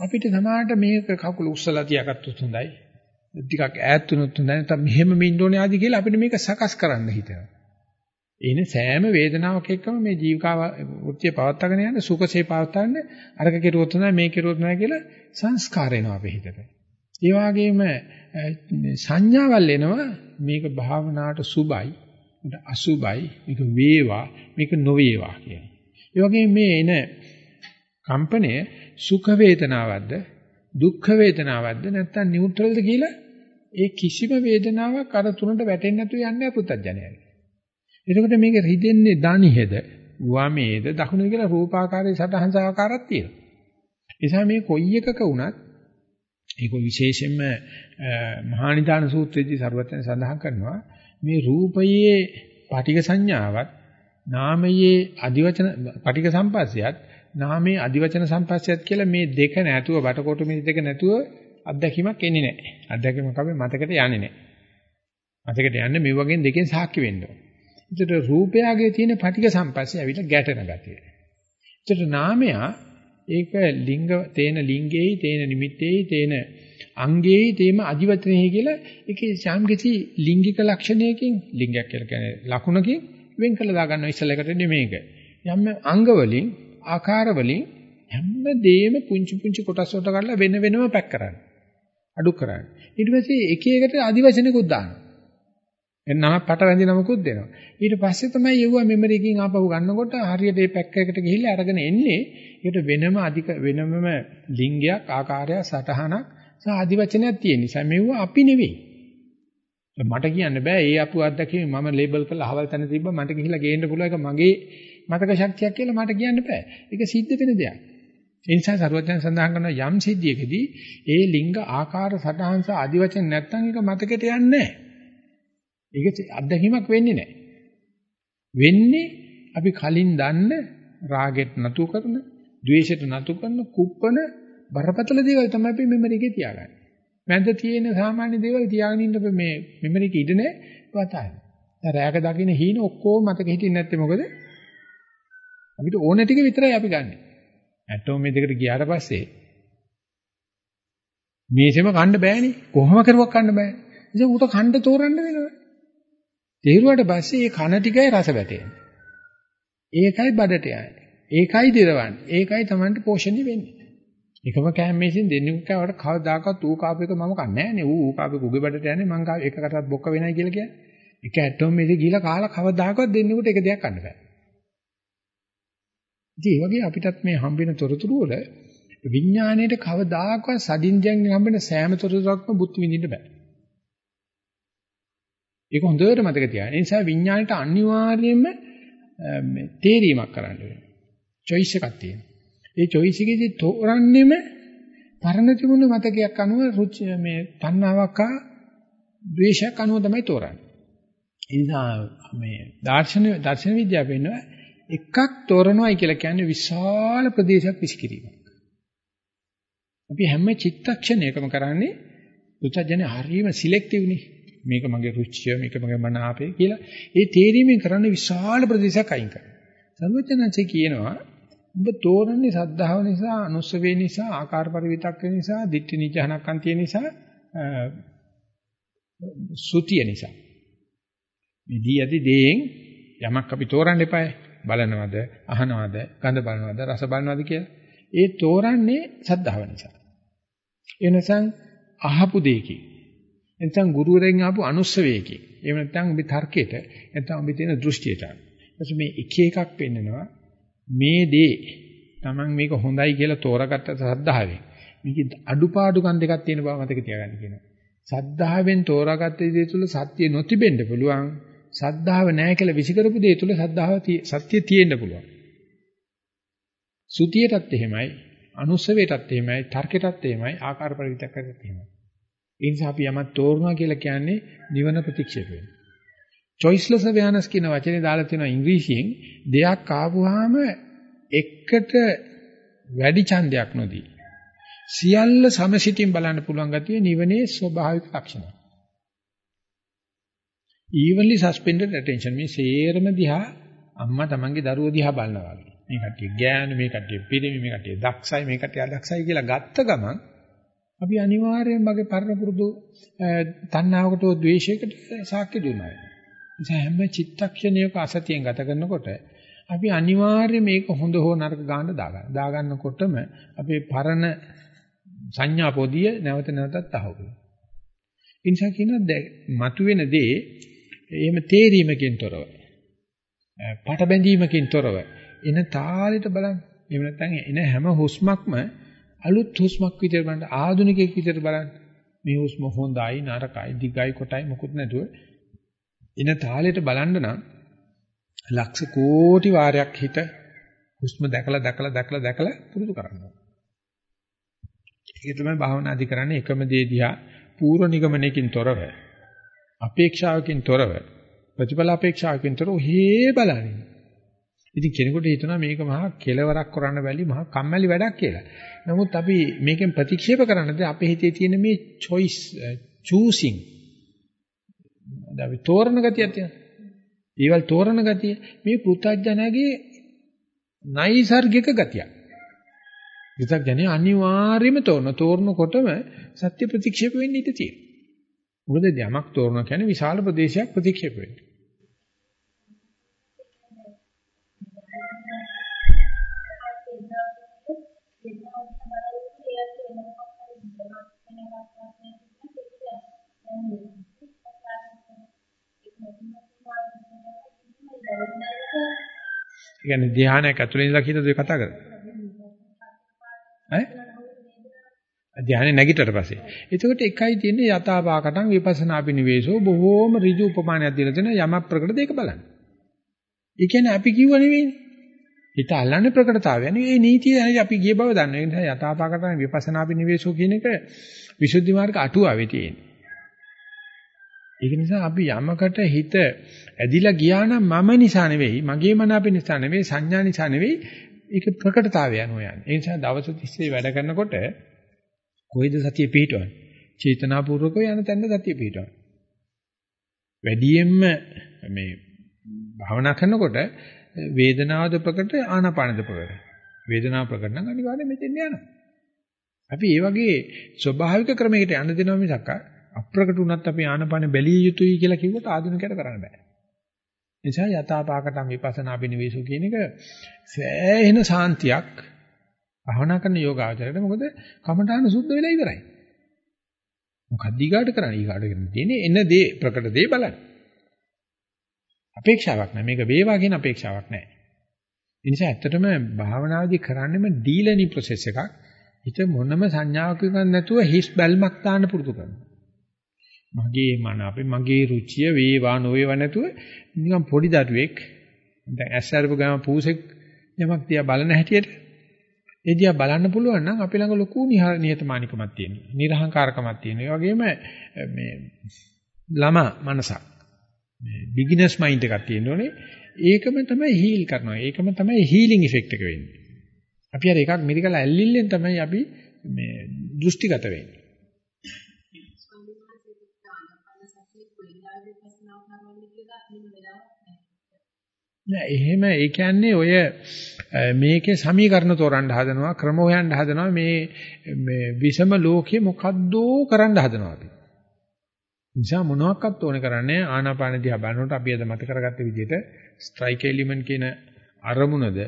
අපිට සමාහට මේක කකුල උස්සලා තියාගත්තොත් හොඳයි. ටිකක් ඈත් වුණොත් හොඳයි. නැත්නම් මෙහෙම මින්න ඕනේ ආදි කියලා අපිට මේක සකස් කරන්න හිතෙනවා. එනේ සෑම වේදනාවක් එක්කම මේ ජීවිකාව වෘත්තිය පවත්වාගෙන යන සුඛසේ පවත්වාගෙන අරක කෙරුවොත් හොඳයි මේ කෙරුවොත් නෑ කියලා සංස්කාර එනවා අපේ හිතට. ඒ වගේම සංඥාවල් එනවා මේක භාවනාවට සුබයි, අසුබයි, මේක වේවා, මේක නොවේවා කියන. ඒ වගේම මේ එන කම්පණය සුඛ වේදනාවක්ද දුක්ඛ වේදනාවක්ද නැත්නම් නියුට්‍රල්ද කියලා ඒ කිසිම වේදනාවක් අර තුනට වැටෙන්නේ නැතුව යන්නේ පුත්තජනයයි. එතකොට මේක රිදෙන්නේ දණිහෙද වමේද දකුණේ කියලා රූපාකාරයේ සටහන් සහකාරයක් තියෙනවා. නිසා මේ කොයි එකක වුණත් ඒක විශේෂයෙන්ම මහා නිදාන සූත්‍රයේදී සරුවත්යන් සඳහන් කරනවා මේ රූපයේ පටික සංඥාවත් නාමයේ අදිවචන පටික සම්පස්සයත් නාමයේ අදිවචන සම්පස්සයත් කියලා මේ දෙක නැතුව බටකොටු මිනි දෙක නැතුව අත්දැකීමක් එන්නේ නැහැ. අත්දැකීමක් අපි මතකට යන්නේ නැහැ. මතකට යන්නේ මේ වගේ දෙකෙන් සාක්ෂි වෙන්න ඕන. ඒතර රූපයගේ තියෙන පටික සම්පස්සේ ඇවිල්ලා ගැටෙන ගතිය. ඒතර නාමයා ඒක ලිංග තේන ලිංගේයි තේන නිමිත්තේයි තේන අංගේයි තේම අධිවචනේයි කියලා ඒකේ සාම්ගති ලිංගික ලක්ෂණයකින් ලිංගයක් කියලා කියන්නේ ලකුණකින් වෙන් කළ දාගන්නවා ඉස්සලකට මේක. යම් අංග වලින් ආකාර වලින් හැමදේම පුංචි පුංචි කොටස් වලට කඩලා වෙන වෙනම පැක් කරන්නේ. අඩු කරන්නේ. ඊට පස්සේ එක එකට අදිවචනකුත් දානවා. එන්නම පට වැඳි නමකුත් දෙනවා. ඊට පස්සේ තමයි යුවා මෙමරි එකකින් ආපහු ගන්නකොට හරියට මේ පැක් එකකට ගිහිල්ලා අරගෙන එන්නේ. ඒකට වෙනම අධික වෙනම ලිංගයක් ආකාරයක් සටහනක් සහ අදිවචනයක් තියෙන නිසා මෙව අපි නෙවෙයි. මට කියන්න බෑ ඒ අපු අත්දැකීම මම ලේබල් කරලා අහවල් තැන තිබ්බා මට ගිහිල්ලා ගේන්න පුළුවන් එක මගේ මතක ශක්තියක් කියලා මට කියන්න බෑ. ඒක සිද්ධ වෙන දෙයක්. ඒ නිසා සරුවචන සඳහන් කරන යම් සිද්ධියකදී ඒ ලිංග ආකාර සටහන් සහ අදිවචන නැත්තම් ඒක මතකෙට යන්නේ නැහැ. ඒක අත්දැකීමක් වෙන්නේ නැහැ. වෙන්නේ අපි කලින් දන්න රාගෙත් නතු කරන, ද්වේෂෙත් නතු කරන, කුප්පන බරපතල දේවල් තමයි අපි මෙමරි එකේ තියාගන්නේ. මැද තියෙන සාමාන්‍ය දේවල් තියාගෙන ඉන්න මේ මෙමරි එකේ ඉඳ නැහැ වතායි. දැන් රැයක දකින්න හීන ඔක්කොම මතක හිටින්නේ නැත්තේ මොකද? අපිට ඕන ටික විතරයි අපි ගන්නෙ. ඇටෝම් මේකට ගියාට පස්සේ මේසෙම කන්න බෑනේ. කොහොම කරුවක් කන්න බෑනේ. ඉතින් උට කන්න තෝරන්න වෙනවා. තේරුවාට පස්සේ ඒ කන ටිකයි රස වැටෙන්නේ. ඒකයි බඩට යන්නේ. ඒකයි දිරවන්නේ. ඒකයි Tamanට පෝෂණය වෙන්නේ. එකම කෑම මේසෙන් දෙන්නේ කවට කවදාකවත් ඌ කාප එක මම කන්නේ නැහැ නේ. ඌ ඌ කාප එක උගේ බඩට යන්නේ මං කාප එකකටවත් බොක්ක වෙනයි කියලා කියන්නේ. එක ඇටෝම් මේසෙ ගිහලා කාලා කවදාකවත් දෙන්නෙකුට එක දෙයක් කන්න බෑ. ඉතින් ඒ වගේ අපිටත් මේ හම්බෙන තොරතුරු වල විඥාණයට කවදාකවත් සදින්ජයෙන් හම්බෙන සෑම තොරතුරක්ම බුද්ධ විඳින්න බෑ. ඒක හොඳට මතක තියාගන්න. ඒ නිසා විඥාණයට අනිවාර්යයෙන්ම මේ තේරීමක් කරන්න වෙනවා. choice එකක් තියෙනවා. ඒ choice එකේදී තෝරන්නෙම පරණ තිබුණ මතකයක් අනුව රුචි මේ තණ්හාවක් හා ද්වේෂයක් අනුව තමයි තෝරන්නේ. ඒ නිසා මේ දාර්ශන දර්ශන විද්‍යාව වෙනවා එකක් තෝරනවායි කියලා කියන්නේ විශාල ප්‍රදේශයක් විශ්කිරීමක්. අපි හැම චිත්තක්ෂණයකම කරන්නේ පුතජනේ හරීම සිලෙක්ටිව් නේ. මේක මගේ රුචිය, මේක මගේ මනාපය කියලා. ඒ තේරීමෙන් කරන්නේ විශාල ප්‍රදේශයක් අයින් කරනවා. සර්වඥාන්සේ කියනවා ඔබ තෝරන්නේ සද්ධාව නිසා, අනුස්සවේ නිසා, ආකාර පරිවිතක්ක නිසා, ditthi නිජහනක්කන්තිය නිසා, සුතිය නිසා. මේ දී යටි දේෙන් යමක් අපි තෝරන්න එපායි. බලනවද, අහනවද, ගඳ බලනවද, රස බලනවද කියලා. ඒ තෝරන්නේ සද්ධාව නිසා. ඒ නැසන් අහපු දෙයකින්. නැත්නම් ගුරුවරෙන් ආපු අනුස්සවයකින්. එහෙම නැත්නම් ඔබේ තර්කයට, නැත්නම් ඔබේ තියෙන දෘෂ්ටියට. ඊට මේ එක එකක් පෙන්නනවා මේ දේ Taman මේක හොඳයි කියලා තෝරාගත්ත සද්ධාවෙන්. මේකේ අඩුපාඩුකම් දෙකක් තියෙන බව මතක තියාගන්න කියනවා. සද්ධාවෙන් තෝරාගත්ත දේ තුල සත්‍ය නොතිබෙන්න පුළුවන්. සද්ධාව නැහැ කියලා විසිකරපු දේ තුල සද්ධාව සත්‍ය තියෙන්න පුළුවන්. සුතියටත් එහෙමයි, අනුස්සවයටත් එහෙමයි, තර්කයටත් එහෙමයි, ආකාර පරිවිතක්කටත් එහෙමයි. ඒ නිසා අපි යමක් තෝරනවා කියලා කියන්නේ නිවන ප්‍රතික්ෂේප වෙනවා. choiceless awareness කියන වචනේ දාලා තියෙනවා ඉංග්‍රීසියෙන් දෙයක් ආවොහම එකට වැඩි ඡන්දයක් නොදී සියල්ල සමසිතින් බලන්න පුළුවන් ගතිය නිවනේ ස්වභාවික ලක්ෂණය. Evenly suspended attention මේ සේරම දිහා අම්මා තමන්ගේ දරුවෝ දිහා බලනවා වගේ. මේ කට්ටිය ගෑනු මේ කට්ටිය පිරිමි මේ කට්ටිය දක්ෂයි මේ කට්ටිය අදක්ෂයි කියලා ගත්ත ගමන් අපි අනිවාර්යෙන් මගේ පරණ පුරුදු තණ්හාවකට ද්වේෂයකට සාක්ෂි දුන්නා. නිසා හැම චිත්තක්ෂණයක අසතියෙන් ගත කරනකොට අපි අනිවාර්යයෙන් මේක හොඳ හෝ නරක ගන්න දාගන්න. දාගන්නකොටම අපේ පරණ සංඥා පොදිය නැවත නැවතත් අහුවෙනවා. ඉන්සා කියන මතුවෙන දේ එහෙම තේරීමකින් තොරව පට බැඳීමකින් තොරව එන තාලෙට බලන්න. එහෙම නැත්නම් එන හැම හුස්මක්ම අලුත් හුස්මක් විතර බලන්න ආධුනිකයෙක් විතර බලන්න. මේ හුස්ම හොඳයි නරකයි දිගයි කොටයි මොකුත් නැතුව එන තාලෙට බලන්න නම් ලක්ෂ කෝටි වාරයක් හිත හුස්ම දැකලා දැකලා දැකලා දැකලා පුරුදු කරන්න ඕනේ. ඒක තමයි භාවනාදි කරන්නේ එකම දේ දිහා පූර්ව නිගමනයකින් තොරව අපේක්ෂාවකින් තොරව ප්‍රතිඵල අපේක්ෂාවකින් තොරව හේ බලන්නේ. ඉතින් කෙනෙකුට හිතනවා මේක මහා කෙලවරක් කරන්න බැලි මහා කම්මැලි වැඩක් කියලා. නමුත් අපි මේකෙන් ප්‍රතික්ෂේප කරන්නද අපේ හිතේ තියෙන මේ choice eh, choosing අපි තෝරන ගතියක් තියෙනවා. ඊවල තෝරන ගතිය මේ පෘථජනගේ නයිසර්ගික ගතියක්. පෘථජනේ අනිවාර්යයෙන්ම තෝරන තෝරනකොටම සත්‍ය ප්‍රතික්ෂේප වෙන්න ඉඩ තියෙනවා. මොකද යමක් තෝරනවා කියන්නේ විශාල ප්‍රදේශයක් ප්‍රතික්ෂේප වෙන්නේ. ඒ කියන්නේ ධ්‍යානයක් ඇතුලේ ඉඳලා කියනද ඔය කතා කරන්නේ? ඈ? ධ්‍යානෙ නැගිටට පස්සේ. එතකොට එකයි තියෙන්නේ යථාභාකටං විපස්සනා පිනිවේෂෝ බොහෝම ඍජු උපමානයක් දීලා තියෙන යම ප්‍රකට දෙක බලන්න. ඒ කියන්නේ අපි කිව්ව නෙවෙයිනේ. හිත අල්ලන්නේ ප්‍රකටතාවය. නේ නීතිය අපි ගිය බව දන්න. ඒ නිසා යථාභාකටං විපස්සනා පිනිවේෂෝ කියන එක විසුද්ධි මාර්ග අටුවාවේ තියෙන්නේ. ඒක නිසා අපි යමකට හිත ඇදිලා ගියා නම් මම නිසා නෙවෙයි, මගේ මන අපේ නිසා නෙවෙයි, සංඥා නිසා නෙවෙයි, ඒක ප්‍රකටතාවය යනවා යන්නේ. ඒ නිසා දවස් 30 වැඩ කරනකොට කොයිද සතිය පිහිටවන්නේ? චේතනාපූර්වකව යන තැනද සතිය පිහිටවන්නේ. වැඩියෙන්ම මේ භාවනා කරනකොට වේදනාවද ප්‍රකට ආනාපානද ප්‍රකට. වේදනාව ප්‍රකට නම් අනිවාර්යයෙන් මෙතෙන් යනවා. අපි මේ වගේ ස්වභාවික ක්‍රමයකට යන්න දෙනවා මිසක් අප්‍රකට වුණත් අපි ආනපන බැලිය යුතුයි කියලා කිව්වොත් ආධුනිකයට කරන්න බෑ. නිසා යථාපාකටම් විපස්සනා බිනවේසු කියන එක සෑහෙන සාන්තියක් භවනා කරන යෝගාචරයට මොකද කමඨාන සුද්ධ වෙලා ඉවරයි. මොකක්ද ඊගාට කරන්නේ? ඊගාට කරන්නේ තියෙන්නේ එන දේ ප්‍රකට දේ බලන්න. අපේක්ෂාවක් නැහැ. මේක වේවා කියන අපේක්ෂාවක් නැහැ. ඒ නිසා ඇත්තටම භාවනාදී කරන්නේම ඩීලර්නින් ප්‍රොසෙස් එකක්. හිත මොනම සංඥාවකින් නැතුව හිස් බැල්මක් දාන්න පුරුදු කරනවා. මගේ මන අපේ මගේ රුචිය වේවා නොවේවා නැතුව නිකන් පොඩි දරුවෙක් දැන් ඇස් අරපු ගම පූසෙක් යමක් තියා බලන හැටියට ඒ දිහා බලන්න පුළුවන් නම් අපි ළඟ ලොකු නිහතමානිකමක් තියෙනවා. නිර්හංකාරකමක් තියෙනවා. ඒ වගේම මේ ළමා මනසක් මේ බිග්ිනර්ස් මයින්ඩ් එකක් තියෙනෝනේ. ඒකම තමයි හීල් කරනවා. ඒකම තමයි හීලින් ඉෆෙක්ට් එක වෙන්නේ. අපි අර එකක් මිරිකලා ඇල්ලිල්ලෙන් තමයි අපි මේ දෘෂ්ටිගත වෙන්නේ. නෑ එහෙම ඒ කියන්නේ ඔය මේකේ සමීකරණ තෝරන්න හදනවා ක්‍රම හොයන්න හදනවා මේ මේ විෂම ලෝකේ මොකද්දෝ කරන්න හදනවා අපි. නිසා මොනවාක්වත් ඕනේ කරන්නේ ආනාපාන දිහා බලනකොට අපි අද මත කරගත්ත විදිහට ස්ට්‍රයික් එලිමන්ට් කියන අරමුණද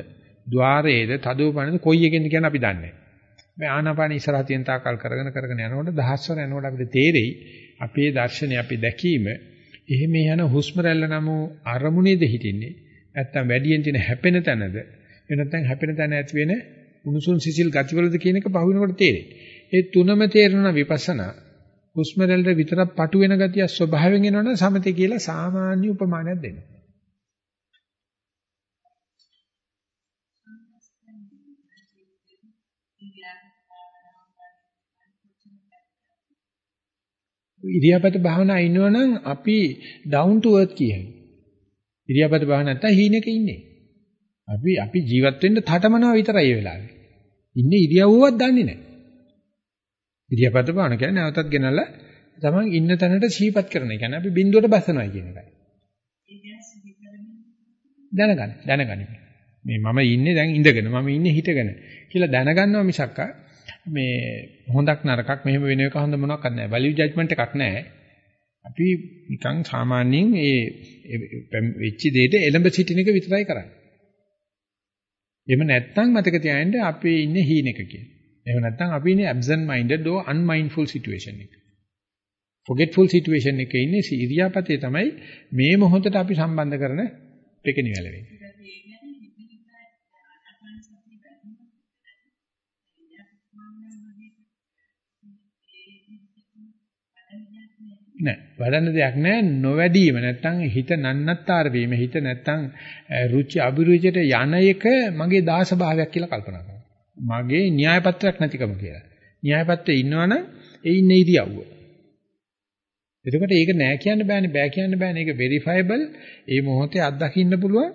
ద్వාරයේද තදෝපනද කොයි එකෙන්ද කියන අපි දන්නේ නැහැ. මේ ආනාපාන ඉස්සරහ තියෙන තාකල් කරගෙන කරගෙන යනකොට දහස්වර යනකොට අපිට තේරෙයි අපේ දර්ශනය අපි දැකීම එහෙම යන හුස්ම රැල්ල නම් අරමුණේද හිටින්නේ නැත්තම් වැඩියෙන් තියෙන හැපෙන තැනද එහෙ නැත්නම් හැපෙන තැන ඇති වෙන උණුසුම් සිසිල් ගතිවලද කියන එක පහුවෙනකොට තේරෙයි. ඒ තුනම තේරෙනවා විපස්සනා. හුස්ම රැල්ල විතරක් පටු වෙන ගතිය ස්වභාවයෙන් එනවනම් සමතේ කියලා සාමාන්‍ය උපමානයක් දෙනවා. ඉරියාපත භාවනා ඉන්නවනම් අපි down to earth කියයි. ඉරියාපත භාවනා නැත්තම් හීනෙක ඉන්නේ. අපි අපි ජීවත් වෙන්න තටමනවා විතරයි ඒ වෙලාවේ. ඉන්නේ ඉරියව්වවත් දන්නේ නැහැ. ඉරියාපත භාවනා කියන්නේ නැවතත් ගෙනල්ලා තමන් ඉන්න තැනට සීපත් කරන එක. කියන්නේ අපි බිඳුවට බසනවා කියන එකයි. දැනගන්න දැනගන්න. මේ මම ඉන්නේ දැන් ඉඳගෙන මම ඉන්නේ හිටගෙන කියලා දැනගන්නවා මිසක්කා මේ හොඳක් නරකක් මෙහෙම වෙන එක හොඳ මොනවත් නැහැ. වැලියු ජජ්මන්ට් එකක් නැහැ. අපි නිකන් සාමාන්‍යයෙන් ඒ වෙච්ච දෙයට එළඹ සිටින එක විතරයි කරන්නේ. එහෙම නැත්නම් මතක තියාගන්න අපි ඉන්නේ හීනෙක කියලා. එහෙම නැත්නම් අපි ඉන්නේ absent minded or unmindful situation එක. forgetful situation එකේ ඉන්නේ ඉරියාපතේ තමයි මේ මොහොතට අපි සම්බන්ධ කරන පෙකණිවැල වෙන්නේ. නෑ. වඩන්න දෙයක් නෑ නොවැඩීම. නැත්තම් හිත නන්නත්තර වීම. හිත නැත්තම් රුචි අභිරුචියට යන එක මගේ දාස භාවයක් කියලා කල්පනා කරනවා. මගේ න්‍යාය පත්‍රයක් නැතිකම කියලා. න්‍යාය පත්‍රයේ ඉන්නවනම් ඒ ඉන්නේ ඉරියව්ව. එතකොට ඒක නෑ කියන්න බෑනේ බෑ කියන්න බෑනේ. ඒක වෙරිෆයබල් ඒ මොහොතේ අත්දකින්න පුළුවන්.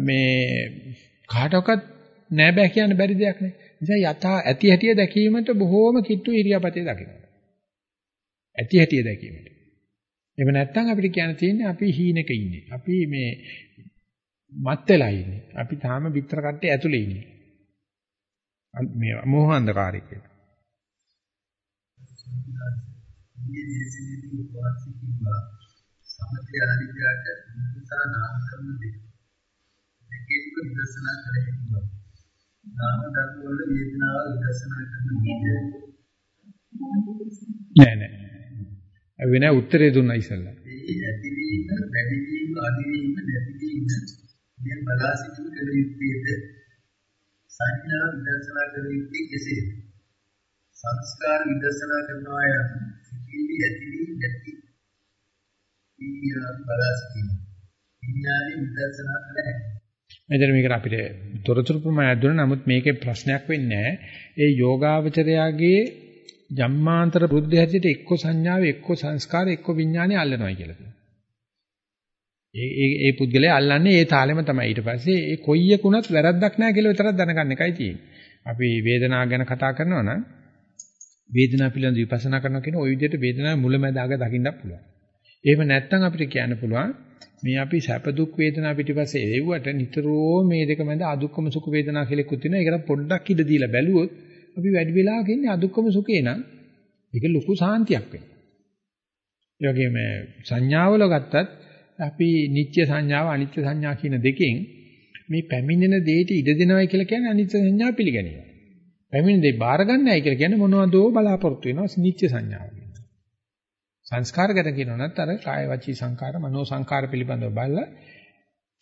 මේ කාටවත් නෑ බෑ කියන්න බැරි දෙයක් නේ. නිසා යථා ඇති හැටිය දැකීමට බොහෝම කිට්ටු ඉරියාපතේ දකිනවා. ඇති හැටිය දැකීමට. එහෙම නැත්නම් අපිට කියන්න තියෙන්නේ අපි හීනෙක ඉන්නේ. අපි මේ මත් වෙලා ඉන්නේ. අපි තාම විතර කට්ටේ ඇතුලේ ඉන්නේ. මේ මෝහ අන්ධකාරයේ කියලා. සමථය අනිත්‍යයට උපසා නාම කරන දෙක. දෙකේක විදර්ශනා කර. නාම ධර්ම වල වේදනාව විදර්ශනා කරන විදිහ නෑ නෑ. වෙන උත්තරේ දුන්නා ඉස්සල්ලා. ඒ ඇතිවීම, වැඩිවීම, අඩුවීම, නැතිවීම මේ බලා සිටීම කළ යුත්තේද? සංඥා විදර්ශනා කළ යුත්තේ කෙසේද? සංස්කාර විදර්ශනා කරනවා යන සිටීවි ඇතිවි නැති ඊයන් බලා සිටීම. විඥානේ විදර්ශනා කළ හැකියි. මෙතන මේකට අපිට තොරතුරු ප්‍රමාණයක් දුන්නා නමුත් මේකේ ප්‍රශ්නයක් වෙන්නේ ඒ යෝගාවචරයාගේ ජම්මාන්තර බුද්ධ හැටියට එක්ක සංඥාව එක්ක සංස්කාර එක්ක විඥානේ අල්ලනවා කියලා කියනවා. ඒ ඒ ඒ පුද්ගලයා අල්ලන්නේ ඒ තාලෙම තමයි. ඊට පස්සේ ඒ කොයි එකුණත් වැරද්දක් නැහැ කියලා විතරක් දැනගන්න එකයි තියෙන්නේ. අපි වේදනාව ගැන කතා කරනවා නම් වේදනාව පිළිබඳ විපස්සනා කරනවා කියන ওই විදිහට වේදනාවේ මුලැමැදාග දකින්නත් පුළුවන්. එහෙම නැත්නම් අපිට කියන්න පුළුවන් මේ අපි සැප දුක් වේදනා පිටිපස්සේ එවුවට නිතරම මේ දෙක මැද අදුක්කම සුඛ වේදනා කියලා එකක් තියෙනවා. ඒකට පොඩ්ඩක් ඉඩ දීලා බැලුවොත් අපි වැඩි වෙලාවක ඉන්නේ අදුක්කම සුඛේ නම් ඒක ලොකු සාන්තියක් වෙනවා. ඒ වගේම සංඥාවල ගත්තත් අපි නිත්‍ය සංඥාව අනිත්‍ය සංඥා කියන දෙකෙන් මේ පැමිණෙන දෙයට ඉඩ දෙනවයි කියලා කියන්නේ අනිත්‍ය සංඥාව පිළිගැනීම. පැමිණෙන දේ බාර ගන්නයි කියලා කියන්නේ මොනවදෝ බලාපොරොත්තු වෙනවා නිත්‍ය සංඥාව. සංස්කාර ගැන කියනවා නැත්නම් අර කාය වචී සංකාර මනෝ සංකාර පිළිබඳව බලලා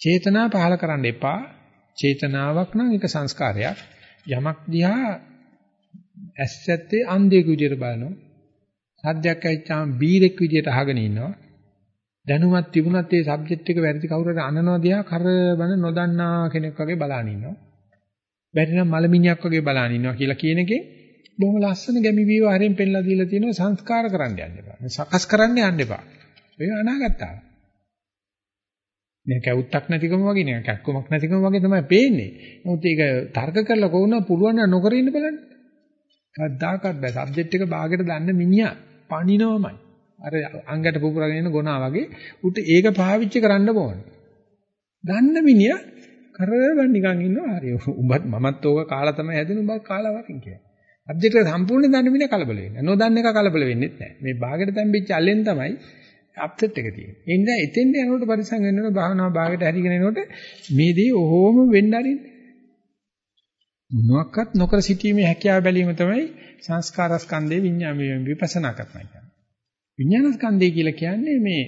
චේතනා පහල කරන්න එපා. චේතනාවක් නම් ඒක සංස්කාරයක්. යමක් දිහා ඇස්සැත්තේ අන්ධයෙකු විදියට බලනවා. සද්දයක් ඇහිච්චාම බීරෙක් විදියට අහගෙන ඉන්නවා. දැනුමක් තිබුණත් ඒ සබ්ජෙක්ට් එක වැරදි කවුරුහරි අනනවා දිහා කරබන නොදන්නා කෙනෙක් වගේ බලන ඉන්නවා. බැරි නම් මලමිණියක් වගේ බලන ඉන්නවා කියලා කියන එකේ බොහොම ලස්සන ගැමි විවරයෙන් පෙන්ලා දීලා තියෙනවා සංස්කාර කරන්න යන්න එපා. සකස් කරන්න යන්න එපා. ඒක අනාගතතාව. මේ කැවුත්තක් නැතිකම වගේ නේ කැක්කමක් නැතිකම වගේ තමයි පේන්නේ. නමුත් ඒක තර්ක කරලා කොහොමද පුළුවන් නම් නොකර ඉන්න බලන්න. කවදාකවත් බෑ. සබ්ජෙක්ට් එක බාගෙට දන්න මිනිහා පණිනවමයි. අර අංගට පුපුරගෙන ඉන්න ගොනා වගේ උට ඒක පාවිච්චි කරන්න ඕනේ. දන්න මිනිහා කරවන් නිකන් ඉන්නවා. හරි. උඹත් මමත් ඕක කාලා තමයි හැදෙන්නේ. උඹත් කාලා වරින් කියලා. සබ්ජෙක්ට් එක සම්පූර්ණයෙන් දන්න මිනිහා කලබල වෙන්නේ. නොදන්න එක කලබල වෙන්නේ නැහැ. මේ බාගෙට තැම්බිච්ච අල්ලෙන් තමයි අප්සෙට් එක තියෙන්නේ. ඒ නිසා එතෙන්ද යනකොට පරිසං වෙනකොට භාවනාව බාගෙට හරිගෙන එනකොට මේ දේ ඔහොම වෙන්න අරින්නේ. මොනවත් නොකර සිටීමේ හැකියාව බැලීම තමයි සංස්කාරස්කන්ධේ විඤ්ඤාමයේ විපස්සනා කරනවා කියන්නේ. විඤ්ඤාණස්කන්ධය කියලා කියන්නේ මේ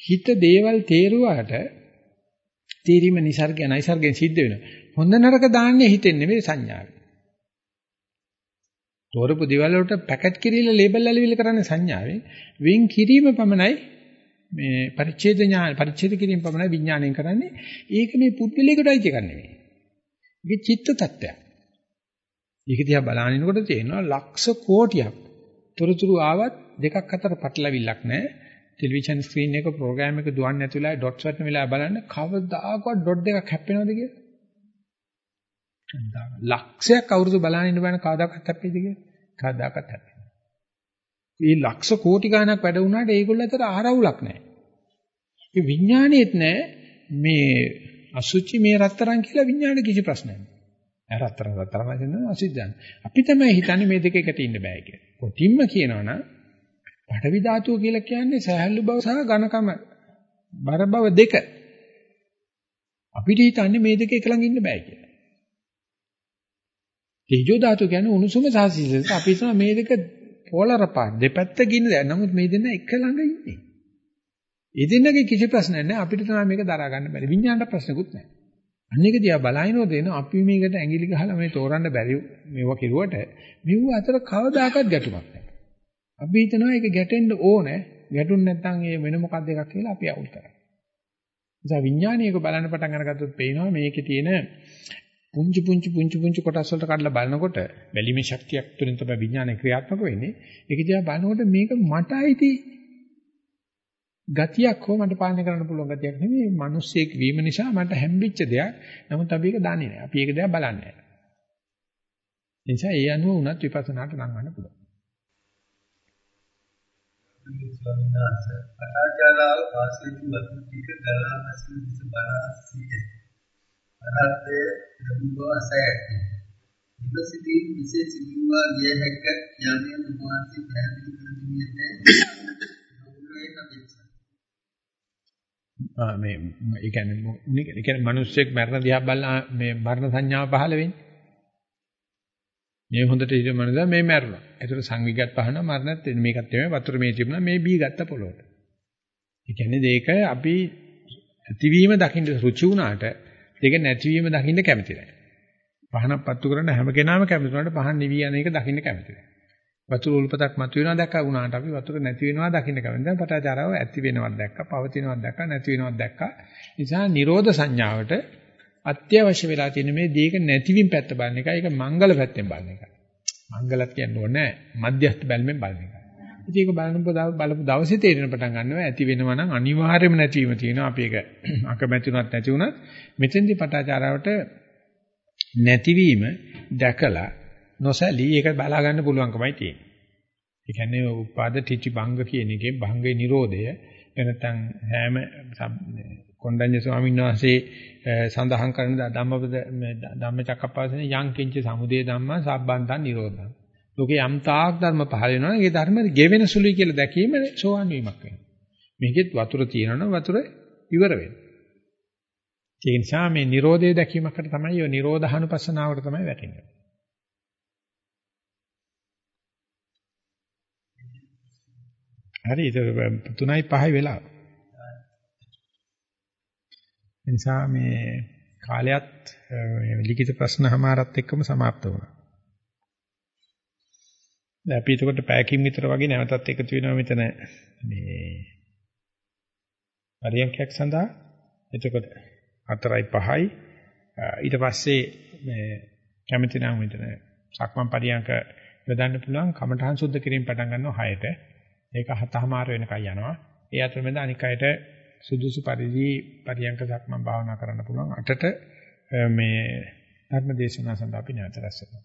හිත දේවල් තේරුවාට තේරීම નિસર્ගය නයිසර්ගයෙන් සිද්ධ වෙනවා. හොඳ නරක දාන්නේ හිතෙන් නෙමෙයි සංඥාවෙන්. තෝරපු දේවල් වලට පැකට් කිරීලා ලේබල් අලවිල කරන්නේ සංඥාවෙන්. වින් කිරීම පමණයි මේ පරිච්ඡේද ඥාන පරිච්ඡේද කිරීම පමණයි විඥාණයෙන් කරන්නේ. ඒක මේ පුද්ගලයාටයි එකක් නෙමෙයි. ඒක චිත්ත tattයක්. ඒක දිහා බලනකොට තේරෙනවා ලක්ෂ කෝටියක් තොරතුරු ආවත් දෙකක් අතර පටලවිල්ලක් නැහැ. ටෙලිවිෂන් ස්ක්‍රීන් එක ප්‍රෝග්‍රෑම් එක දුවන්නේ නැති වෙලාවේ ඩොට්ස් වටන වෙලාව බලන්න කවදාකවත් ඩොට් දෙකක් හැප්පෙනවද කියලා? ලක්ෂයක් අවුරුදු බලන ඉන්න බෑන කවදාකවත් හැප්පෙයිද කියලා? කවදාකවත් හැප්පෙන්නේ. මේ ලක්ෂ කෝටි ගණනක් වැඩ වුණාට ඒගොල්ල අතර ආරවුලක් නැහැ. ඒ විඥාණයෙත් නැහැ මේ අසුචි මේ රත්තරන් කියලා විඥාණය කිසි ප්‍රශ්නයක් නැහැ. ඒ රත්තරන් රත්තරන් වශයෙන් අසුචියන්. අපි තමයි හිතන්නේ මේ දෙක එකට ඉන්න බෑ කියලා. කොටින්ම කියනවනම් පඨවි ධාතුව කියලා කියන්නේ සහැල්ලු බව සහ ඝනකම බර බව දෙක. අපිට හිතන්නේ මේ දෙක එක ළඟ ඉන්න බෑ කියලා. තේජෝ ධාතු කියන්නේ උණුසුම සහ සීසස. අපි හිතන මේ දෙක පොලර පාට දෙපැත්ත ගින්න දැන්. නමුත් මේ දෙන්න එක ළඟ ඉන්නේ. ඒ දෙන්නගේ කිසි ප්‍රශ්නයක් නැහැ. අපිට තමයි මේක දරා ගන්න බැරි. විඤ්ඤාණයට ප්‍රශ්නකුත් නැහැ. අන්න එක දිහා බලහිනෝ දෙන අපි මේකට ඇඟිලි ගහලා මේ තෝරන්න බැරි මේවා කිරුවට මෙව අතර කවදාකවත් ගැටුමක් නැහැ. අපි හිතනවා ඒක ගැටෙන්න ඕනේ. ගැටුන් නැත්නම් ඒ වෙන මොකක්ද එකක් කියලා අපි අවුල් කරා. නිසා විඥානීයක බලන්න පටන් අරගත්තොත් පේනවා මේකේ තියෙන පුංචි පුංචි පුංචි පුංචි කොටස් වලට කඩලා බලනකොට බැලිමේ ශක්තියක් තුලින් තමයි විඥානය ක්‍රියාත්මක වෙන්නේ. ඒක දිහා බලනකොට මේක මට අයිති. ගතියක් හෝ මට පාලනය කරන්න පුළුවන් ගතියක් නෙමෙයි මිනිස්සෙක් වීම නිසා මට හැම්බෙච්ච දෙයක්. නමුත් අපි ඒක දන්නේ නැහැ. අපි ඒක දෙයක් බලන්නේ නැහැ. ඒ නිසා ඒ අනුව උනත් විපස්සනාට නම් ගන්න පුළුවන්. ස්වාමීන් වහන්සේ අනාචාරාව වාසීතු වතු ටික ගලා අසු විස බලා සිටේ. අරහතේ ධම්මවාසයයි. ඉවසිතී විශේෂ සිදුවා ගිය හැක යන්නේ උන්වහන්සේ පැහැදිලි කර දුන්නේ නැහැ. මේ ඒ කියන්නේ ඒ කියන්නේ මිනිස්සෙක් මරණ දිහා බලලා මේ මරණ සංඥාව පහළ වෙන්නේ. මේ හොඳට ඉඳ මනස මේ මැරුණා. ඒතර සංවිගත් පහන මරණත් මේකත් එමේ වතුර මේ තිබුණා මේ බී ගත්ත පොළොවට. ඒ කියන්නේ මේක අපි ඇතිවීම දකින්න රුචි වුණාට ඒක නැතිවීම දකින්න කැමති නැහැ. පහනක් පත්තු කරන්න හැම කෙනාම කැමති වුණාට පහන් නිවි යන එක දකින්න කැමති නැහැ. වතුර උල්පතක් මතුවෙනවා දැක්කා වුණාට අපි වතුර නැති වෙනවා දකින්න කැමති. දැන් පටාචාරාව ඇති වෙනවක් දැක්කා, පවතිනවක් දැක්කා, නැති වෙනවක් දැක්කා. නිසා නිරෝධ සංඥාවට අත්‍යවශ්‍ය වෙලා තියෙන මේ දීක නැතිවීම පැත්ත බලන එකයි ඒක මංගල පැත්තෙන් බලන එකයි. මංගලත් කියන්නේ ඕනේ මධ්‍යස්ථ බැල්මෙන් බලන එකයි. ඉතින් ඒක බලනකොට බලපු දවසේ තේරෙන පටන් ගන්නවා ඇති වෙනවා නම් අනිවාර්යයෙන්ම නැතිවීම තියෙනවා. අපි ඒක අකමැති උනත් නැති උනත් මෙතෙන්දී පටාචාරාවට නැතිවීම දැකලා නොසැලී ඒක බලා ගන්න පුළුවන්කමයි තියෙන්නේ. ඒ කියන්නේ උපාද ටිචි භංග කියන එකේ භංගේ Nirodhaය එනතන් හැම කොණ්ඩඤ්ඤ ස්වාමීන් වහන්සේ සඳහන් කරන ධම්මපද ධම්මචක්කප්පවසනේ යං කිංච සමුදය ධම්මා සබ්බන්තං නිරෝධං. ලෝකේ යම් තාක් ධර්ම පහල වෙනවා නම් ඒ ධර්ම ගෙවෙන සුළුයි කියලා දැකීම සෝවන් වීමක් වෙනවා. මේකෙත් වතුර තියෙනවනම් වතුර ඉවර වෙනවා. ඒ නිසා මේ Nirodhe දැකීමකට තමයි ඔය Nirodhanupassanaවට තමයි වැටෙන්නේ. හරි ඒක 3යි 5යි වෙලා. නිසා මේ කාලයත් ලිඛිත ප්‍රශ්න හමාරත් එක්කම સમાપ્ત වුණා. දැන් අපි එතකොට පැයකින් විතර වගේ නැවතත් එකතු වෙනවා මෙතන මේ පරියන්ඛයක් සඳහා. එතකොට 4යි 5යි ඊට පස්සේ මේ කැමති නම් මෙතන සක්මන් පරියන්ක යොදන්න පුළුවන් කමඨහන් සුද්ධ කිරීම පටන් ගන්නවා 6ට. ඒක 7:00මාර වෙනකන් යනවා. ඒ අතරමැද අනික් අයට සුදුසු පරිදි පරියන්ක සක්මන් භාවනා කරන්න පුළුවන්. 8ට මේ ධර්ම දේශනාව සඳහා අපි නැවත රැස් වෙනවා.